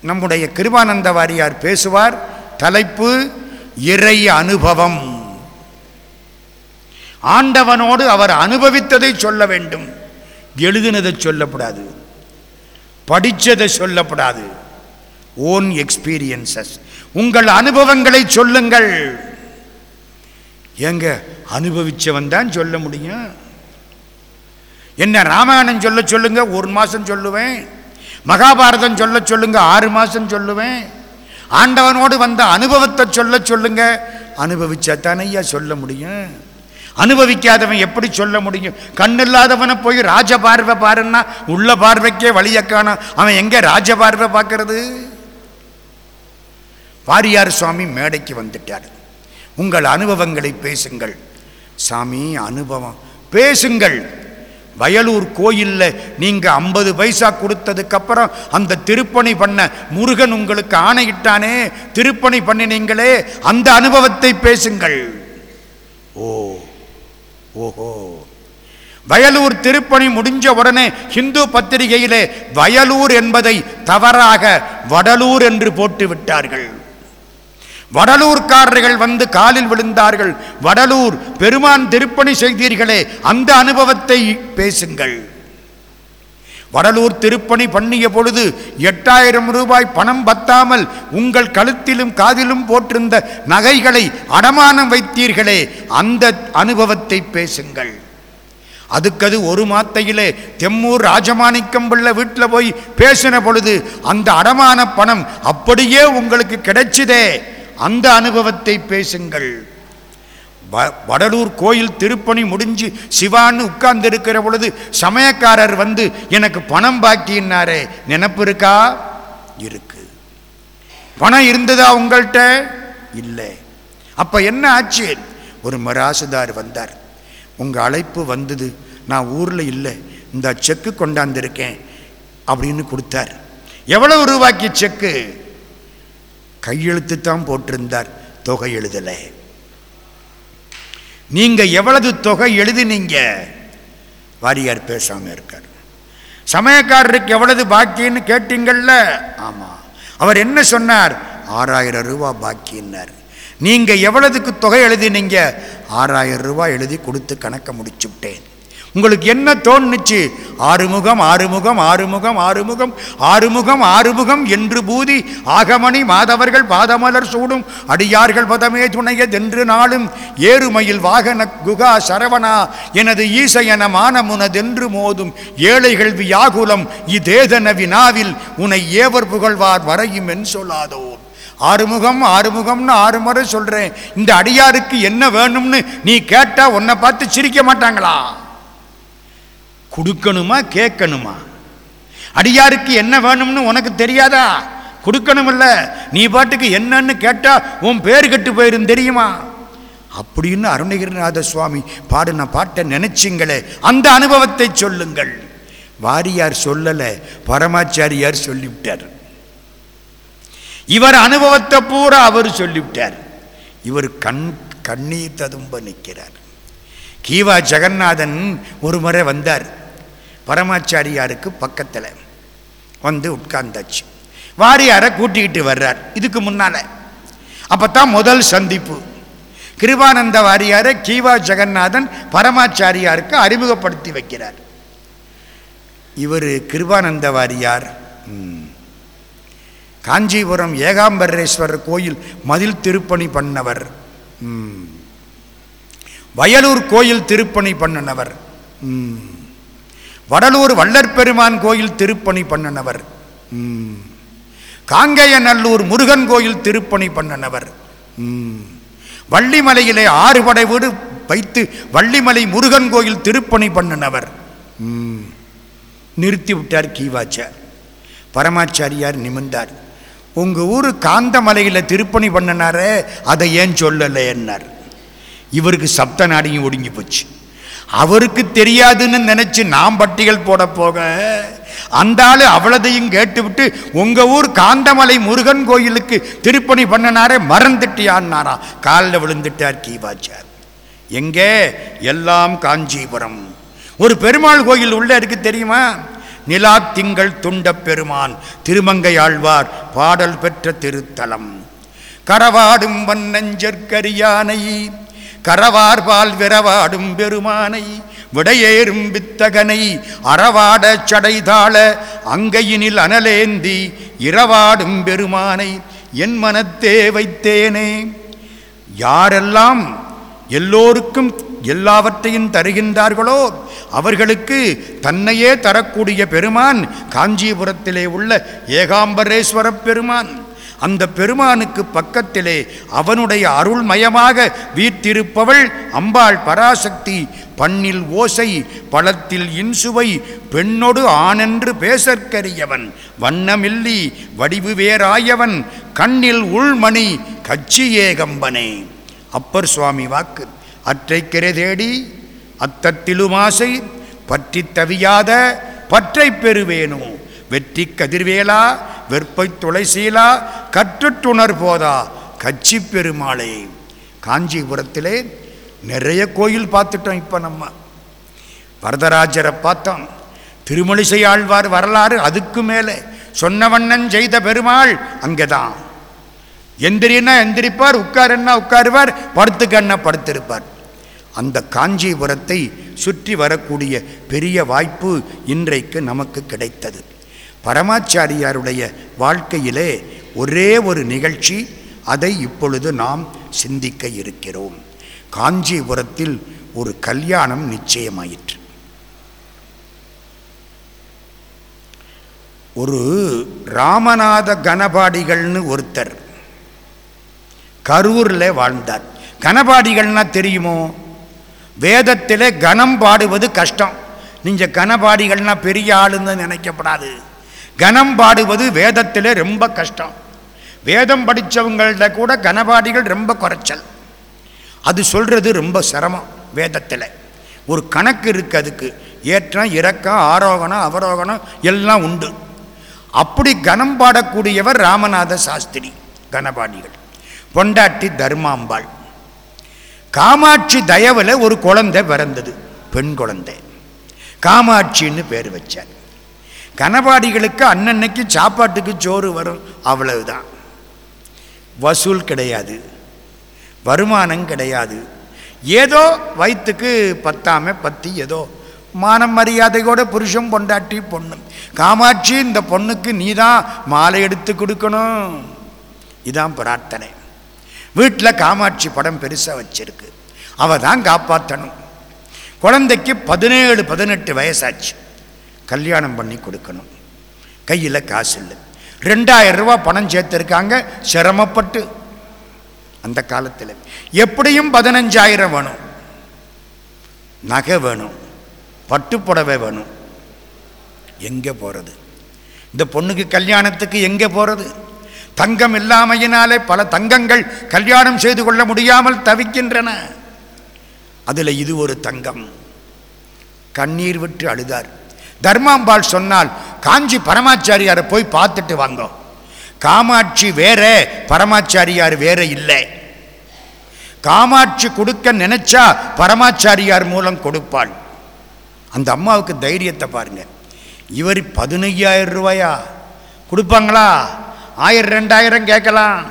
நம்முடைய கிருபானந்த வாரியார் பேசுவார். தலைப்பு இறை அனுபவம். ஆண்டவனோடு அவர் அனுபவித்ததை சொல்ல வேண்டும். எழுதினதை சொல்லப்படாது. படித்ததை சொல்லப்படாது. ஓன் எக்ஸ்பீரியன்சஸ் உங்கள் அனுபவங்களை சொல்லுங்கள். ஏங்க அனுபவிச்சவன் தான் சொல்ல முடியும். என்ன ராமாயணம் சொல்ல சொல்லுங்க ஒரு மாதம் சொல்லுவேன். மகாபாரதம் சொல்ல சொல்லுங்க ஆறு மாதம் சொல்லுவேன். ஆண்டவனோடு வந்த அனுபவத்தை சொல்ல சொல்லுங்க. அனுபவிச்சா தானையா சொல்ல முடியும்? அனுபவிக்காதவன் எப்படி சொல்ல முடியும்? கண்ணில்லாதவனை போய் ராஜ பார்வை பாருன்னா உள்ள பார்வைக்கே வழியை காணும் அவன் எங்க ராஜ பார்வை பார்க்கறது? வாரியார் சுவாமி மேடைக்கு வந்துட்டார். உங்கள் அனுபவங்களை பேசுங்கள். சாமி அனுபவம். பேசுங்கள். வயலூர் கோயிலில் நீங்கள் ஐம்பது பைசா கொடுத்ததுக்கப்புறம் அந்த திருப்பணி பண்ண முருகன் உங்களுக்கு ஆணையிட்டானே திருப்பணி பண்ணினீங்களே அந்த அனுபவத்தை பேசுங்கள். ஓ ஓஹோ. வயலூர் திருப்பணி முடிஞ்ச உடனே ஹிந்து பத்திரிகையிலே வயலூர் என்பதை தவறாக வடலூர் என்று போட்டு விட்டார்கள். வடலூர்காரர்கள் வந்து காலில் விழுந்தார்கள். வடலூர் பெருமான் திருப்பணி செய்தீர்களே அந்த அனுபவத்தை பேசுங்கள். வடலூர் திருப்பணி பண்ணிய பொழுது எட்டாயிரம் ரூபாய் பணம் பத்தாமல் உங்கள் கழுத்திலும் காதிலும் போட்டிருந்த நகைகளை அடமானம் வைத்தீர்களே அந்த அனுபவத்தை பேசுங்கள். அதுக்கது ஒரு மாத்தையிலே தெம்மூர் ராஜமாணிக்கம் பிள்ளை வீட்டில் போய் பேசின பொழுது அந்த அடமான பணம் அப்படியே உங்களுக்கு கிடைச்சதே. அந்த அனுபவத்தை பேசுங்கள். வ- வடலூர் கோயில் திருப்பணி முடிஞ்சு சிவான்னு உட்கார்ந்து இருக்கிற பொழுது சமயக்காரர் வந்து எனக்கு பணம் பாக்கினாரே நினப்பு இருக்கா? இருக்கு. பணம் இருந்ததா உங்கள்கிட்ட இல்லை. அப்ப என்ன ஆச்சு? ஒரு மராசுதார் வந்தார். உங்க அழைப்பு வந்தது. நான் ஊர்ல இல்லை. இந்த செக்கு கொண்டாந்துருக்கேன். அப்படின்னு கொடுத்தார். எவ்வளவு ரூபாய்க்கு செக்கு? கையெழுத்து தான் போட்டிருந்தார். தொகை எழுதலை. நீங்க எவ்வளவு தொகை எழுதினீங்க? வாரியார் பேசாம இருக்கார். சமயக்காரருக்கு எவ்வளவு பாக்கின்னு கேட்டீங்கள்ல ஆமா. அவர் என்ன சொன்னார்? ஆறாயிரம் ரூபா பாக்கின்னார். நீங்க எவ்வளவுக்கு தொகை எழுதினீங்க? ஆறாயிரம் ரூபாய் எழுதி கொடுத்து கணக்க முடிச்சுட்டேன். உங்களுக்கு என்ன தோணுச்சு? ஆறுமுகம் ஆறுமுகம் ஆறுமுகம் ஆறுமுகம் ஆறுமுகம் ஆறுமுகம் என்று பூதி ஆகமணி மாதவர்கள் பாதமலர் சூடும். அடியார்கள் பதமே துணையதென்று நாளும். ஏறுமையில் வாகன குகா சரவணா எனது ஈசையன மானமுனதென்று மோதும். ஏழைகள் வியாகுலம் இதேதன வினாவில் உனை ஏவர் புகழ்வார் வரையும் என் சொல்லாதோ. ஆறுமுகம் ஆறுமுகம்னு ஆறு முறை சொல்றேன். இந்த அடியாருக்கு என்ன வேணும்னு நீ கேட்டா உன்னை பார்த்து சிரிக்க மாட்டாங்களா? கொடுக்கணுமா கேட்கணுமா? அடியாருக்கு என்ன வேணும்னு உனக்கு தெரியாதா? கொடுக்கணுமில்ல. நீ பாட்டுக்கு என்னன்னு கேட்டா உன் பேர் கெட்டு போயிரும் தெரியுமா? அப்படின்னு அருணகிரிநாத சுவாமி பாடின பாட்டை நினைச்சிங்களே அந்த அனுபவத்தை சொல்லுங்கள். வாரியார் சொல்லலை பரமாச்சாரியார் சொல்லிவிட்டார். இவர் அனுபவத்தை பூரா அவர் சொல்லிவிட்டார். இவர் கண் கண்ணீர் ததும்ப நிற்கிறார். கீவா ஜெகநாதன் ஒரு முறை வந்தார். பரமாச்சாரியாருக்கு பக்கத்தில் வந்து உட்கார்ந்தாச்சு. வாரியாரை கூட்டிக்கிட்டு வர்றார். இதுக்கு முன்னால். அப்போ தான் முதல் சந்திப்பு. கிருபானந்த வாரியாரை கீவா ஜெகநாதன் பரமாச்சாரியாருக்கு அறிமுகப்படுத்தி வைக்கிறார். இவர் கிருபானந்த வாரியார். ம், காஞ்சிபுரம் ஏகாம்பரேஸ்வரர் கோயில் மதில் திருப்பணி பண்ணவர். ம். வயலூர் கோயில் திருப்பணி பண்ணினவர். ம். வடலூர் வள்ளற்பெருமான் கோயில் திருப்பணி பண்ணினவர். ம். காங்கேயநல்லூர் முருகன் கோயில் திருப்பணி பண்ணினவர். ம். வள்ளிமலையிலே ஆறு படை வீடு வைத்து வள்ளிமலை முருகன் கோயில் திருப்பணி பண்ணினவர். ம். நிறுத்தி விட்டார் கீவாச்சார் பரமாச்சாரியார் நிமிர்ந்தார். உங்கள் ஊர் காந்தமலையில் திருப்பணி பண்ணினாரே அதை ஏன் சொல்லலை என்னார் இவருக்கு சப்த நாடியும் ஒடுங்கி போச்சு. அவருக்கு தெரியாதுன்னு நினைச்சு நாம் பட்டியல் போட போக அந்த ஆளு அவ்வளதையும் கேட்டுவிட்டு உங்க ஊர் காந்தமலை முருகன் கோயிலுக்கு திருப்பணி பண்ணினாரே மறந்துட்டியான்னாரா? காலில் விழுந்துட்டார் கீவாச்சார். எங்கே? எல்லாம் காஞ்சிபுரம். ஒரு பெருமாள் கோயில் உள்ள இருக்கு தெரியுமா? நிலா திங்கள் துண்ட பெருமான் திருமங்கையாழ்வார் பாடல் பெற்ற திருத்தலம். கரவாடும் வன்னஞ்சற்கரியானை கரவார்பால் விரவாடும் பெருமானை விடையேறும் வித்தகனை அறவாடச் சடைதாள அங்கையினில் அனலேந்தி இரவாடும் பெருமானை என் மனத்தே வைத்தேனே. யாரெல்லாம் எல்லோருக்கும் எல்லாவற்றையும் தருகின்றார்களோ அவர்களுக்கு தன்னையே தரக்கூடிய பெருமான் காஞ்சிபுரத்திலே உள்ள ஏகாம்பரேஸ்வரப் பெருமான். அந்த பெருமானுக்கு பக்கத்திலே அவனுடைய அருள்மயமாக வீற்றிருப்பவள் அம்பாள் பராசக்தி பண்ணில் ஓசை பழத்தில் இன்சுவை பெண்ணொடு ஆனென்று பேசற்கரியவன் வண்ணமில்லி வடிவு வேறாயவன் கண்ணில் உள்மணி கச்சியே கம்பனே அப்பர் சுவாமி வாக்கு அற்றைக்கரை தேடி அத்தத்திலுமாசை பற்றி தவியாத பற்றை பெறுவேனோ? வெற்றி கதிர்வேலா வெற்பை துளைசீலா கற்றுட்டுணர் போதா கட்சி பெருமாளே. காஞ்சிபுரத்திலே நிறைய கோயில் பார்த்துட்டோம் இப்போ நம்ம. வரதராஜரை பார்த்தோம். திருமொழிசை ஆழ்வார் வரலாறு அதுக்கு மேலே. சொன்னவண்ணன் செய்த பெருமாள் அங்கே தான் எந்திரின்னா எந்திரிப்பார் உட்காருன்னா உட்காருவார் படுத்துக்கன்னா படுத்திருப்பார். அந்த காஞ்சிபுரத்தை சுற்றி வரக்கூடிய பெரிய வாய்ப்பு இன்றைக்கு நமக்கு கிடைத்தது. பரமாச்சாரியாருடைய வாழ்க்கையிலே ஒரே ஒரு நிகழ்ச்சி அதை இப்பொழுது நாம் சிந்திக்க இருக்கிறோம். காஞ்சிபுரத்தில் ஒரு கல்யாணம் நிச்சயமாயிற்று. ஒரு ராமநாத கணபாடிகள்னு ஒருத்தர் கரூரில் வாழ்ந்தார். கணபாடிகள்னா தெரியுமோ? வேதத்தில் கணம் பாடுவது கஷ்டம். நீங்கள் கணபாடிகள்னா பெரிய ஆளுன்னு நினைக்கப்படாது. கனம் பாடுவது வேதத்தில் ரொம்ப கஷ்டம். வேதம் படித்தவங்கள்ட கூட கணபாடிகள் ரொம்ப குறைச்சல். அது சொல்கிறது ரொம்ப சிரமம் வேதத்தில். ஒரு கணக்கு இருக்குது அதுக்கு. ஏற்றம் இறக்கம் ஆரோகணம் அவரோகணம் எல்லாம் உண்டு. அப்படி கனம் பாடக்கூடியவர் ராமநாத சாஸ்திரி கணபாடிகள் பொண்டாட்டி தர்மாம்பாள். காமாட்சி தயவில் ஒரு குழந்தை பிறந்தது பெண் குழந்தை. காமாட்சின்னு பேர் வச்சார். கனபாடிகளுக்கு அன்னன்னைக்கு சாப்பாட்டுக்கு சோறு வரும் அவ்வளவுதான். வசூல் கிடையாது வருமானம் கிடையாது. ஏதோ வயிற்றுக்கு பத்தாம பத்தி ஏதோ மானம் மரியாதையோட புருஷன் பொண்டாட்டி பொண்ணு. காமாட்சி இந்த பொண்ணுக்கு நீ தான் மாலை எடுத்து கொடுக்கணும். இதான் பிரார்த்தனை. வீட்டில் காமாட்சி படம் பெருசாக வச்சிருக்கு. அவ தான் காப்பாற்றணும் குழந்தைக்கு பதினேழு பதினெட்டு வயசாச்சு. கல்யாணம் பண்ணி கொடுக்கணும். கையில் காசு இல்லை. ரெண்டாயிரம் ரூபா பணம் சேர்த்துருக்காங்க. சிரமப்பட்டு. அந்த காலத்தில். எப்படியும் பதினஞ்சாயிரம் வேணும். நகை வேணும். பட்டுப்புடவை வேணும். எங்கே போகிறது இந்த பொண்ணுக்கு கல்யாணத்துக்கு எங்கே போகிறது தங்கம் இல்லாமையினாலே பல தங்கங்கள் கல்யாணம் செய்து கொள்ள முடியாமல் தவிக்கின்றன. அதில் இது ஒரு தங்கம். கண்ணீர் விட்டு அழுதார். தர்மாம்பாள் சொன்னால் காஞ்சி பரமாச்சாரியாரை போய் பார்த்துட்டு வாங்க. காமாட்சி வேற பரமாச்சாரியார் வேற இல்லை. காமாட்சி கொடுக்க நினைச்சா பரமாச்சாரியார் மூலம் கொடுப்பாள். அந்த அம்மாவுக்கு தைரியத்தை பாருங்க. இவர் பதினையாயிரம் ரூபாயா? கொடுப்பாங்களா? ஆயிரம் ரெண்டாயிரம் கேட்கலாம்.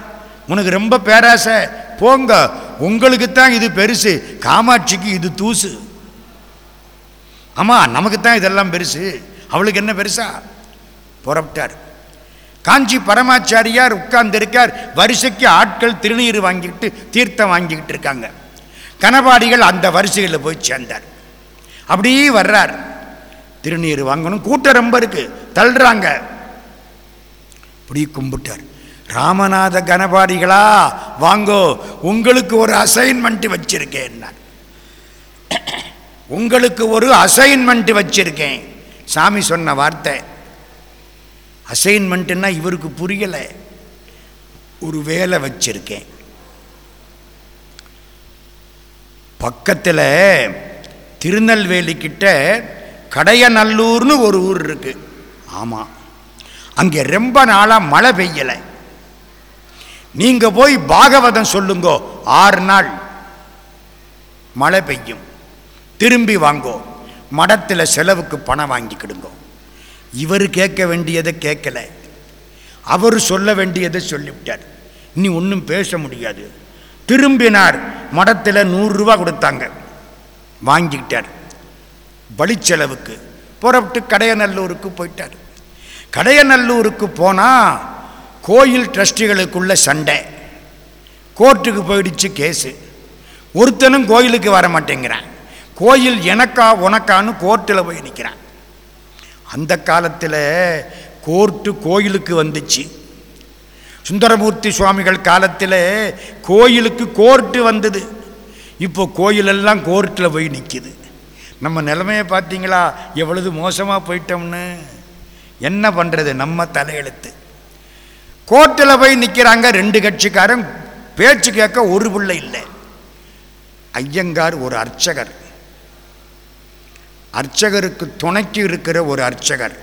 உனக்கு ரொம்ப பேராசை. போங்க உங்களுக்கு தான் இது பெருசு. காமாட்சிக்கு இது தூசு. ஆமாம் நமக்கு தான் இதெல்லாம் பெருசு. அவளுக்கு என்ன பெருசா? புறப்பட்டார். காஞ்சி பரமாச்சாரியார் உட்கார்ந்திருக்கார். வரிசைக்கு ஆட்கள் திருநீர் வாங்கிக்கிட்டு தீர்த்தம் வாங்கிக்கிட்டு இருக்காங்க. கனபாடிகள் அந்த வரிசைகளில் போய் சேர்ந்தார். அப்படியே வர்றார். திருநீர் வாங்கணும். கூட்டம் ரொம்ப இருக்கு. தள்ளுறாங்க. இப்படி கும்பிட்டார். ராமநாத கனபாடிகளா வாங்கோ உங்களுக்கு ஒரு அசைன்மெண்ட் வச்சிருக்கேன் உங்களுக்கு ஒரு அசைன்மெண்ட் வச்சிருக்கேன். சாமி சொன்ன வார்த்தை. அசைன்மெண்ட்டுன்னா இவருக்கு புரியலை. ஒரு வேலை வச்சிருக்கேன். பக்கத்தில் திருநெல்வேலி கிட்ட கடையநல்லூர்னு ஒரு ஊர் இருக்கு. ஆமாம் அங்கே ரொம்ப நாளாக மழை பெய்யலை. நீங்கள் போய் பாகவதம் சொல்லுங்கோ. ஆறு நாள் மழை பெய்யும். திரும்பி வாங்கோ. மடத்தில் செலவுக்கு பணம் வாங்கிக்கிடுங்கோ. இவர் கேட்க வேண்டியதை கேட்கல. அவர் சொல்ல வேண்டியதை சொல்லிவிட்டார். இனி ஒன்றும் பேச முடியாது. திரும்பினார். மடத்தில் நூறுரூவா கொடுத்தாங்க. வாங்கிக்கிட்டார். வழிச்செலவுக்கு. புறப்பட்டு கடையநல்லூருக்கு போயிட்டார். கடையநல்லூருக்கு போனால் கோயில் ட்ரஸ்டிகளுக்குள்ள சண்டை. கோர்ட்டுக்கு போயிடுச்சு கேஸு. ஒருத்தனும் கோயிலுக்கு வர மாட்டேங்கிறான் கோயில் எனக்கா உனக்கான்னு கோர்ட்டில் போய் நிற்கிறான் அந்த காலத்தில் கோர்ட்டு கோயிலுக்கு வந்துச்சு. சுந்தரமூர்த்தி சுவாமிகள் காலத்தில் கோயிலுக்கு கோர்ட்டு வந்தது. இப்போ கோயிலெல்லாம் கோர்ட்டில் போய் நிற்கிது நம்ம நிலைமையை பார்த்தீங்களா? எவ்வளவு மோசமாக போயிட்டோம்னு. என்ன பண்ணுறது நம்ம தலையெழுத்து. கோர்ட்டில் போய் நிற்கிறாங்க ரெண்டு கட்சிக்காரன். பேச்சு கேட்க ஒரு பிள்ளை இல்லை. ஐயங்கார் ஒரு அர்ச்சகர். அர்ச்சகருக்கு துணைக்கு இருக்கிற ஒரு அர்ச்சகர்.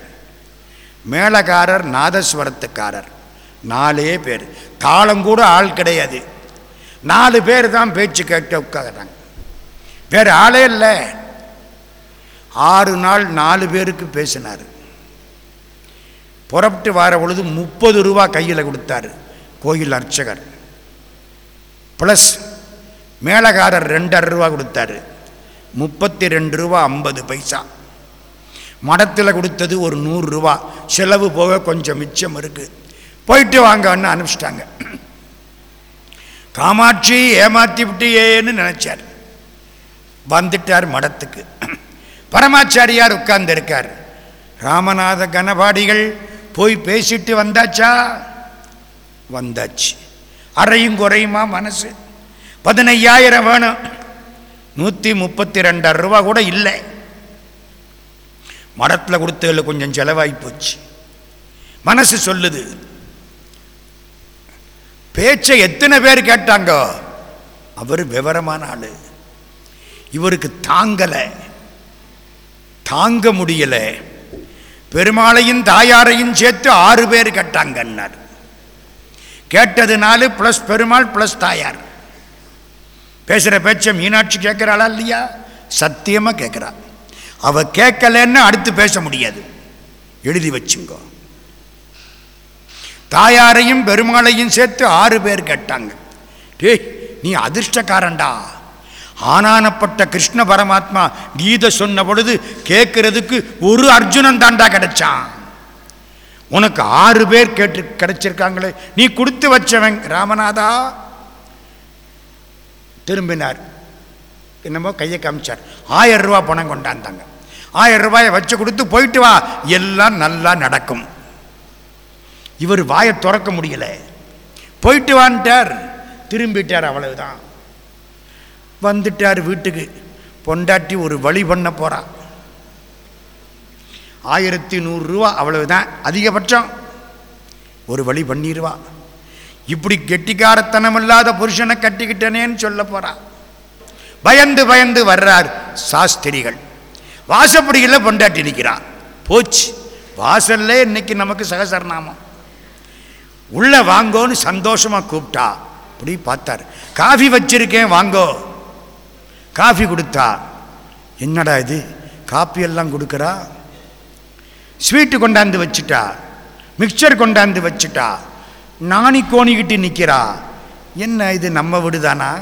மேளகாரர் நாதஸ்வரத்துக்காரர். நாலே பேர். காலங்கூட ஆள் கிடையாது. நாலு பேர் தான் பேச்சு கேட்க உட்காடுறாங்க வேறு ஆளே இல்லை. ஆறு நாள் நாலு பேருக்கு பேசினார். புறப்பட்டு வர பொழுது முப்பது ரூபா கையில் கொடுத்தாரு கோயில் அர்ச்சகர். ப்ளஸ் மேளகாரர் ரெண்டரை ரூபா கொடுத்தாரு. முப்பத்தி ரெண்டு ரூபா ஐம்பது பைசா. மடத்தில் கொடுத்தது ஒரு நூறுரூவா செலவு போக கொஞ்சம் மிச்சம் இருக்குது போயிட்டு வாங்கன்னு அனுப்பிச்சிட்டாங்க. காமாட்சி ஏமாத்தி விட்டியேன்னு நினச்சார். வந்துட்டார் மடத்துக்கு. பரமாச்சாரியார் உட்கார்ந்துருக்கார் ராமநாத கனபாடிகள் போய் பேசிட்டு வந்தாச்சா? வந்தாச்சு. அறையும் குறையுமா மனசு? பதினையாயிரம் வேணும். நூற்றி முப்பத்தி ரெண்டாயிரம் ரூபா கூட இல்லை. மடத்தில் கொடுத்ததில் கொஞ்சம் செலவாகி போச்சு. மனசு சொல்லுது பேச்சை எத்தனை பேர் கேட்டாங்க? அவர் விவரமான ஆள். இவருக்கு தாங்கலை தாங்க முடியலை. பெருமாளையும் தாயாரையும் சேர்த்து ஆறு பேர் கேட்டாங்கன்னார் கேட்டதுனால ப்ளஸ் பெருமாள் ப்ளஸ் தாயார். பேசுகிற பேச்சை மீனாட்சி கேட்குறாளா இல்லையா? சத்தியமாக கேட்குறா. அவ கேட்கலன்னு அடுத்து பேச முடியாது. எழுதி வச்சுங்கோ. தாயாரையும் பெருமாளையும் சேர்த்து ஆறு பேர் கேட்டாங்க. டேய் நீ அதிர்ஷ்டக்காரன்டா. ஆனானப்பட்ட கிருஷ்ண பரமாத்மா கீதை சொன்ன பொழுது கேட்கறதுக்கு ஒரு அர்ஜுனன் தாண்டா கிடைச்சான். உனக்கு ஆறு பேர் கேட்டு கிடைச்சிருக்காங்களே நீ கொடுத்து வச்சவன் ராமநாதா? திரும்பினார். என்னமோ கையை காமிச்சார். ஆயிரம் ரூபாய் பணம் கொண்டாந்தாங்க. ஆயிரம் ரூபாயை வச்சு கொடுத்து போயிட்டு வா எல்லாம் நல்லா நடக்கும். இவர் வாயை திறக்க முடியல. போயிட்டு வான்ட்டார். திரும்பிட்டார் அவ்வளவுதான். வந்துட்டார் வீட்டுக்கு. பொண்டாட்டி ஒரு வழி பண்ண போறா. ஆயிரத்தி நூறுரூவா அவ்வளவுதான். அதிகபட்சம் ஒரு வழி பண்ணிடுவா. இப்படி கெட்டிக்காரத்தனம் இல்லாத புருஷனை கட்டிக்கிட்டனேன்னு சொல்ல போறா. பயந்து பயந்து வர்றார் சாஸ்திரிகள். வாசப்படியில் பொண்டாட்டி நிற்கிறான் போச்சு. வாசல்ல இன்னைக்கு நமக்கு சகசரநாமம். உள்ள வாங்கோன்னு சந்தோஷமா கூப்பிட்டா. அப்படி பார்த்தார். காஃபி வச்சிருக்கேன் வாங்கோ. காஃபி கொடுத்தா. என்னடா இது? காப்பி எல்லாம் கொடுக்குறா? ஸ்வீட்டு கொண்டாந்து வச்சுட்டா. மிக்சர் கொண்டாந்து வச்சுட்டா. நாணி கோணிக்கிட்டு நிற்கிறா என்ன இது நம்ம வீடு தானா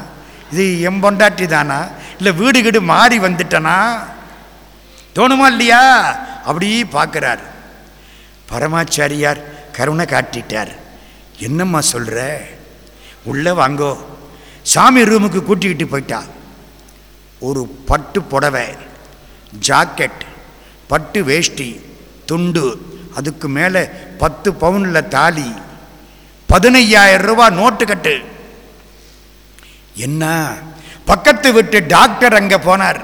இது எம் பொண்டாட்டி தானா இல்லை வீடு கீடு மாறி வந்துட்டனா? தோணுமா இல்லையா? அப்படி பார்க்குறார் பரமாச்சாரியார் கருணை காட்டிட்டார். என்னம்மா சொல்கிற உள்ளே வாங்கோ. சாமி ரூமுக்கு கூட்டிக்கிட்டு போயிட்டா. ஒரு பட்டு புடவை ஜாக்கெட் பட்டு வேஷ்டி துண்டு அதுக்கு மேலே பத்து பவுனில் தாலி பதினையாயிரம் ரூபாய் நோட்டு கட்டு. என்ன? பக்கத்து வீட்டு டாக்டர் அங்கே போனார்.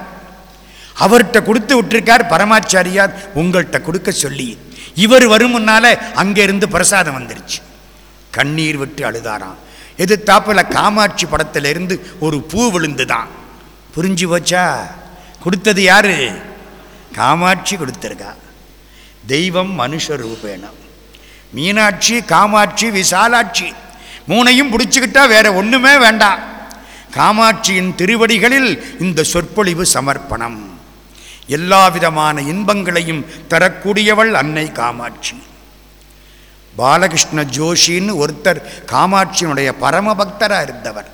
அவர்கிட்ட கொடுத்து விட்டுருக்கார் பரமாச்சாரியார் உங்கள்கிட்ட கொடுக்க சொல்லி. இவர் வரும் முன்னால அங்கே இருந்து பிரசாதம் வந்துருச்சு. கண்ணீர் விட்டு அழுதாராம். எதிர்த்தாப்புல காமாட்சி படத்துல இருந்து ஒரு பூ விழுந்துதான். புரிஞ்சு போச்சா? கொடுத்தது யாரு? காமாட்சி கொடுத்துருக்கா. தெய்வம் மனுஷ ரூபேணம். மீனாட்சி காமாட்சி விசாலாட்சி. மூனையும் பிடிச்சிக்கிட்டா வேற ஒன்றுமே வேண்டாம். காமாட்சியின் திருவடிகளில் இந்த சொற்பொழிவு சமர்ப்பணம். எல்லா விதமான இன்பங்களையும் தரக்கூடியவள் அன்னை காமாட்சி. பாலகிருஷ்ண ஜோஷின்னு ஒருத்தர் காமாட்சியினுடைய பரம பக்தராக இருந்தவர்.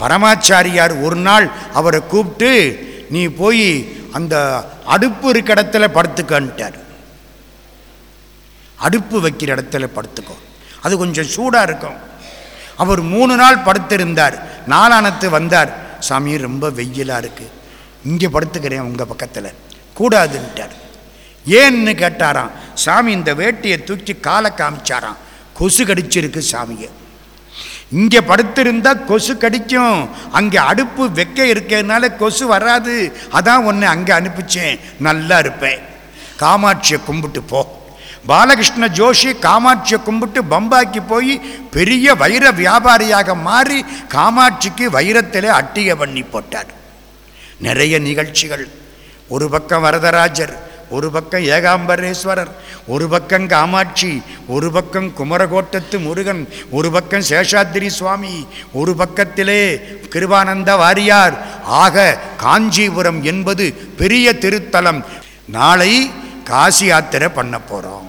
பரமாச்சாரியார் ஒரு நாள் அவரை கூப்பிட்டு நீ போய் அந்த அடுப்பு இருக்க இடத்துல படுத்துக்கன்ட்டார். அடுப்பு வைக்கிற இடத்துல படுத்துக்கோ. அது கொஞ்சம் சூடாக இருக்கும். அவர் மூணு நாள் படுத்திருந்தார். நாளானத்து வந்தார். சாமி ரொம்ப வெயிலாக இருக்குது இங்கே படுத்துக்கிறேன் உங்கள் பக்கத்தில். கூடாதுன்ட்டார். ஏன்னு கேட்டாராம். சாமி இந்த வேட்டியை தூக்கி காலை காமிச்சாராம். கொசு கடிச்சிருக்கு சாமியை இங்கே படுத்திருந்தா கொசு கடிக்கும். அங்கே அடுப்பு வெக்க இருக்கிறதுனால கொசு வராது. அதான் ஒன்று அங்கே அனுப்பிச்சேன். நல்லா இருப்பேன். காமாட்சியை கும்பிட்டு போ. பாலகிருஷ்ண ஜோஷி காமாட்சியை கும்பிட்டு பம்பாக்கி போய் பெரிய வைர வியாபாரியாக மாறி காமாட்சிக்கு வைரத்திலே அட்டிய பண்ணி போட்டார். நிறைய நிகழ்ச்சிகள். ஒரு பக்கம் வரதராஜர் ஒரு பக்கம் ஏகாம்பரேஸ்வரர் ஒரு பக்கம் காமாட்சி ஒரு பக்கம் குமரகோட்டத்து முருகன் ஒரு பக்கம் சேஷாத்திரி சுவாமி ஒரு பக்கத்திலே கிருபானந்த வாரியார். ஆக காஞ்சிபுரம் என்பது பெரிய திருத்தலம். நாளை காசி யாத்திரை பண்ண போகிறோம்